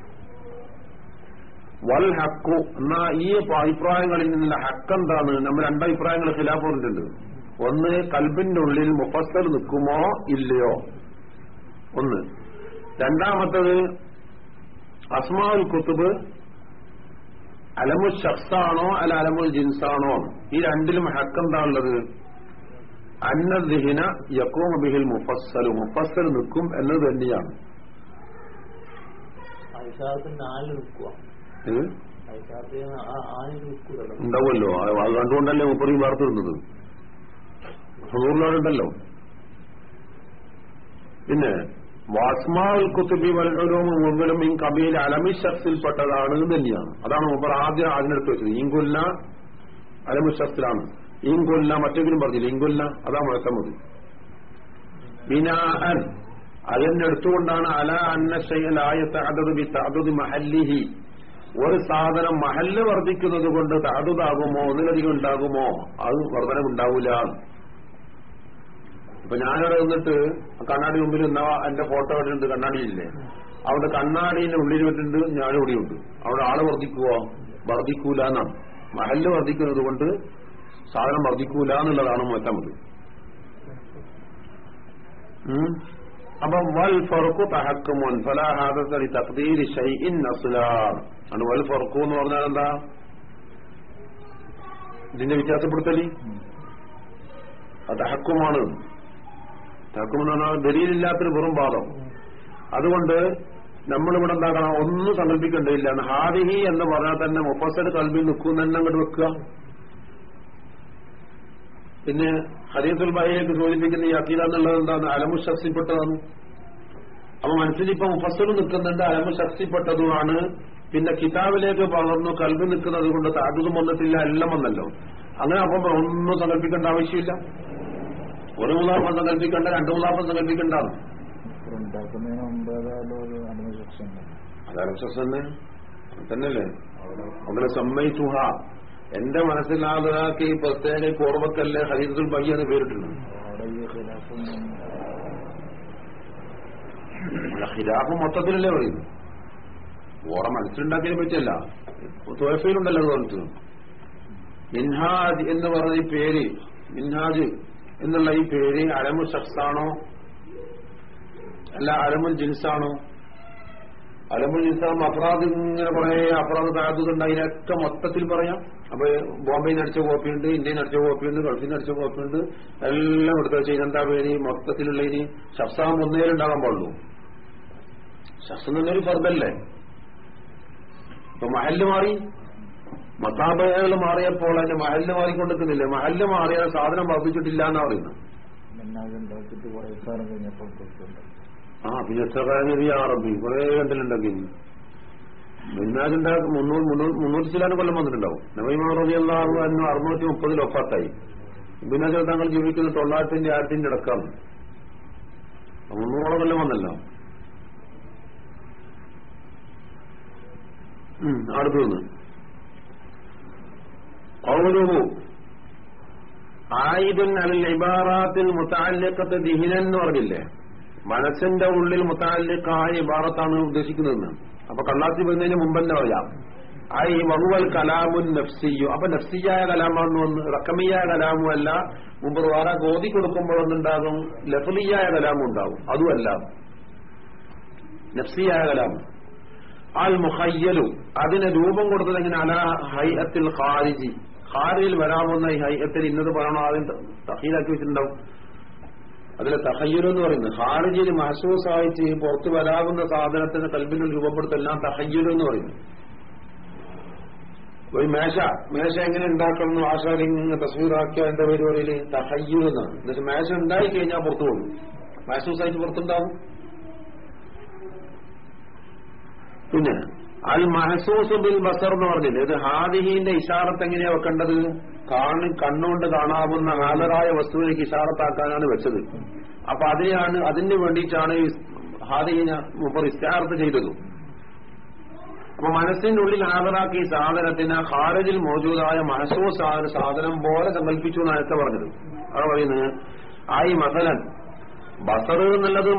വൽ ഹക്കു. എന്നാ ഈ അഭിപ്രായങ്ങളിൽ നിന്നുള്ള ഹക്ക് എന്താണ് നമ്മൾ രണ്ടഭിപ്രായങ്ങൾ ഖിലാഫ് പറഞ്ഞിട്ടുണ്ട്. ഒന്ന് കൽബിന്റെ ഉള്ളിൽ മുഫസ്സൽ നിൽക്കുമോ ഇല്ലയോ? ഒന്ന്. രണ്ടാമത്തത് അസ്മാഉൽ കുത്തുബ് അലമുൽ ഷഫ്സാണോ അല്ല അലമുൽ ജിൻസാണോ? ഈ രണ്ടിലും ഹക്ക് എന്താ ഉള്ളത് അന്നദിഹിന യക്കോമ ബിഹിൽ മുഫസ്സൽ മുഫസ്സൽ നിൽക്കും എന്നത് തന്നെയാണ്. നിൽക്കുക ഉണ്ടാവുമല്ലോ. അത് കണ്ടുകൊണ്ടല്ലേ മുപ്പറിയും വാർത്തിരുന്നത് ഹുദൂറിലോടുണ്ടല്ലോ പിന്നെ വാസ്മാൽ കുത്തുബി വൽഉലൂമ് മുഴുവനും ഈ കബിയിൽ അലമി ഷഖ്സിൽപ്പെട്ടതാണ് എന്ന് തന്നെയാണ്. അതാണ് മുമ്പ് ആദ്യം അതിനെടുത്ത് വെച്ചത്. ഈങ്കൊല്ല അലമി ഷഖ്സിലാണ് ഈങ്കൊല്ല മറ്റെങ്കിലും പറഞ്ഞില്ല? ഈങ്കൊല്ല അതാ മുഴക്കമത് വിനാഹൻ അതിനെടുത്തുകൊണ്ടാണ് അല അന്ന ആയത്തെ അതത് ബി തഅദദ് മഹല്ലിഹി. ഒരു സാധനം മഹല്ല് വർദ്ധിക്കുന്നത് കൊണ്ട് താതുതാകുമോ ഒന്നിലധികം ഉണ്ടാകുമോ അത് വർധനമുണ്ടാവൂല. ഇപ്പൊ ഞാനിവിടെ വന്നിട്ട് കണ്ണാടി മുമ്പിൽ നിന്ന എന്റെ ഫോട്ടോ ഇവിടെ ഉണ്ട് കണ്ണാടിയില്ലേ? അവിടെ കണ്ണാടിന്റെ ഉള്ളിൽ വിട്ടുണ്ട് ഞാനും ഇവിടെ ഉണ്ട്. അവിടെ ആൾ വർദ്ധിക്കുവോ? വർദ്ധിക്കൂല എന്നാണ് മഹല്ല് വർദ്ധിക്കുന്നത് കൊണ്ട് സാധനം വർദ്ധിക്കൂല എന്നുള്ളതാണ് മറ്റമത് അപ്പൊ വൽ ഫറുക്കു തഹക്കുമോൻ ഫലാ തക്തീരി ലി ഇൻ ഷൈഇൻ ആണ് വൽ ഫർക്കു എന്ന് പറഞ്ഞാൽ എന്താ? ഇതിന്റെ വ്യത്യാസപ്പെടുത്തലി? അത് ഹക്കുമാണ്. തഹക്കും എന്ന് പറഞ്ഞാൽ ദലീലില്ലാത്തൊരു വെറും വാദം അതുകൊണ്ട് നമ്മളിവിടെ എന്താക്കണം ഒന്നും സങ്കല്പിക്കേണ്ടതില്ല. ഹാദിഹി എന്ന് പറഞ്ഞാൽ തന്നെ മുപ്പസഡ് കൽബിൽ നിൽക്കും തന്നെ അങ്ങോട്ട് വെക്കുക. പിന്നെ ഹരീത്തുൽ ബായിലേക്ക് സൂചിപ്പിക്കുന്ന ഈ അഖീല എന്നുള്ളത് എന്താണ്? അലമു ശക്തിപ്പെട്ടതാണ്. അപ്പൊ മനസ്സിലിപ്പോ മുഫസൽ നിൽക്കുന്നുണ്ട് അലമു ശക്തിപ്പെട്ടതുമാണ് പിന്നെ കിതാബിലേക്ക് പകർന്നു കൽബ് നിൽക്കുന്നത് കൊണ്ട് താജുതും വന്നിട്ടില്ല എല്ലാം വന്നല്ലോ. അങ്ങനെ അപ്പം ഒന്നും സങ്കല്പിക്കേണ്ട ആവശ്യമില്ല. ഒരു മുതാഫം സങ്കല്പിക്കേണ്ട രണ്ട് മുതാഫം അനുമതി അതാണ് തന്നെ തന്നെയല്ലേ? അവളെ സമ്മയിച്ചുഹ എന്റെ ഈ പ്രത്യേക കോർവക്കല്ലേ ഹരീതുൽ ബയ്യ എന്ന് പേരിട്ടുണ്ട് ഹിരാഫ് ഖിലാഫ് മൊത്തത്തിലല്ലേ പറയുന്നു ഓറെ മനസ്സിലുണ്ടാക്കിയതിനെ പറ്റിയല്ല തോഫയിലുണ്ടല്ലോ അത് പറഞ്ഞു മിൻഹാജ് എന്ന് പറഞ്ഞ ഈ പേര് മിൻഹാജ് എന്നുള്ള ഈ പേര് അലമു ഷഖ്സാണോ? അല്ല അലമുൽ ജിൻസാണോ? അലമുൽ ജിൻസാം അഫ്രാദ് ഇങ്ങനെ പറയേ അഫ്രാദ് താഴത്തുണ്ട് അതിനൊക്കെ മൊത്തത്തിൽ പറയാം. അപ്പൊ ബോംബെയിൽ നിന്ന് അടിച്ച കോപ്പിയുണ്ട് ഇന്ത്യയിൽ നിന്ന് അടിച്ച കോപ്പിയുണ്ട് ഗൾഫിൽ നിന്ന് അടിച്ച കോപ്പിയുണ്ട് എല്ലാം എടുത്ത് വെച്ച് ഇതെന്താ പേര്? മൊത്തത്തിലുള്ള ഇനി ഷഫ്സാം ഒന്നേലുണ്ടാകാൻ പാടുള്ളൂ. ഷഫ്സ് എന്നൊരു ഫർദല്ലേ? ഇപ്പൊ മഹല്ല് മാറി. മസാബകൾ മാറിയപ്പോൾ അതിന്റെ മഹല്ല് മാറിക്കൊണ്ടിരിക്കുന്നില്ലേ? മഹല്ല് മാറിയ സാധനം വർദ്ധിച്ചിട്ടില്ല എന്നാ പറയുന്നത്. മിന്നാജ് ആ പിന്നെ എത്ര കാര്യം ഈ അറബി കുറെ കണ്ടിലുണ്ടാക്കി മുന്നൂറ് മുന്നൂറ് മുന്നൂറ്റി ചിലാനും കൊല്ലം വന്നിട്ടുണ്ടാവും. നവൈമാറബി അള്ളാഹു അറുന്നൂറ്റി മുപ്പതിൽ ഒപ്പത്തായി. മിന്നാജ് താങ്കൾ ജീവിക്കുന്ന തൊള്ളായിരത്തിന്റെ ആയിരത്തിന്റെ അടക്കം മുന്നൂറോളം കൊല്ലം വന്നല്ലോ. ഉം, അടുത്ത് നിന്ന്. കൗലുഹു ആയിദുൻ അൽ ഇബാറാത്തിൽ മുത്താലിക്കത്ത് ദിഹിനൻ എന്ന് പറഞ്ഞില്ലേ? മനസ്സിന്റെ ഉള്ളിൽ മുത്താലിക്കായ ഇബാറത്താണ് ഉദ്ദേശിക്കുന്നതെന്ന്. അപ്പൊ കള്ളാത്തി വരുന്നതിന് മുമ്പ് തന്നെ പറയാം. ഐ വഹുവൽ കലാമുൻ നഫ്സിയു അപ്പൊ നഫ്സിയായ കലാമാണെന്ന് വന്ന് റക്കമിയായ കലാമും അല്ല മുമ്പ് വേറെ ഗോതി കൊടുക്കുമ്പോഴൊന്നുണ്ടാകും ലഫലിയായ കലാമും ഉണ്ടാകും. അതുമല്ല. നഫ്സിയായ കലാമും. അൽ മുഹയ്യലു അതിന് രൂപം കൊടുത്തത് എങ്ങനെ അല ഹൈഅത്തിൽ ഖാരിജി. ഖാരിജിൽ വരാവുന്ന ഈ ഹൈഅത്തിൽ ഇന്നത് പറയണോ? ആദ്യം തഹീലാക്കി വെച്ചിട്ടുണ്ടാവും. അതിലെ തഹയ്യലു എന്ന് പറയുന്നത് ഖാരിജിൽ മഹസൂസായിട്ട് പുറത്തു വരാവുന്ന സാധനത്തിന് കൽബിനിൽ രൂപപ്പെടുത്തെല്ലാം തഹയ്യലു എന്ന് പറയുന്നു. ഒരു മേശ. മേശ എങ്ങനെ ഉണ്ടാക്കണം എന്ന് ആശാരി ഇങ്ങനെ തസ്വീറാക്കിയ എന്റെ പേര് പറയൽ തഹയ്യൽ എന്നാണ്. എന്നുവെച്ചാൽ മേശ ഉണ്ടായി കഴിഞ്ഞാൽ പുറത്തു പോകും. മഹസൂസായിട്ട് പുറത്തുണ്ടാവും. പിന്നെ അൽ മഹസൂസ് ബിൽ ബസർ എന്ന് പറഞ്ഞില്ലേ? ഇത് ഹാദിഹിന്റെ ഇഷാറത്ത് എങ്ങനെയാ വെക്കേണ്ടത്? കാണി കണ്ണുകൊണ്ട് കാണാവുന്ന ഹാലറായ വസ്തുവിലേക്ക് ഇഷാറത്താക്കാനാണ് വെച്ചത്. അപ്പൊ അതിനെയാണ് അതിന് വേണ്ടിയിട്ടാണ് ഈ മുപ്പർ ഇസ്താർത്ത് ചെയ്തത്. അപ്പൊ മനസ്സിന്റെ ഉള്ളിൽ ഹാജരാക്കിയ ഈ സാധനത്തിന് ഹാരജിൽ മോജൂദായ മഹസൂസായ ഒരു സാധനം പോലെ സങ്കല്പിച്ചു എന്നാണ് പറഞ്ഞത്. അത് പറയുന്നത് ആയി മസലൻ ബസർ എന്നുള്ളത്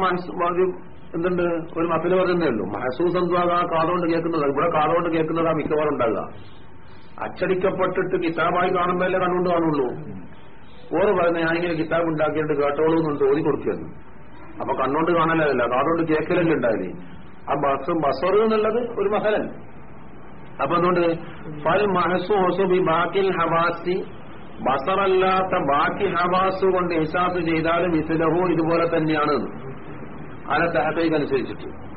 എന്തുണ്ട്? ഒരു മസൽ പറയുന്നേ ഉള്ളൂ. മഹസൂസ് എന്തുവാ കാതുകൊണ്ട് കേൾക്കുന്നത്? ഇവിടെ കാതുകൊണ്ട് കേൾക്കുന്നതാ മിക്കവാറും ഉണ്ടാകുക അച്ചടിക്കപ്പെട്ടിട്ട് കിതാബായി കാണുമ്പോഴല്ലേ കണ്ടുകൊണ്ട് കാണുള്ളൂ. ഓറ് പറയുന്നത് ഞാനിങ്ങനെ കിതാബ് ഉണ്ടാക്കിയിട്ട് കേട്ടോളൂ എന്ന് ഓതി കൊടുക്കുന്നു അപ്പൊ കണ്ണുകൊണ്ട് കാണലല്ല കാതുകൊണ്ട് കേൾക്കലല്ലേ ഉണ്ടായത്. ആ ബസ് ബസർ എന്നുള്ളത് ഒരു മഹലൻ അപ്പൊ അതുകൊണ്ട് ഫൽ മഹസൂസു ബി ബാക്കിൽ ഹവാസി. ബസറല്ലാത്ത ബാക്കി ഹവാസ് കൊണ്ട് ഇഷാസ് ചെയ്താലും ഇസ്ലഹു ഇതുപോലെ തന്നെയാണ്. അല തഹത്തേക്ക് അനുസരിച്ചിട്ട്.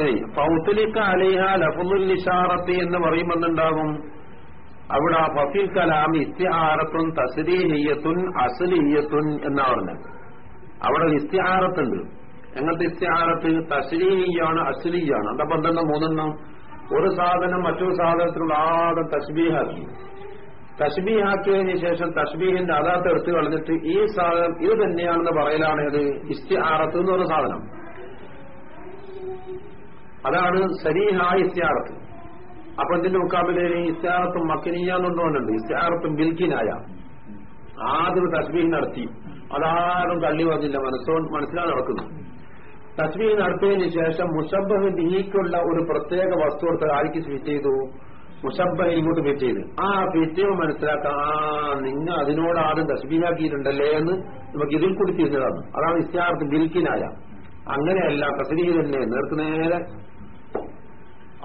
ഏയ് ഫൗത്തുലിക്ക അലിഹ ലഫുൽ എന്ന് പറയുമെന്നുണ്ടാകും അവിടെ ആ കലാം ഇസ്തിഹാറത്തുൻ തസ്രീഹിയത്തുൻ അസലീയത്തുൻ എന്നാ പറഞ്ഞത്. അവിടെ ഇസ്തിഹാറത്തുണ്ട്. എങ്ങനത്തെ ഇസ്തിഹാരത്ത് തസ്രീഹിയാണ് അസ്ലിയാണ് എന്താ പന്ത്രണ്ട് മൂന്നെണ്ണം? ഒരു സാധനം മറ്റൊരു സാധനത്തിനുള്ള ആകെ തസ്ബീഹാക്കി. തസ്ബീഹാക്കിയതിന് ശേഷം തസ്ബീഹിന്റെ അതാത്ത് എടുത്ത് കളഞ്ഞിട്ട് ഈ സാധനം ഇത് തന്നെയാണെന്ന് പറയലാണ് ഇത് ഇസ്തിഹാറത്ത് എന്ന് പറഞ്ഞ സാധനം. അതാണ് സരീഹായ ഇസ്തിഹാറത്ത്. അപ്പൊ ഇതിന്റെ മുക്കാബിലെ മക്കിനീയ എന്നുണ്ടോണ്ടുണ്ട് ഇസ്റ്റാറത്തും ബിൽക്കിനായ ആദ്യം തസ്ബീഹ് നടത്തി. അതാരും തള്ളി വന്നില്ല മനസ്സോ മനസ്സിലാണ് നടക്കുന്നത്. തസ്ബീഹ് നടത്തിയതിനു ശേഷം മുഷബഹ് ബിഹിക്കുള്ള ഒരു പ്രത്യേക വസ്തു എടുത്ത് ആർക്ക് ഫിറ്റ് ചെയ്തു? മുഷബഹ് ഇങ്ങോട്ട് ഫിറ്റ് ചെയ്ത്. ആ ഫിറ്റ് മനസ്സിലാക്കാം ആ നിങ്ങൾ അതിനോട് ആദ്യം തസ്ബീഹാക്കിയിട്ടുണ്ടല്ലേ എന്ന് നമുക്ക് ഇതിൽ കൂടി തിരിഞ്ഞതാണ്. അതാണ് ഇസ്തിഹാർത്ത് ബിൽക്കിനായ അങ്ങനെയല്ല തസ്ബീഹ് തന്നെ. നേർക്ക് നേരെ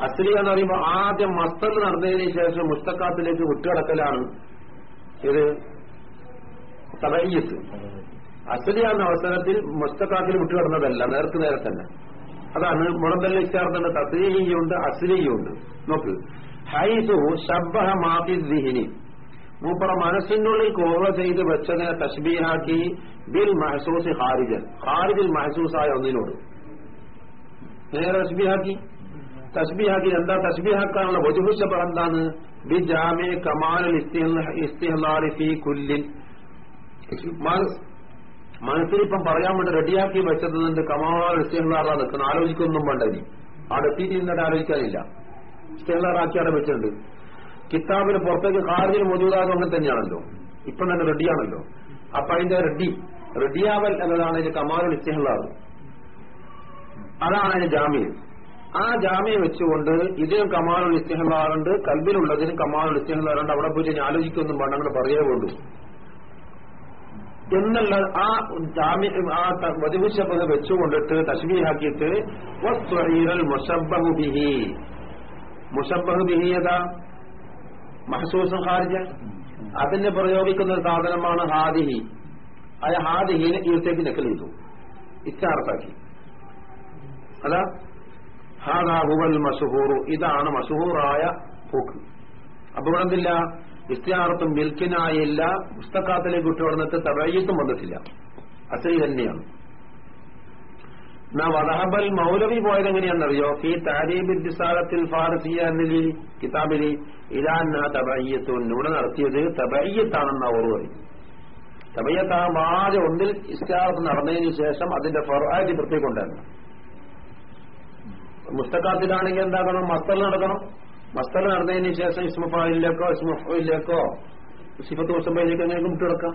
അസ്ലി എന്ന് പറയുമ്പോൾ ആദ്യം മസ്തർ നടന്നതിന് ശേഷം മുസ്തക്കാത്തിലേക്ക് വിട്ടുകിടക്കലാണ് ഇത് തബയ്യത്ത്. അസ്ലി എന്ന അവസരത്തിൽ മുസ്തക്കാത്തിൽ വിട്ടുകിടന്നതല്ല നേർക്ക് നേരെ തന്നെ. അതാണ് മുളന്തല്ല ഇച്ചാർത്തുണ്ട് തസ്ലീഹിയുണ്ട് അസ്ലിയുണ്ട് നോക്ക് ഹൈസു ശബ്ബഹ ദിഹിനി. മൂപ്പറ മനസ്സിനുള്ളിൽ കോവ ചെയ്ത് വെച്ചതിനെ തഷ്ബീഹാക്കി ബിൽ മഹസൂസ് ഹാരിജൻ ഹാരിജിൽ മഹസൂസായ ഒന്നിനോട്. നേരെ തസ്ബീഹാക്കി തസ്ബീഹാക്കി എന്താ? തസ്ബീഹാക്കാനുള്ള വജുഹുശബ എന്താണ്? ബി ജാമി കമാൽ മനസ്സിൽ ഇപ്പം പറയാൻ വേണ്ടി റെഡിയാക്കി വെച്ചത് കമാൽ ഇസ്തിഹാറാ നിൽക്കുന്ന ആലോചിക്കൊന്നും വേണ്ട ഇനി. അവിടെ എത്തിയിട്ട് ഇന്നലെ ആലോചിക്കാനില്ല. ഇസ്തിഹലാറാക്കി അവിടെ വെച്ചിട്ടുണ്ട്. കിതാബിന് പുറത്തേക്ക് കാർജിൽ മൊജൂദാകും അങ്ങനെ തന്നെയാണല്ലോ. ഇപ്പൊ തന്നെ റെഡിയാണല്ലോ. അപ്പൊ അതിന്റെ റെഡി റെഡിയാവൽ എന്നതാണ് അതിന്റെ കമാലുൽ ഇസ്തിഹലാറ് അതാണ് അതിന്റെ ജാമ്യം. ആ ജാമ്യം വെച്ചുകൊണ്ട് ഇതിനും കമാലുൽ ഇസ്തിഹലാറുണ്ട് കൽബിലുള്ളതിനും കമാലുൽ ഇസ്തിഹലാറുണ്ട് അവിടെ പോയി ഞാൻ ആലോചിക്കൊന്നും വേണ്ട അങ്ങനെ പറയേ വേണ്ടു. എന്നുള്ള ആ ജാമ്യ ആ വധുവിശബ് വെച്ചുകൊണ്ടിട്ട് തസ്ബീഹാക്കിയിട്ട് വസ്തുഈറൽ മുസബ്ബഹു ബിഹി മുസബ്ബഹു ബിഹി ഏതാ മഹസൂസും ഹാരിജ അതിന് പ്രയോഗിക്കുന്ന ഒരു സാധനമാണ് ഹാദിഹി. അത് ഹാദിഹീനെ ഇവിടത്തേക്ക് നക്കൽ ചെയ്തു. ഇച്ചാർത്താക്കി അതാ ഹാദാ ഹുവൽ മഷഹൂറു ഇതാണ് മഷഹൂറായ പൂക്ക് അപ്പൊ ഇവിടെ എന്തില്ല? ഇസ്തിയാർത്തും മിൽക്കിനായില്ല. പുസ്തകത്തിലേക്ക് വിട്ടു വന്നിട്ട് തടയിട്ടും വന്നിട്ടില്ല. അസലി തന്നെയാണ് എന്നാ വദഹബൽ മൗലവി പോയത് എങ്ങനെയാണെന്നറിയോ? ഈ താരീബിൽ ദിസാലത്തിൽ ഫാറസിയ എന്നതിൽ കിതാബിലി ഇലാന്ന തബയ്യത്തുൻ ഇവിടെ നടത്തിയത് തബയ്യത്താണെന്ന ഓർവ് പറയും തബയ്യത്താകുമ്പോൾ ആദ്യം ഒന്നിൽ ഇസ്റ്റാർ നടന്നതിന് ശേഷം അതിന്റെ ഫറായി പ്രത്യേകം കൊണ്ടുവരണം. മുസ്തക്കാത്തിലാണെങ്കിൽ എന്താകണം? മസ്തൽ നടക്കണം. മസ്തൽ നടന്നതിന് ശേഷം ഇസ്മഫായിലേക്കോ ഇസ്മഫയിലേക്കോ സിഫത്ത് മുസബയിലേക്ക് എങ്ങനെയൊക്കെ മുട്ടെടുക്കാം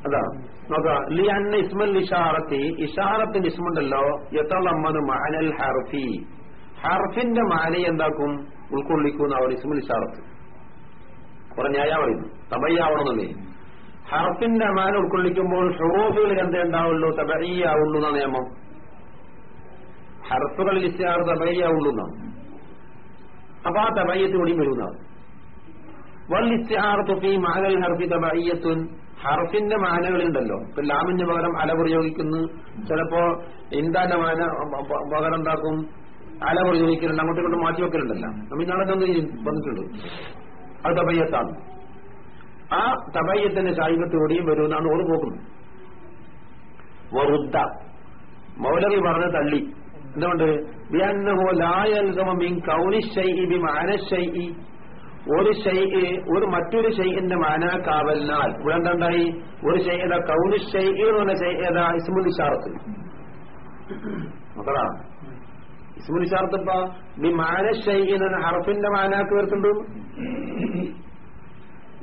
അതാ നോക്കാം ലി അന്ന ഇസ്മൽ ഇഷാറത്തി ഇഷാറത്തിന്റെ ഇസ്മുണ്ടല്ലോ യത്തളമ്മനു മഅനൽ ഹർഫി. ഹർഫിന്റെ മാന എന്താക്കും? ഉൾക്കൊള്ളിക്കുന്ന അവർ ഇസ്മുൽ ഇഷാറത്ത്. കുറെ ന്യായ പറയുന്നു. തബയ്യാവണമെന്നേ ഹർഫിന്റെ മാന ഉൾക്കൊള്ളിക്കുമ്പോൾ ഹുറൂഫുകൾ എന്തേ ഉണ്ടാവുള്ളൂ തബയ്യാവുള്ളൂ എന്ന നിയമം. ഹർഫുകൾ ഇസ്ലാർ തബയ്യാവുള്ളൂ എന്നാണ്. അപ്പൊ ആ തബയ്യത്ത് കൂടി വരുന്നതാണ് തബയ്യത്തുൻ ഹർഫിന്റെ മാനകളുണ്ടല്ലോ ഇപ്പൊ ലാമിന്റെ പകരം അല പ്രയോഗിക്കുന്നു. ചിലപ്പോ ഇന്താന്റെ മാന പകരം എന്താക്കും? അല പ്രയോഗിക്കുന്നുണ്ട് അങ്ങോട്ടും ഇങ്ങോട്ടും മാറ്റി വെക്കലുണ്ടല്ലോ. നമ്മൾ നാളെ വന്നിട്ടുണ്ട്. അത് തബയ്യത്താണ് ആ തബയ്യത്തിന്റെ ശായികത്തോടെയും വരുമെന്നാണ് ഓർ പോകുന്നത്. വറുദ്ദ. മൗലവി പറഞ്ഞ തള്ളി. എന്തുകൊണ്ട്? ഒരു ഷെയ് ഒരു മറ്റൊരു ഷെയ്ന്റെ മാനാക്കാവലിനാൽ ഇവിടെ എന്തായി ഒരു ഷെയ് ഏതാ ഷെയ് എന്ന് പറഞ്ഞ ഷെയ് ഏതാ? ഇസ്മുൽ ഇഷാറത്ത്. നോക്കടാ. ഇസ്മുൽ ഇഷാറത്ത് ഇപ്പൊ ബി മാന ഷെയ് എന്ന ഹർഫിന്റെ മാനാക്ക് വരുത്തുണ്ടോ?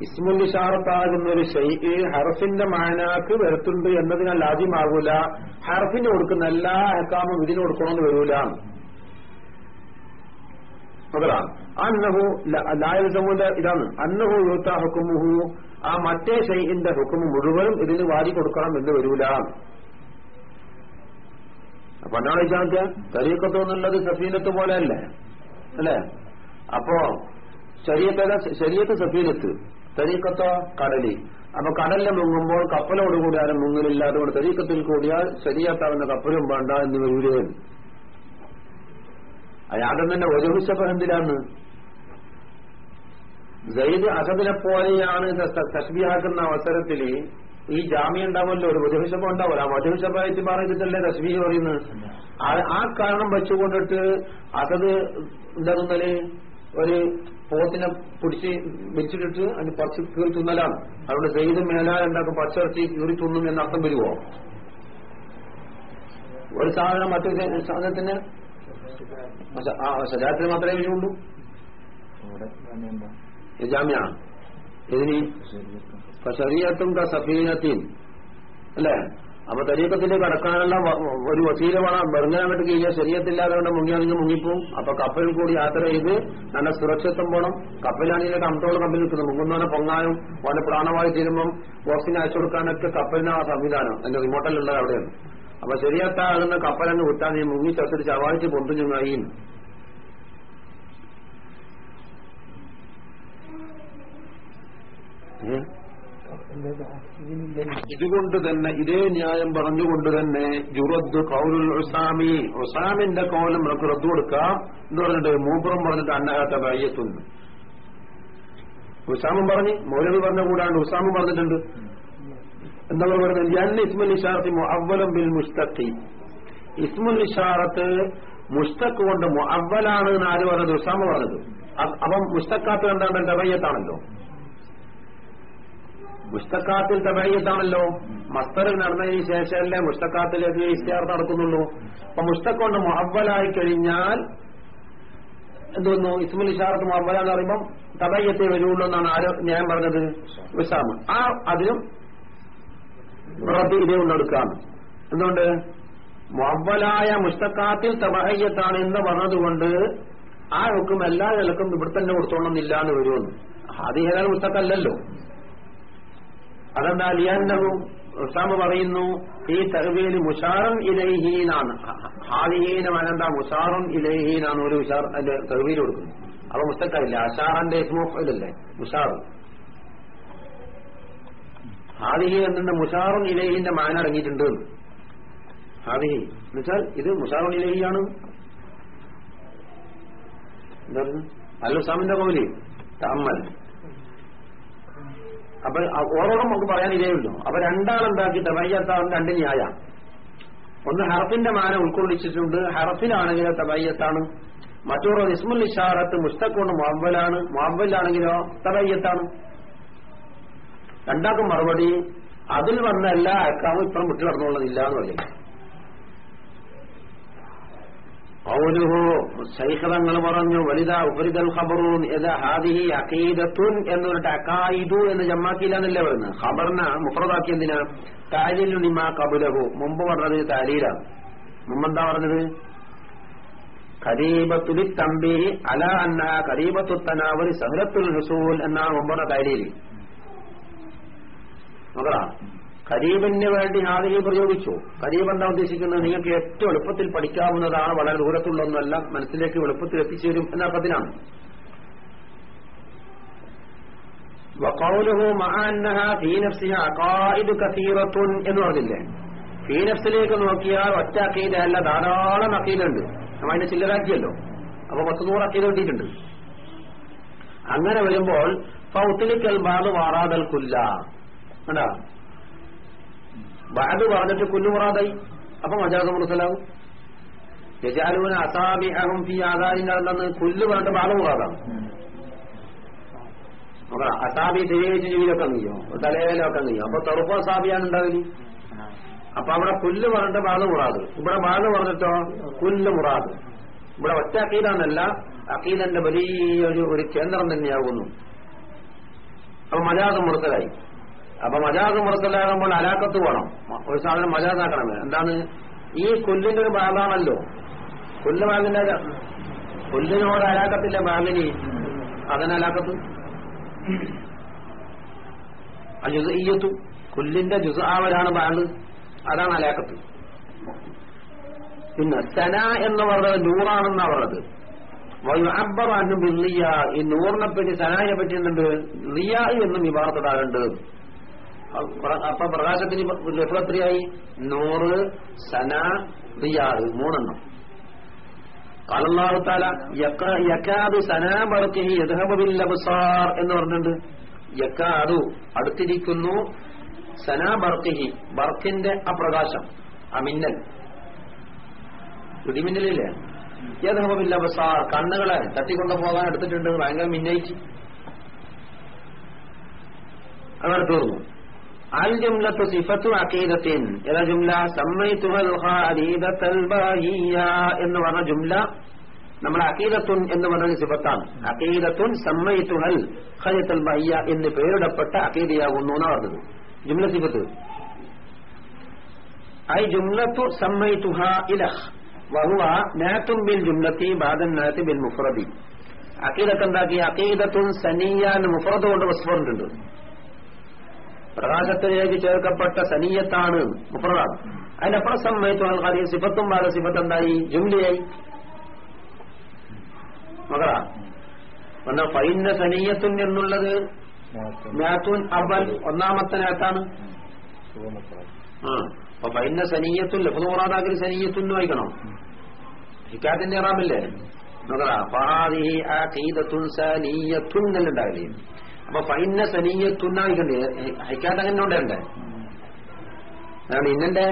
ഇസ്മുൽ ഇഷാറത്താകുന്ന ഒരു ഷെയ് ഹർഫിന്റെ മാനാക്ക് വരുത്തുണ്ട് എന്നതിനാൽ ആദ്യമാകൂല ഹർഫിന് കൊടുക്കുന്ന എല്ലാ ഹക്കാമും ഇതിന് കൊടുക്കണമെന്ന് വരൂല. നോക്കടാ അന്നഹു ലായുസമുണ്ട് ഇതാണ്. അന്നഹു യൂത്ത ഹുക്കുമുഹു. ആ മറ്റേ ഷെയ്ഖിന്റെ ഹുക്കുമ് മുഴുവനും ഇതിന് വാരി കൊടുക്കണം എന്ന് വരൂല. അപ്പൊ എന്താണ് വിചാരിച്ച തരീക്കത്ത് എന്നുള്ളത് സഫീനത്ത് പോലെ അല്ലേ? അല്ലേ അപ്പോ ശരീരത്തെ ശരീരത്ത് സഫീനത്ത്. തരീക്കത്തോ കടലി. അപ്പൊ കടലിൽ മുങ്ങുമ്പോൾ കപ്പലോട് കൂടി ആരും മുങ്ങലില്ല അതുകൊണ്ട് തരീക്കത്തിൽ കൂടിയാൽ ശരീരത്താവുന്ന കപ്പലും വേണ്ട എന്ന് വരൂലേ. അയാളും തന്നെ ഒരു എന്തിനാണ് സയ്യിദ് അസദിനെ പോലെയാണ് തസ്ബിയാക്കുന്ന അവസരത്തിൽ ഈ ജാമ്യം ഉണ്ടാവുമല്ലോ ഒരു വധുവിശപ്പം ഉണ്ടാവില്ല ആ വധുവിശപ്പായിട്ട് പറഞ്ഞിട്ടല്ലേ എന്ന് പറയുന്നത്? ആ- കാരണം വെച്ചുകൊണ്ടിട്ട് അസദ് എന്താകുന്നൽ ഒരു പോത്തിനെ പിടിച്ച് വെച്ചിട്ടിട്ട് അതിന് പച്ച കീറി തിന്നലാണ്. അതുകൊണ്ട് സയ്യിദ് മേലാൽ ഉണ്ടാക്കും പച്ചിറച്ചി കീറി തിന്നും എന്ന അർത്ഥം വരുമോ ഒരു സാധനം മറ്റൊരു സാധനത്തിന് ആ ശരീരത്തിന് മാത്രമേ വിഷയമുള്ളൂ. ജാമ്യ ഇതിന് ഫഷറിയത്തും സഫീനത്തിൻ അല്ലേ? അപ്പൊ തരീക്കത്തിന്റെ കടക്കാനുള്ള ഒരു വസീല വേണം വെറുതെ അങ്ങോട്ട് കഴിഞ്ഞാൽ ശരീരത്തില്ലാതെ കൊണ്ട് മുങ്ങിയാണെങ്കിൽ മുങ്ങിപ്പോവും. അപ്പൊ കപ്പലിൽ കൂടി യാത്ര ചെയ്ത് നല്ല സുരക്ഷിത്വം പോകണം കപ്പലാണെങ്കിൽ കൺട്രോൾ കമ്പനി നിൽക്കുന്നത് മുങ്ങുന്നവനെ പൊങ്ങാനും അവന്റെ പ്രാണവായു തീരുമ്പം ഓക്സിജൻ അയച്ചു കൊടുക്കാനൊക്കെ കപ്പലിന് ആ സംവിധാനം അതിന്റെ റിമോട്ടിലുള്ളത് അവിടെയാണ്. അപ്പൊ ശരിയത്താകുന്ന കപ്പലങ്ങ് വിട്ടാൽ നീ മുങ്ങി ചത്തിട്ട് ചവാഴ്ച പൊന്തു ചുങ്ങായി ഏ? ഇതുകൊണ്ട് തന്നെ ഇതേ ന്യായം പറഞ്ഞുകൊണ്ട് തന്നെ ജുറദ് കൗലുൽ ഉസാമി. ഉസാമിന്റെ കോലം നമുക്ക് റദ്ദു കൊടുക്കാം. എന്ന് പറഞ്ഞിട്ട് മൂപ്പുറം പറഞ്ഞിട്ട് അന്നഹാത്ത കയ്യെത്തുന്നു ഉസാമും പറഞ്ഞ് മൗലവി പറഞ്ഞ കൂടാണ്ട് ഉസാമും പറഞ്ഞിട്ടുണ്ട്. എന്താ പറയുന്നത് ഞാൻ ഇസ്മുൽ ഇഷാറത്തി അവലം ബിൽ മുസ്തഖി. ഇസ്മുൽ ഇഷാറത്ത് മുസ്തഖ് കൊണ്ട് അവലാണ് എന്ന് ആര് പറഞ്ഞത് ഉസാമ പറഞ്ഞത്. അപ്പം മുസ്തഖാത്ത് എന്താണ് തബയ്യത്താണല്ലോ മുസ്തഖാത്തിൽ തബയ്യത്താണല്ലോ മസ്തറിൽ നടന്നതിന് ശേഷമല്ലേ മുസ്തക്കാത്തിലേക്ക് ഇസ്തിയാർ നടക്കുന്നുള്ളൂ. അപ്പൊ മുസ്തഖ് കൊണ്ട് അവലായി കഴിഞ്ഞാൽ എന്തോന്നു ഇസ്മുൽ ഇഷാറത്ത് അവലാന്ന് എന്ന് പറയുമ്പോൾ തബയ്യത്തെ വരുള്ളൂ എന്നാണ് ആരോ ഞാൻ പറഞ്ഞത്. ഉസാമ ആ അതിനും റദ്ദ് ഇതേ കൊണ്ടെടുക്കാം എന്തുകൊണ്ട്? മുഹബ്ബലായ മുസ്തക്കാത്തിൽ തബഹയ്യത്താണ് എന്ന് പറഞ്ഞതുകൊണ്ട് ആ ഹുക്കും എല്ലാ നിലക്കും ഇവിടെ തന്നെ കൊടുത്തോളണമെന്നില്ല എന്ന് വരുമെന്ന്. അത് ഏതായാലും മുസ്തക്കല്ലല്ലോ അതെന്താ? ലിയാന്നവും ഉസാമ പറയുന്നു ഈ തഹവീൽ മുഷാറൻ ഇലൈഹീനാണ്. ഹാദിഹീന അനന്ത മുഷാറും ഇലൈഹീനാണ് ഒരു തഹവീൽ കൊടുക്കുന്നത് അപ്പൊ മുസ്തക്കില്ല അഷാറിന്റെ ഇസ്മോഫിലല്ലേ മുഷാർ ഹാദിഹി എന്ന മുഷാറു ഇലൈഹിന്റെ മാന അടങ്ങിയിട്ടുണ്ട് ഹാദിഹി. എന്നുവെച്ചാൽ ഇത് മുഷാറു ഇലഹിയാണ്. എന്താ അല്ല ഉസാമിന്റെ കൗലി തമ്മൽ അപ്പൊ ഓരോന്നും നമുക്ക് പറയാൻ ഇതേ ഉള്ളൂ. അപ്പൊ രണ്ടാളെന്താക്കി തബയ്യത്താവും രണ്ട് ന്യായ. ഒന്ന് ഹറഫിന്റെ മാന ഉൾക്കൊള്ളിച്ചിട്ടുണ്ട്. ഹറഫിലാണെങ്കിലോ തബയ്യത്താണ് മറ്റൊരു ഇസ്മുൽ ഇഷാറത്ത് മുസ്തഖ് മുഹബലാണ് മുഹബലാണെങ്കിലോ തബയ്യത്താണ് രണ്ടാക്കും മറുപടി. അതിൽ വന്ന എല്ലാ അക്കാവും ഇപ്പം വിട്ടു നടന്നുള്ളതില്ല എന്ന് പറയും ഖൗലുഹു ശൈഖതങ്ങൾ പറഞ്ഞു വലുത ഉപരിതൽ ഖബറൂൻ ഹാദിഹി അഖീദത്തുൻ എന്നൊരു അക്കായിദു എന്ന് ജമ്മാക്കിയില്ലെന്നല്ലേ പറയുന്നത്. ഖബറിന മുഫറദാക്കി എന്തിനാ? താലിലു നിമാ കബുലഹു മുമ്പ് പറഞ്ഞത് താലീലാണ്. മുമ്പെന്താ പറഞ്ഞത്? കരീബത്തുലി തമ്പി അല അന്ന കരീബത്തു സഹലത്തുൽ റസൂൽ എന്നാണ് മുമ്പ് പറഞ്ഞ താരീൽ കരീബിന് വേണ്ടി ഹാദിഹി പ്രയോഗിച്ചു. കരീബ് എന്താ ഉദ്ദേശിക്കുന്നത്? നിങ്ങൾക്ക് ഏറ്റവും എളുപ്പത്തിൽ പഠിക്കാവുന്നതാണ് വളരെ ദൂരത്തുള്ളൊന്നല്ല മനസ്സിലേക്ക് എളുപ്പത്തിൽ എത്തിച്ചേരും എന്നർത്ഥത്തിനാണ് എന്ന് പറഞ്ഞില്ലേ? ഫീനഫ്സിലേക്ക് നോക്കിയാൽ ഒറ്റ അക്കീലല്ല ധാരാളം അക്കീലുണ്ട് നമ്മൾ അതിന്റെ ചില്ലറാക്കിയല്ലോ അപ്പൊ പത്ത് നൂറ് അക്കീല കിട്ടിയിട്ടുണ്ട്. അങ്ങനെ വരുമ്പോൾ ഫൗത്തിലിക്കൽ ബാദ് വാറാദൽ കുല്ല. കണ്ടാ ബാദ് പറഞ്ഞിട്ട് കുല്ലു മുറാദായി. അപ്പൊ മജാദ് മുറുസലാവും യജാലൂന അസാബി അഹം ഫി ആധാരിന്റെ അല്ലെന്ന് കുല്ല് പറഞ്ഞിട്ട് ബാദ മുറാദാണ് നോക്കാം അസാബി തിരികെ ജീവിതമൊക്കെ നീയോ തലയിലൊക്കെ നീയോ അപ്പൊ തെറുപ്പ് അസാബിയാണ് ഉണ്ടാവില്ല അപ്പൊ അവിടെ പുല്ല് പറഞ്ഞിട്ട് ബാഗ് മുറാദ്. ഇവിടെ ബാഗ് പറഞ്ഞിട്ടോ? കുല്ല് മുറാദ്. ഇവിടെ ഒറ്റ അക്കീതാന്നല്ല അക്കീദന്റെ വലിയൊരു ഒരു കേന്ദ്രം തന്നെയാകുന്നു അപ്പൊ മജാദ് മുറുത്തലായി അപ്പൊ മജാസ് മുറുത്തലാകുമ്പോൾ അലാക്കത്ത് വേണം ഒരു സാധനം മജാദാക്കണമേ എന്താണ്? ഈ കൊല്ലിന്റെ ഒരു ഭാഗമാണല്ലോ. കൊല്ല് ഭാഗിന്റെ കൊല്ലിനോട് അലാക്കത്തിന്റെ ഭാഗിനി അതിന് അലാക്കത്ത് കൊല്ലിന്റെ ജുസ ആവരാണ് ബാങ്ക് അതാണ് അലാക്കത്ത് പിന്നെ സന എന്ന് പറഞ്ഞത് നൂറാണെന്നാ പറഞ്ഞത്. ബില്ലിയ ഈ നൂറിനെ പറ്റി സനായെ പറ്റി എന്തുണ്ട്? ലിയ എന്നും വിവാഹത്തിടാറുണ്ട് അപ്പൊ പ്രകാശത്തിന് ലഭ്യത്രയായി നൂറ് സന റിയാദ് മൂന്നെണ്ണം. യക്കാദു സനാ ബർക്കിഹി യദ്ഹബിൽ അബ്സാർ എന്ന് പറഞ്ഞിട്ടുണ്ട്. യക്കാദു അടുത്തിരിക്കുന്നു സനാ ബർക്കിഹി ബർക്കിന്റെ ആ പ്രകാശം ആ മിന്നൽ ഇടിമിന്നലില്ലേ? യദ്ഹബിൽ അബ്സാർ കണ്ണുകളെ തട്ടിക്കൊണ്ടു പോകാൻ എടുത്തിട്ടുണ്ട് ഭയങ്കര മിന്നയിച്ച് അങ്ങനെ ജുംല സമ്മൈതുഹൽ ഖാലിദത്തൽ ബാഹിയ എന്ന് പറഞ്ഞ ജുംല നമ്മൾ അക്കീദത്തുൻ എന്ന് പറഞ്ഞ സിഫത്താണ്. അക്കീദത്തുൻ സമ്മയിത്തുഹൽ ഖലിത്തൽ ബാഹിയ എന്ന് പേരിടപ്പെട്ട അക്കീദയാകുന്നു എന്നാ പറഞ്ഞത്. ജുംല സിഫത്ത്. ഐ ജുംലത്തു സമ്മയിത്തുഹ ഇലഹ്. വഹുവ നാത്തും ബിൽ ജുംലത്തി ബാദൻ ബിൽ മുഫ്രദി അക്കീദത്ത് എന്താക്കി? അക്കീദത്തുൻ സനിയ എന്ന് മുഫ്രദ് കൊണ്ട് വസ്ഫറുണ്ട് പ്രകാശത്തിലേക്ക് ചേർക്കപ്പെട്ട സനീയത്താണ് മുഫ്രദാണ് അതിനപ്പുറം സമ്മതിച്ചു കാര്യം സിഫത്തും ബാല സിഫത്ത് എന്തായി? ജുംലിയായി. മകള. എന്നാ ഫൈന സനീയത്തുൻ എന്നുള്ളത് മാത്തൂൻ അവൽ ഒന്നാമത്തെ നേട്ടാണ് അപ്പൊ ഫൈന സനീയത്തുൻ ലഫ്നൂറാദാക്കിൽ സനീയത്തുൻ വായിക്കണം. ഹിക്കാത്തിന്റെ ഇറാമില്ലേ? പാതി ആ കീതത്തുൻ സനീയത്തുൻ എന്നുണ്ടാവില്ലേ? അപ്പൊ ഫൈന സനീയത്തുന്നായിക്കണ്ടേ ഹൈക്കാത്ത അങ്ങനെ ഉണ്ടേ അതാണ് ഇന്നെ.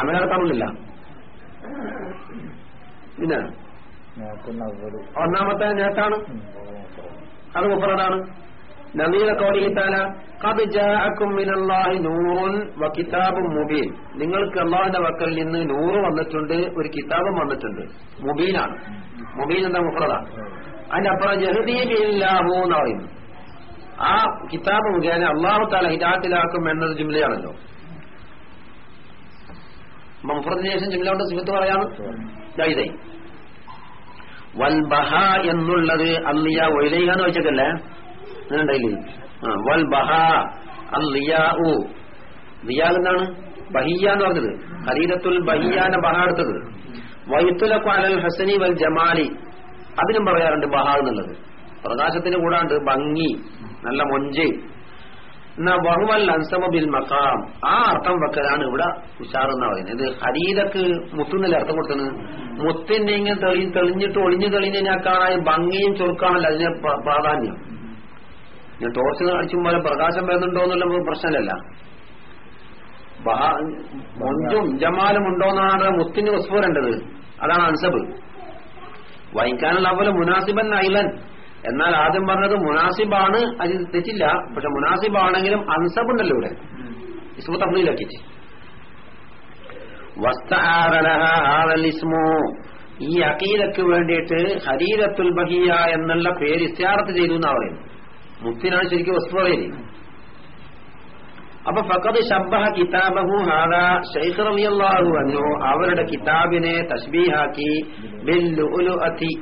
അമലർത്താമില്ല പിന്നെ ഒന്നാമത്തെ നേട്ടാണ് അത് മുപ്പറതാണ് നവീന കോടിയിത്താല നൂറുൻ കിതാബും മുബീൻ. നിങ്ങൾക്ക് അള്ളാഹിന്റെ വക്കൽ നിന്ന് നൂറ് വന്നിട്ടുണ്ട് ഒരു കിതാബും വന്നിട്ടുണ്ട്. മുബീനാണ്. മുബീൻ എന്താ മുഫറതാണ് അതിന്റെ അപ്പുറം ജഹദീബില്ലാഹു എന്ന് പറയുന്നു. ആ കിതാബ് മുഖേന അള്ളാഹു താല ഹിദാത്തിലാക്കും എന്നത് ജുംലയാണല്ലോ. മംഫറത്തിന് ശേഷം കൊണ്ട് സിഫത്ത് പറയാണ് വൽ ബഹ എന്നുള്ളത് അല്ലിയ ഒയിലൈഹാന്ന് വെച്ചിട്ടല്ലേ അങ്ങനെയുണ്ടായില്ലേ ആ വൽ ബഹ അല്ലിയാ ഉ ലിയാ എന്താണ്? ബഹിയ എന്ന് പറഞ്ഞത്. ഹരീരത്തുൽ ബഹിയാന ബഹ എടുത്തത്. വൈത്തുലക്കു അലൽ ഹസനി വൽ ജമാലി. അതിനും പറയാറുണ്ട് ബഹ എന്നുള്ളത്. പ്രകാശത്തിന് കൂടാണ്ട് ഭംഗി. നല്ല മൊഞ്ച്. എന്നാ വഹുവൽ അൻസമ ബിൽ മക്കാം ആ അർത്ഥം വെക്കലാണ് ഇവിടെ ഉഷാറെന്നാ പറയുന്നത്. ഇത് ഹരീതക്ക് മുത്തുന്നല്ലേ അർത്ഥം കൊടുത്തത്? മുത്തിന്റെ ഇങ്ങനെ തെളി തെളിഞ്ഞിട്ട് ഒളിഞ്ഞു തെളിഞ്ഞാൽ കാണാൻ ഭംഗിയും ചുരുക്കാണല്ലോ അതിന് പ്ര- പ്രാധാന്യം. ഞാൻ ടോർച്ച് കാണിച്ചുമ്പോൾ പ്രകാശം വരുന്നുണ്ടോ എന്നുള്ള പ്രശ്നമല്ല മൊഞ്ചും ജമാലും ഉണ്ടോന്നാണ് മുത്തിന് വസ്ഫുരേണ്ടത് അതാണ് അൻസബ്. വഹിക്കാനുള്ള പോലെ മുനാസിബൻ ഐലൻ എന്നാൽ ആദ്യം പറഞ്ഞത് മുനാസിബാണ് അത് തെറ്റില്ല. പക്ഷെ മുനാസിബാണെങ്കിലും അൻസബ് ഉണ്ടല്ലോ ഇവിടെ. ഇസ്മു തഫ്ലീലാക്കിയിട്ട് ഇസ്മു. ഈ അക്കീലക്ക് വേണ്ടിയിട്ട് ഹരീരത്തുൽ ബഹിയ എന്നുള്ള പേര് ഇസ്യാറത്ത് ചെയ്തു എന്നാ പറയുന്നു മുത്തിനാണ് ശരിക്കും വസ്തു പറയുന്നത്. അപ്പൊ ഫക്കത് ഷബ്ബഹ കിതാബഹു ഹാദ ഷെയ്ഖ് റബിയല്ലാഹു അന്നു അവരുടെ കിതാബിനെ തസ്ബീഹാക്കി ബിൽ ലുഅലുഅതി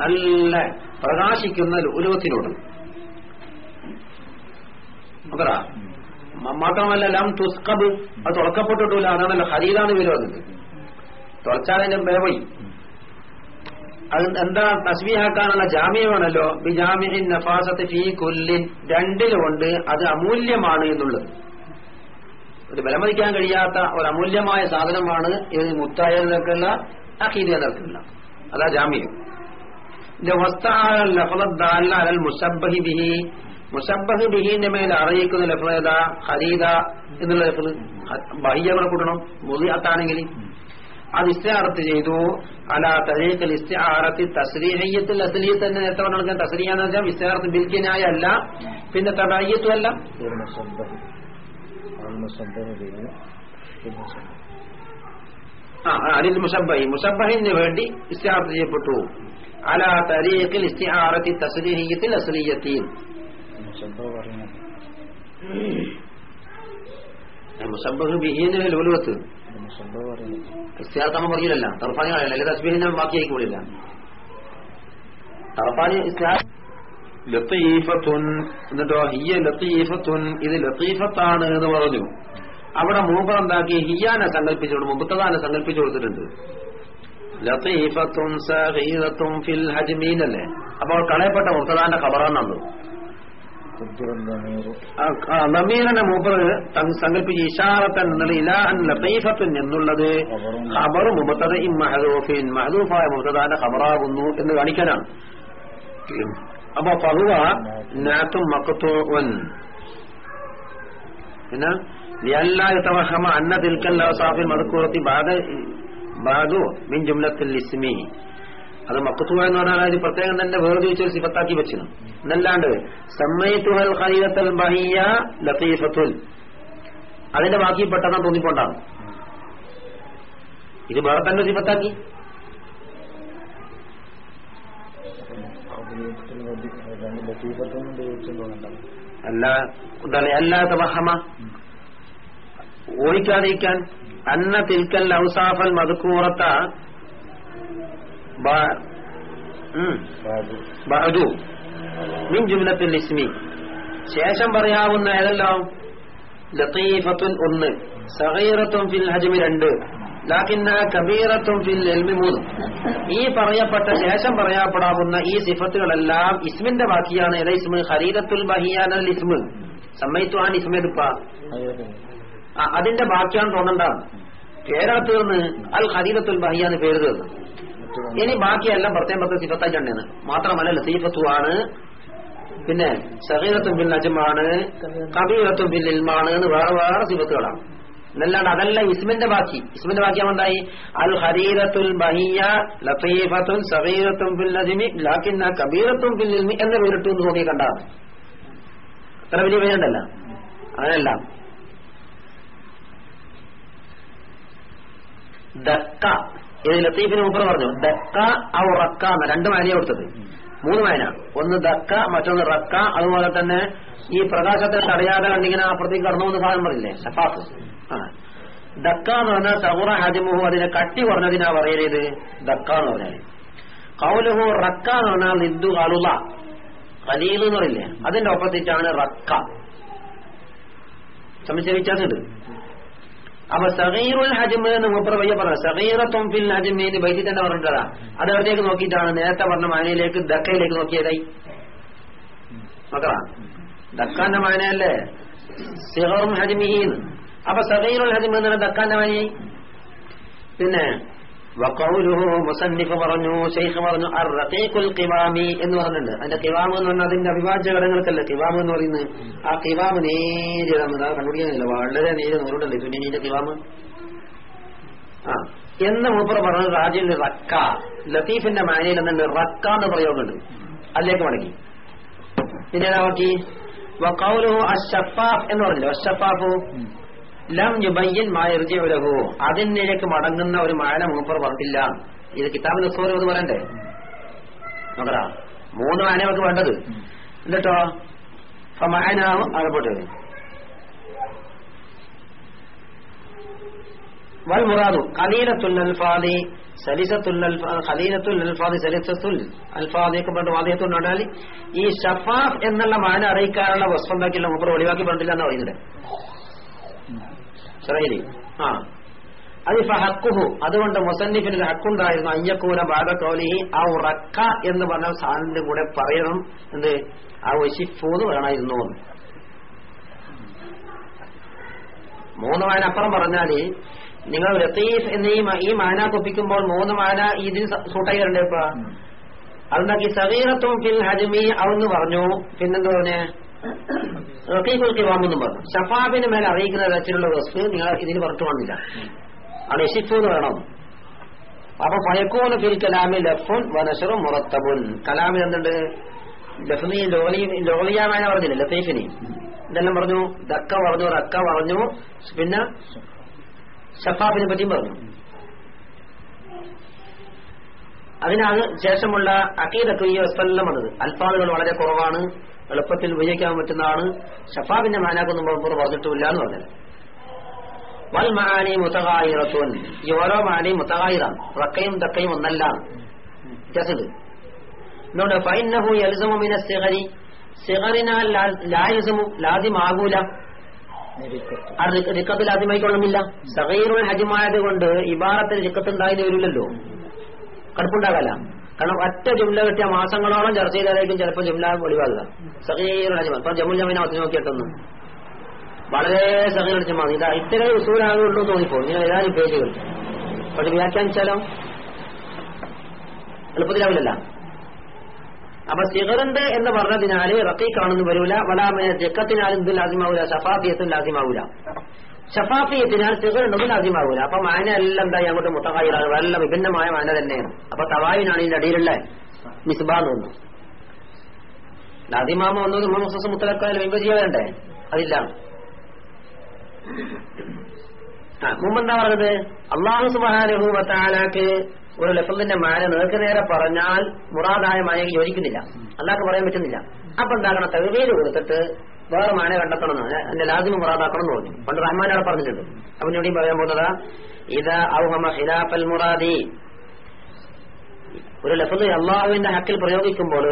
നല്ല പ്രകാശിക്കുന്ന ഉലുവത്തിനോട്. മാത്രമല്ല ലം തുസ്കബ് അത് തുറക്കപ്പെട്ടിട്ടില്ല അതാണല്ലോ ഹരീതാണ് വിരോധം തുറച്ചാലും ബേവൈ അത് എന്താ തസ്ബീഹാക്കാനുള്ള ജാമ്യമാണല്ലോ? ബി ജാമിഹിൻ നഫാസത്ത് ഫീ കൊല്ലിൻ. രണ്ടിലുകൊണ്ട് അത് അമൂല്യമാണ് എന്നുള്ളത്. ഒരു വിലമതിക്കാൻ കഴിയാത്ത ഒരു അമൂല്യമായ സാധനമാണ് ഇത് മുത്തായതൊക്കെയുള്ള അഖീദ നിൽക്കുന്ന അതാ ജാമ്യം. അറിയിക്കുന്ന ലഫ്ലേത ഹരീദ എന്നുള്ള ലഫ്ല് ബഹിയ കൂടെ കൂട്ടണം? മുതിയാത്താണെങ്കിൽ അത് ഇസ്തിഹാറത്ത് ചെയ്തു. അല തരീഖിൽ ഇസ്തിഹാറത്തി തസ്രീഹയ്യത്തിൽ അസലിയത്ത് തന്നെ നേരത്തെ പറഞ്ഞ തസ്രീഹാന്ന് വെച്ചാൽ ഇസ്തിഹാറത്ത് ബിൽക്കിനായ അല്ല പിന്നെ തബയ്യത്തും അല്ല. ആ അലിൽ മുസബഹിന് വേണ്ടി ഇസ്റ്റാർ ചെയ്യപ്പെട്ടു. അല തരീഖിൽ ഇസ്തിഹാറത്തി തസ്ലീഹിയത്തിൽ അസ്ലീയത്തിൽ ലത്തീഫത്തുൻ എന്നിട്ടോ ഹിയ ലത്തീഫത്തുൻ ഇത് ലത്തീഫത്താണ് എന്ന് പറഞ്ഞു. അവിടെ മൂപ്പർ എന്താക്കി ഹിയാനെ സങ്കല്പിച്ചുകൊണ്ട് മുബത്തദാനെ സങ്കല്പിച്ചു കൊടുത്തിട്ടുണ്ട്. ലത്തീഫത്തും ഫിൽ ഹജ്മീൻ അല്ലേ അപ്പോൾ കളയപ്പെട്ട മുബത്തദാന്റെ ഖബറാന്നു നമീറിനെ മൂപ്പർ സങ്കല്പിച്ച് ഇഷാറത്തൻ എന്നുള്ള ഇലാഹൻ ലത്തീഫത്തുൻ എന്നുള്ളത് ഖബർ മുബത്തദ ഇം മഹദൂഫിൻ. മഹദൂഫായ മുബത്തദാന്റെ ഖബറാകുന്നു എന്ന് കാണിക്കാനാണ്. അപ്പൊ ഫഹുവ പിന്നെ? ലിയല്ലാ യതവഹമ അന്ന തിൽക്കൽ അവസാഫിൽ മദ്കൂറത്തി ബാദ ബാദു മിൻ ജുംലത്തിൽ ഇസ്മി. അത് മക്കത്തുവ എന്ന് പറഞ്ഞാൽ അത് പ്രത്യേകം തന്നെ വേർതിരിച്ച് ഒരു സിഫത്താക്കി വെച്ചു എന്നല്ലാണ്ട് സമ്മയിത്തുഹൽ ഖലീലത്തൽ ബഹിയ ലത്തീഫത്തുൽ. അതിന്റെ ബാക്കിപ്പെട്ടെന്നാ തോന്നിക്കൊണ്ടാണ് ഇത് വേറെ തന്നെ സിഫത്താക്കി. അല്ല അല്ലാത്ത വഹമ ഓടിക്കാതിരിക്കാൻ. അന്ന തിൽക്കൽ ഔസാഫൽ മധുക്കൂറത്ത ലിസ്മി മിൻ ജുംലത്തിൽ ഇസ്മി. ശേഷം പറയാവുന്ന ഏതെല്ലാം? ലത്തീഫത്തുൻ ഒന്ന്. സഹീറത്തും ഫിൽ ഹജ്മി രണ്ട്. ലാക്കിന്ന കബീറത്തും ഫിൽ എൽമി മൂന്ന്. ഈ പറയപ്പെട്ട ശേഷം പറയപ്പെടാവുന്ന ഈ സിഫത്തുകളെല്ലാം ഇസ്മിന്റെ ബാക്കിയാണ്. ഏതാ ഇസ്മ? ഹരീരത്തുൽ ബഹിയാനൽ ഇസ്മ. സമ്മയിത്തു ആൻ ഇസ്മെടുപ്പ അതിന്റെ ബാക്കിയാണ് തോന്നണ്ടാണ് കേരളത്തിൽ തീർന്ന് അൽ ഹരീരത്തുൽ ബഹിയാന്ന് പേര് തീർന്നു ഇനി ബാക്കിയെല്ലാം പ്രത്യേകം പ്രത്യേകം സിഫത്തായിട്ടാണ് മാത്രമല്ല ലത്തീഫത്തുമാണ് പിന്നെ സഹീറത്തും ബിൽ നജമാണ് കബീറത്തും ബിൽ ഇൽമാണ് എന്ന് വേറെ വേറെ സിഫത്തുകളാണ്. എന്നല്ലാണ്ട് അതല്ല ഇസ്മിന്റെ ബാക്കി. ഇസ്മിന്റെ ബാക്കി എന്തായി? അൽ ഹരീറത്തുൽ ബഹിയ ലത്തീഫത്തുൻ സഹീറത്തും ബിൽ നജിമി ലാക്കിന്ന കബീറത്തും ബിൽ ഇൽമി എന്ന് പേരിട്ടു എന്ന് നോക്കി കണ്ടാണ് അത്ര വലിയ പേരുണ്ടല്ല. അങ്ങനെയല്ല. ദക്ക. ഇത് ലത്തീഫിന് മുമ്പ് പറഞ്ഞു? ദക്ക ഔ റക്ക എന്ന രണ്ട് മാനിയ കൊടുത്തത്. മൂന്ന് മാന ഒന്ന് ദക്ക മറ്റൊന്ന് റക്ക. അതുപോലെ തന്നെ ഈ പ്രകാശത്തെ തടയാതെ കണ്ടിങ്ങനെ അപ്പുറത്തേക്ക് കടന്നു എന്ന് സാധനം പറഞ്ഞില്ലേ? ഷഫാഫ് ആ. ദക്ക എന്ന് പറഞ്ഞാൽ സഹുറ ഹജിമുഹു അതിനെ കട്ടി പറഞ്ഞതിനാ പറയരുത്. ദക്ക എന്ന് പറഞ്ഞാൽ കൗലുഹു റക്ക എന്ന് പറഞ്ഞാൽ നിന്ദു കളുള ഖലീൽ എന്ന് പറയില്ലേ? അതിന്റെ ഒപ്പത്തിച്ചാണ് റക്ക. സംശയിച്ചതുണ്ട് അപ്പൊ സഗീറുൽ ഹജ്മ് എന്ന് മൂപ്പർ വയ്യ പറഞ്ഞു. സഗീറത്തും ഫിൽ ഹജ്മി എന്ന് ബൈത്തിൽ തന്നെ പറഞ്ഞിട്ടതാ അത് എവിടേക്ക് നോക്കിയിട്ടാണ്. നേരത്തെ പറഞ്ഞ മാനയിലേക്ക് ദക്കയിലേക്ക് നോക്കിയതായി. നോക്കറാ ദക്കാന്റെ മാനയല്ലേ? സിഹറും ഹജ്മിഹിന്ന് അപ്പൊ സഗീറുൽ ഹജ്മ് ദക്കാന്റെ മാനയായി. പിന്നെ മുസന്നിഫ് പറഞ്ഞു ഷെയ്ഖ് പറഞ്ഞു അർ റഖീഖുൽ ഖിവാമി എന്ന് പറഞ്ഞിട്ടുണ്ട്. അതിന്റെ ഖിവാമ് എന്ന് പറഞ്ഞാൽ അതിന്റെ അവിഭാജ്യ ഘടകങ്ങൾക്കല്ല ഖിവാമ് എന്ന് പറയുന്നത്? ആ ഖിവാമ് നേരെ നമ്മൾ കണ്ടുപിടിക്കുന്നില്ല വളരെ നേരെ നൂറുണ്ടല്ലേ നീന്റെ ഖിവാമ്? ആ. എന്ന് മൂപ്പർ പറഞ്ഞത് റാജിൽ റക്ക ലത്തീഫിന്റെ മാനയിൽ എന്നുണ്ട് റക്ക എന്ന് പ്രയോഗമുണ്ട്. അതിലേക്ക് മടങ്ങി. പിന്നെ ഏതാ നോക്കി. വക്കൗലുഹു അഷഫാഫ് എന്ന് പറഞ്ഞില്ലേ? അഷഫാഫു? ലം യുബയ്യൻ അതിനിലേക്ക് മടങ്ങുന്ന ഒരു മായന മൂപ്പർ പറഞ്ഞില്ല ഇത് കിതാബ് നസൂർ എന്ന് പറയണ്ടേ? നോക്കടാ. മൂന്ന് മാന നമുക്ക് വേണ്ടത്. എന്നിട്ടോ? മാനാവ് അകപ്പെട്ട് വൽ മുറാദു. ഖലീലത്തുൽ അൽഫാദി സലിസത്തുൽ ഖലീലത്തുൽ അൽഫാദി സലിസത്തുൽ അൽഫാദി ഒക്കെ പറഞ്ഞ വാദയത്തുണ്ടാൽ ഈ ഷഫാഫ് എന്നുള്ള മാന അറിയിക്കാനുള്ള വസ്തുണ്ടാക്കിയുള്ള മൂപ്പർ ഒഴിവാക്കി പറഞ്ഞില്ല എന്ന് പറയുന്നത്. ശറയിൽ ആ. അത് ഹക്കുഹു. അതുകൊണ്ട് മുസന്നിഫിന് ഒരു ഹക്കുണ്ടായിരുന്നു. അയ്യക്കൂന കൗലിഹി ആ ഉറക്ക എന്ന് പറഞ്ഞ സാധനത്തിന്റെ കൂടെ പറയണം. എന്ത്? ആ വേണമായിരുന്നു എന്ന്. മൂന്ന് മാന അപ്പുറം പറഞ്ഞാൽ നിങ്ങൾ ലത്തീഫ് എന്ന് ഈ മാന കൊപ്പിക്കുമ്പോൾ മൂന്ന് മാന ഇതിൽ സൂട്ടായി വരണ്ടേ ഇപ്പൊ. അതുണ്ടാക്കി സവീറത്തും ഫിൽ ഹജ്മി അവന്ന് പറഞ്ഞു. പിന്നെന്താ പറഞ്ഞേ? റഖീഖുൽ കിവാമെന്നും പറഞ്ഞു. ഷഫാബിന് മേലെ അറിയിക്കുന്ന തരത്തിലുള്ള വസ്തു നിങ്ങൾ ഇതിന് പുറത്തു വന്നില്ല. ആണ് യഷിഫു എന്ന് വേണം. അപ്പൊ ഫയക്കൂന് ഫിൽ കലാമി ലഫുൻ വനഷറും മുറത്തബുൻ. കലാമിൽ എന്തുണ്ട്? ലഫ്നി ലോലിയാമായ പറഞ്ഞില്ല? ലത്തീഫിനി. ഇതെല്ലാം പറഞ്ഞു. ദക്ക പറഞ്ഞു റക്ക പറഞ്ഞു. പിന്നെ ഷഫാബിനെ പറ്റിയും പറഞ്ഞു. അതിനാണ് ശേഷമുള്ള അക്കീദക്ക് ഈ വസ്തെല്ലാം വന്നത്. അൽഫാദുകൾ വളരെ കുറവാണ്. എളുപ്പത്തിൽ ഉപയോഗിക്കാൻ പറ്റുന്നതാണ്. ഷഫാബിന്റെ മാനാക്കൊന്നും പറഞ്ഞിട്ടില്ല എന്ന് പറഞ്ഞത് വൽ മാനി മുത്തകായിറത്തുൻ ഈ ഓരോ മാനി മുത്തകായിറാണ് റക്കയും തക്കയും ഒന്നല്ല. വ്യത്യാസത് എന്തുകൊണ്ട് ഫൈനഹു യൽസമു മിന സിഗരി. സിഗറിനാൽ ലായസമു ലാദ്യമാകൂല റിക്കത്ത് ലാദ്യമായിക്കൊള്ളുന്നില്ല സഗീറുൽ ഹജിമായത് കൊണ്ട് ഇബാറത്തിൽ റിക്കത്ത് ഉണ്ടായി വരില്ലല്ലോ. കടുപ്പുണ്ടാകല. കാരണം ഒറ്റ ജുംല കിട്ടിയ മാസങ്ങളോളം ചർച്ച ചെയ്താലായിരിക്കും ചിലപ്പോൾ ജുംല ഒഴിവാക്കുക സഗീറുൽ ജമുൽ ജമീന ഒത്തു നോക്കിയിട്ടൊന്നും. വളരെ സഹീർ ജമാ ഇതാ ഇത്രയും ഉസൂലാകുള്ളൂ തോന്നിപ്പോ ഇങ്ങനെ ഏതാനും പേജുകൾ. പക്ഷെ വ്യാഖ്യാനിച്ചാലോ എളുപ്പത്തിലാവില്ലല്ല. അപ്പൊ സിഹറിന്റെ എന്ന് പറഞ്ഞതിനാല് റക്കീഖാണെന്ന് വരൂല. വലാമയ ജക്കത്തിനാലും ഇത് ലാസിമാവൂല. ഷഫാഫിയത്തും ലാസിമാവൂല. ഷഫാഫിയത്തിനാൽ സിഗറുണ്ടെങ്കിൽ ലാസിമാവൂല അപ്പൊ മാന എല്ലാം എന്തായി? അങ്ങോട്ട് മുത്തകായിറാണ് നല്ല വിഭിന്നമായ മാന തന്നെയാണ്. അപ്പൊ തവായിനാണ് ഇതിന്റെ അടിയിലുള്ള മിസ്ബാന്ന് വന്നു ലാസിമാമ വന്നത് മുഹമ്മദ് മുത്തലക്കാൽ മുമ്പ് ചെയ്യാറുണ്ടേ അതില്ല. മുമ്പെന്താ പറഞ്ഞത്? അള്ളാഹു സുബാനഹു വത്താലാക്ക് ഒരു ലഫലിന്റെ മാന നേർക്ക് നേരെ പറഞ്ഞാൽ മുറാദായ മാനയ്ക്ക് യോജിക്കുന്നില്ല. അല്ലാക്ക് പറയാൻ പറ്റുന്നില്ല. അപ്പൊ എന്താകണം തെളിവേര് കൊടുത്തിട്ട് വേറെ മാന കണ്ടെത്തണം എന്റെ ലാസിമ മുറാദാക്കണം എന്ന് പറഞ്ഞു. പണ്ട് റഹ്മാൻ അവിടെ പറഞ്ഞിട്ടുണ്ട്. അപ്പൊ ഇവിടെയും പറയാൻ പോകുന്നതാ? ഇത് ഔഹമ ഹിലാഫൽ മുറാദി. ഒരു ലഫൽ അള്ളാഹുവിന്റെ ഹക്കിൽ പ്രയോഗിക്കുമ്പോൾ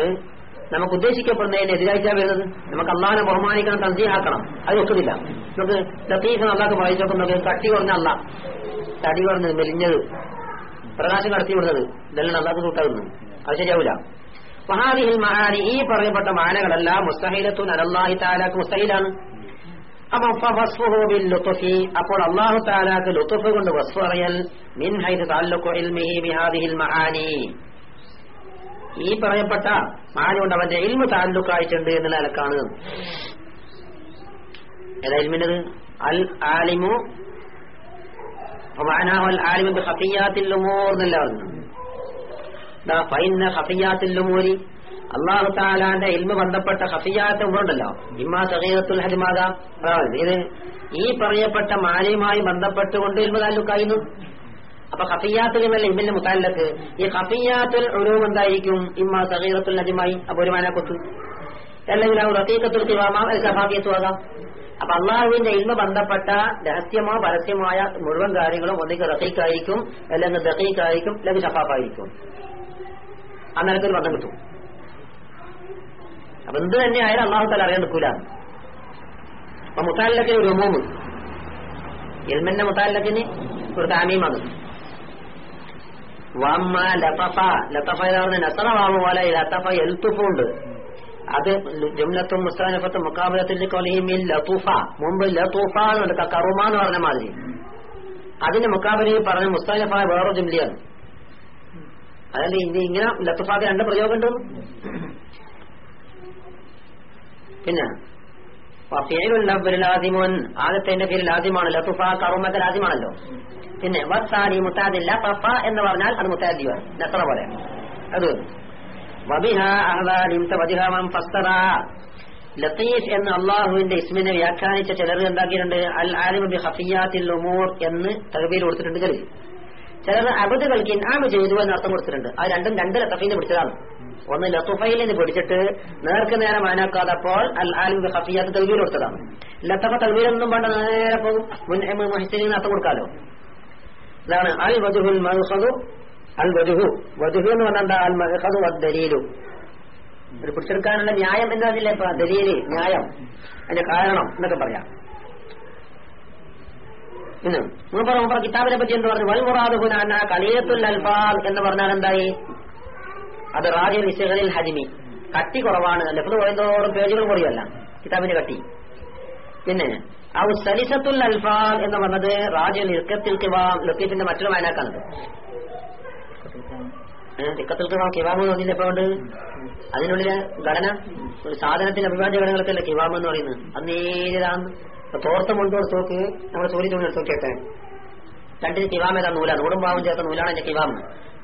നമുക്ക് ഉദ്ദേശിക്കപ്പെടുന്നതിന് എതിരായിട്ടാണ് വരുന്നത്? നമുക്ക് അള്ളാഹിനെ ബഹുമാനിക്കണം തന്തിയാക്കണം അത് ഒക്കുന്നില്ല. നമുക്ക് ലത്തീഫ് അള്ളാഹ് വായിച്ചോക്കുന്നത് കട്ടി കുറഞ്ഞ അല്ല തടി കുറഞ്ഞത് മെലിഞ്ഞത്. പ്രകാശം കടത്തി വിടുന്നത് ഇതെല്ലാം അള്ളാഹ് കൂട്ടാകുന്നു അത് ശരിയാവില്ല ഈ പറയപ്പെട്ട മാനകളെല്ലാം മുസ്തഹീലത്തു നരല്ലാഹി താലാക്ക് മുസ്തഹീലാണ്. അപ്പൊ അപ്പോൾ അള്ളാഹു താലാക്ക് ലുത്തുഫ് കൊണ്ട് വസ്ഫ് അറിയൽ മിൻ ഈ പറയപ്പെട്ട മാനുകൊണ്ട് അവന്റെ ഇൽമു താല്ലുക്കായിട്ടുണ്ട് എന്ന നിലക്കാണ്. ഏതാ ഇൽമിനത് അൽ ആലിമു ആലിമു ഉമൂർ എന്നല്ല അള്ളാഹു താലാന്റെ ഇൽമ ബന്ധപ്പെട്ട ഖഫിയാത്ത് ഉണ്ടല്ലോ. ഇമ്മാ സഹീറത്തുൽ ഹരിമാത ഇത്. ഈ പറയപ്പെട്ട മാലയുമായി ബന്ധപ്പെട്ടുകൊണ്ട് ഇൽമ താലൂക്കായിരുന്നു അപ്പൊ ഹഫിയാത്തുലിമല്ല ഇബിന്റെ മുത്താലക്ക് ഈ ഖഫിയാത്തുൽ ഉലൂം എന്തായിരിക്കും? ഇമ്മ സഹീറത്തുൽ നജിമായി അപ്പൊ ഒരു മാന കൊത്തു അല്ലെങ്കിൽ ആ റത്തീഖത്തുൽ ഖിവാമ ആകാം. അപ്പൊ അള്ളാഹുവിന്റെ ഇൽമ ബന്ധപ്പെട്ട രഹസ്യമോ പരസ്യമായ മുഴുവൻ കാര്യങ്ങളും ഒന്നിക്ക് റസീഖായിരിക്കും അല്ലെങ്കിൽ ദഹീഖായിരിക്കും അല്ലെങ്കിൽ ഷഫാഫായിരിക്കും അന്നേരത്തെ ഒരു ബന്ധം കിട്ടും. അപ്പൊ എന്ത് തന്നെ ആയാലും അള്ളാഹു തല അറിയാൻ നിൽക്കൂല. അപ്പൊ മുത്താലിലൊക്കെ ഒരു മൂന്ന് എൽമന്റെ മുത്താലിലൊക്കെ ഒരു താമീമാണ്. വമ്മ ലത്തഫ ലത്തഫ എന്ന് നസറവാമ പോലെ ലത്തഫ എൽത്തുഫുണ്ട് അത് ജുംലത്തും മുസ്താനഫത്തും മുക്കാബലത്തിൽ കൊലഹിമിൽ ലത്തൂഫ മുമ്പ് ലത്തൂഫ എന്ന് കറുമ എന്ന് പറഞ്ഞ മാതിരി. അതിന്റെ മുക്കാബലയിൽ പറഞ്ഞ മുസ്താനഫ വേറെ ജുംലിയാണ്. അതല്ല ഇനി ഇങ്ങനെ ലത്തുഫാക്ക് രണ്ട് പ്രയോഗം ഉണ്ടോ പിന്നെ ലാസിമുൻ. ആദ്യത്തെ പേര് ലാസിമാണ്. ലത്തുഫ കറുമത്തെ ലാസിമാണല്ലോ. പിന്നെ വസാനി മുത്താദില്ല പപ്പ എന്ന് പറഞ്ഞാൽ അത് മുത്താദിയാണ് നസറ പോലെ. അത് ലത്തീഫ് എന്ന് അള്ളാഹുവിന്റെ ഇസ്മിനെ വ്യാഖ്യാനിച്ച ചിലർ എന്താക്കിയിട്ടുണ്ട്? അൽ ആലിമി ഹഫിയാത്തിൽ ഉമൂർ എന്ന് തകബീൽ കൊടുത്തിട്ടുണ്ട്. ചിലർ അബദ് കളിക്കാൻ ആമ ചെയ്തു എന്ന് അർത്ഥം കൊടുത്തിട്ടുണ്ട്. ആ രണ്ടും രണ്ട് ലത്തഫീന്ന് പിടിച്ചതാണ്. ഒന്ന് ലത്തുഫയിലിന് പിടിച്ചിട്ട് നേർക്ക് നേരെ മാനാക്കാതപ്പോൾ അൽ ആലിം ഹഫിയാത്ത് തൽബീൽ കൊടുത്തതാണ്. ലത്തഫ തൽബീൽ ഒന്നും പണ്ട് നേരെ പോകും. മഹിസിന് അർത്ഥം കൊടുക്കാലോ. ഇതാണ് അൽ വജുഹുൽ മഹു അൽ വജുഹു വജുഹു എന്ന് പറഞ്ഞാൽ എന്താ? അൽ മഹു ദലീലു ഒരു പിടിച്ചെടുക്കാനുള്ള ന്യായം പറഞ്ഞില്ലേ ദലീൽ ന്യായം. അതിന്റെ കാരണം എന്നൊക്കെ പറയാം. ഇന്ന് കിതാബിനെ പറ്റി എന്ന് പറഞ്ഞു? വൽ മുറാദ് ഹുനാന കളിയത്തുൽ അൽഫാൽ എന്ന് പറഞ്ഞാൽ എന്തായി? അത് റാജി നിശകളിൽ ഹജിമി. കട്ടി കുറവാണ്. ലഫ്ത് കുറയുന്നതോറും പേജുകൾ കുറയല്ല കിതാബിന്റെ കട്ടി. പിന്നെ ആ സലിസത്തുൽ അൽഫാൽ എന്ന് പറഞ്ഞത് റാജ ഇർക്കത്തിൽ കിവാം ലത്തീഫിന്റെ മറ്റൊരു മാനാക്കാണത് തിക്കത്തിൽ കിവാം കിവാം എന്ന് പറഞ്ഞില്ല ഇപ്പൊ ഉണ്ട് അതിനുള്ളിലെ ഘടന ഒരു സാധനത്തിന്റെ അഭിവാദ്യ ഘടനകൾക്കല്ല കിവാം എന്ന് പറയുന്നത്? അത് നേരിതാണ് തോർത്ത മുണ്ടോട് തോക്ക് നമ്മുടെ സൂര്യ തുണി എടുത്ത് നോക്കിയൊക്കെ രണ്ടിന് കിവാമേതാ നൂലാണ്? നൂറും പാവും ചേർത്ത നൂലാണ് എന്റെ കിവാം.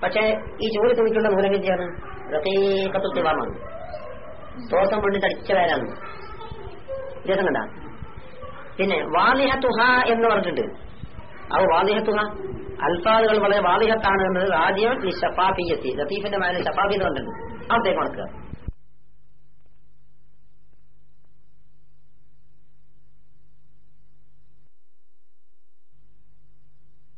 പക്ഷേ ഈ ചൂട് തുണിക്കുള്ള നൂലെങ്കിലാണ് റഫീഖത്തുൽ കിവാമാണ്. തോർത്തം പെണ്ണിട്ട് അടിച്ച വേരാണ്. വ്യത്യാസം കണ്ട? പിന്നെ വാലിഹത്തുഹ എന്ന് പറഞ്ഞിട്ടുണ്ട്. അത് തുഹ അൽഫാദുകൾ വളരെ വാലിഹത്താണ് എന്നത് ആദ്യം ഈ ഷഫാഫിയത്തി ലത്തീഫിന്റെ മേലെ ഷഫാഫി എന്ന് പറഞ്ഞിട്ടുണ്ട്. അവിടത്തേക്ക് നടക്കുക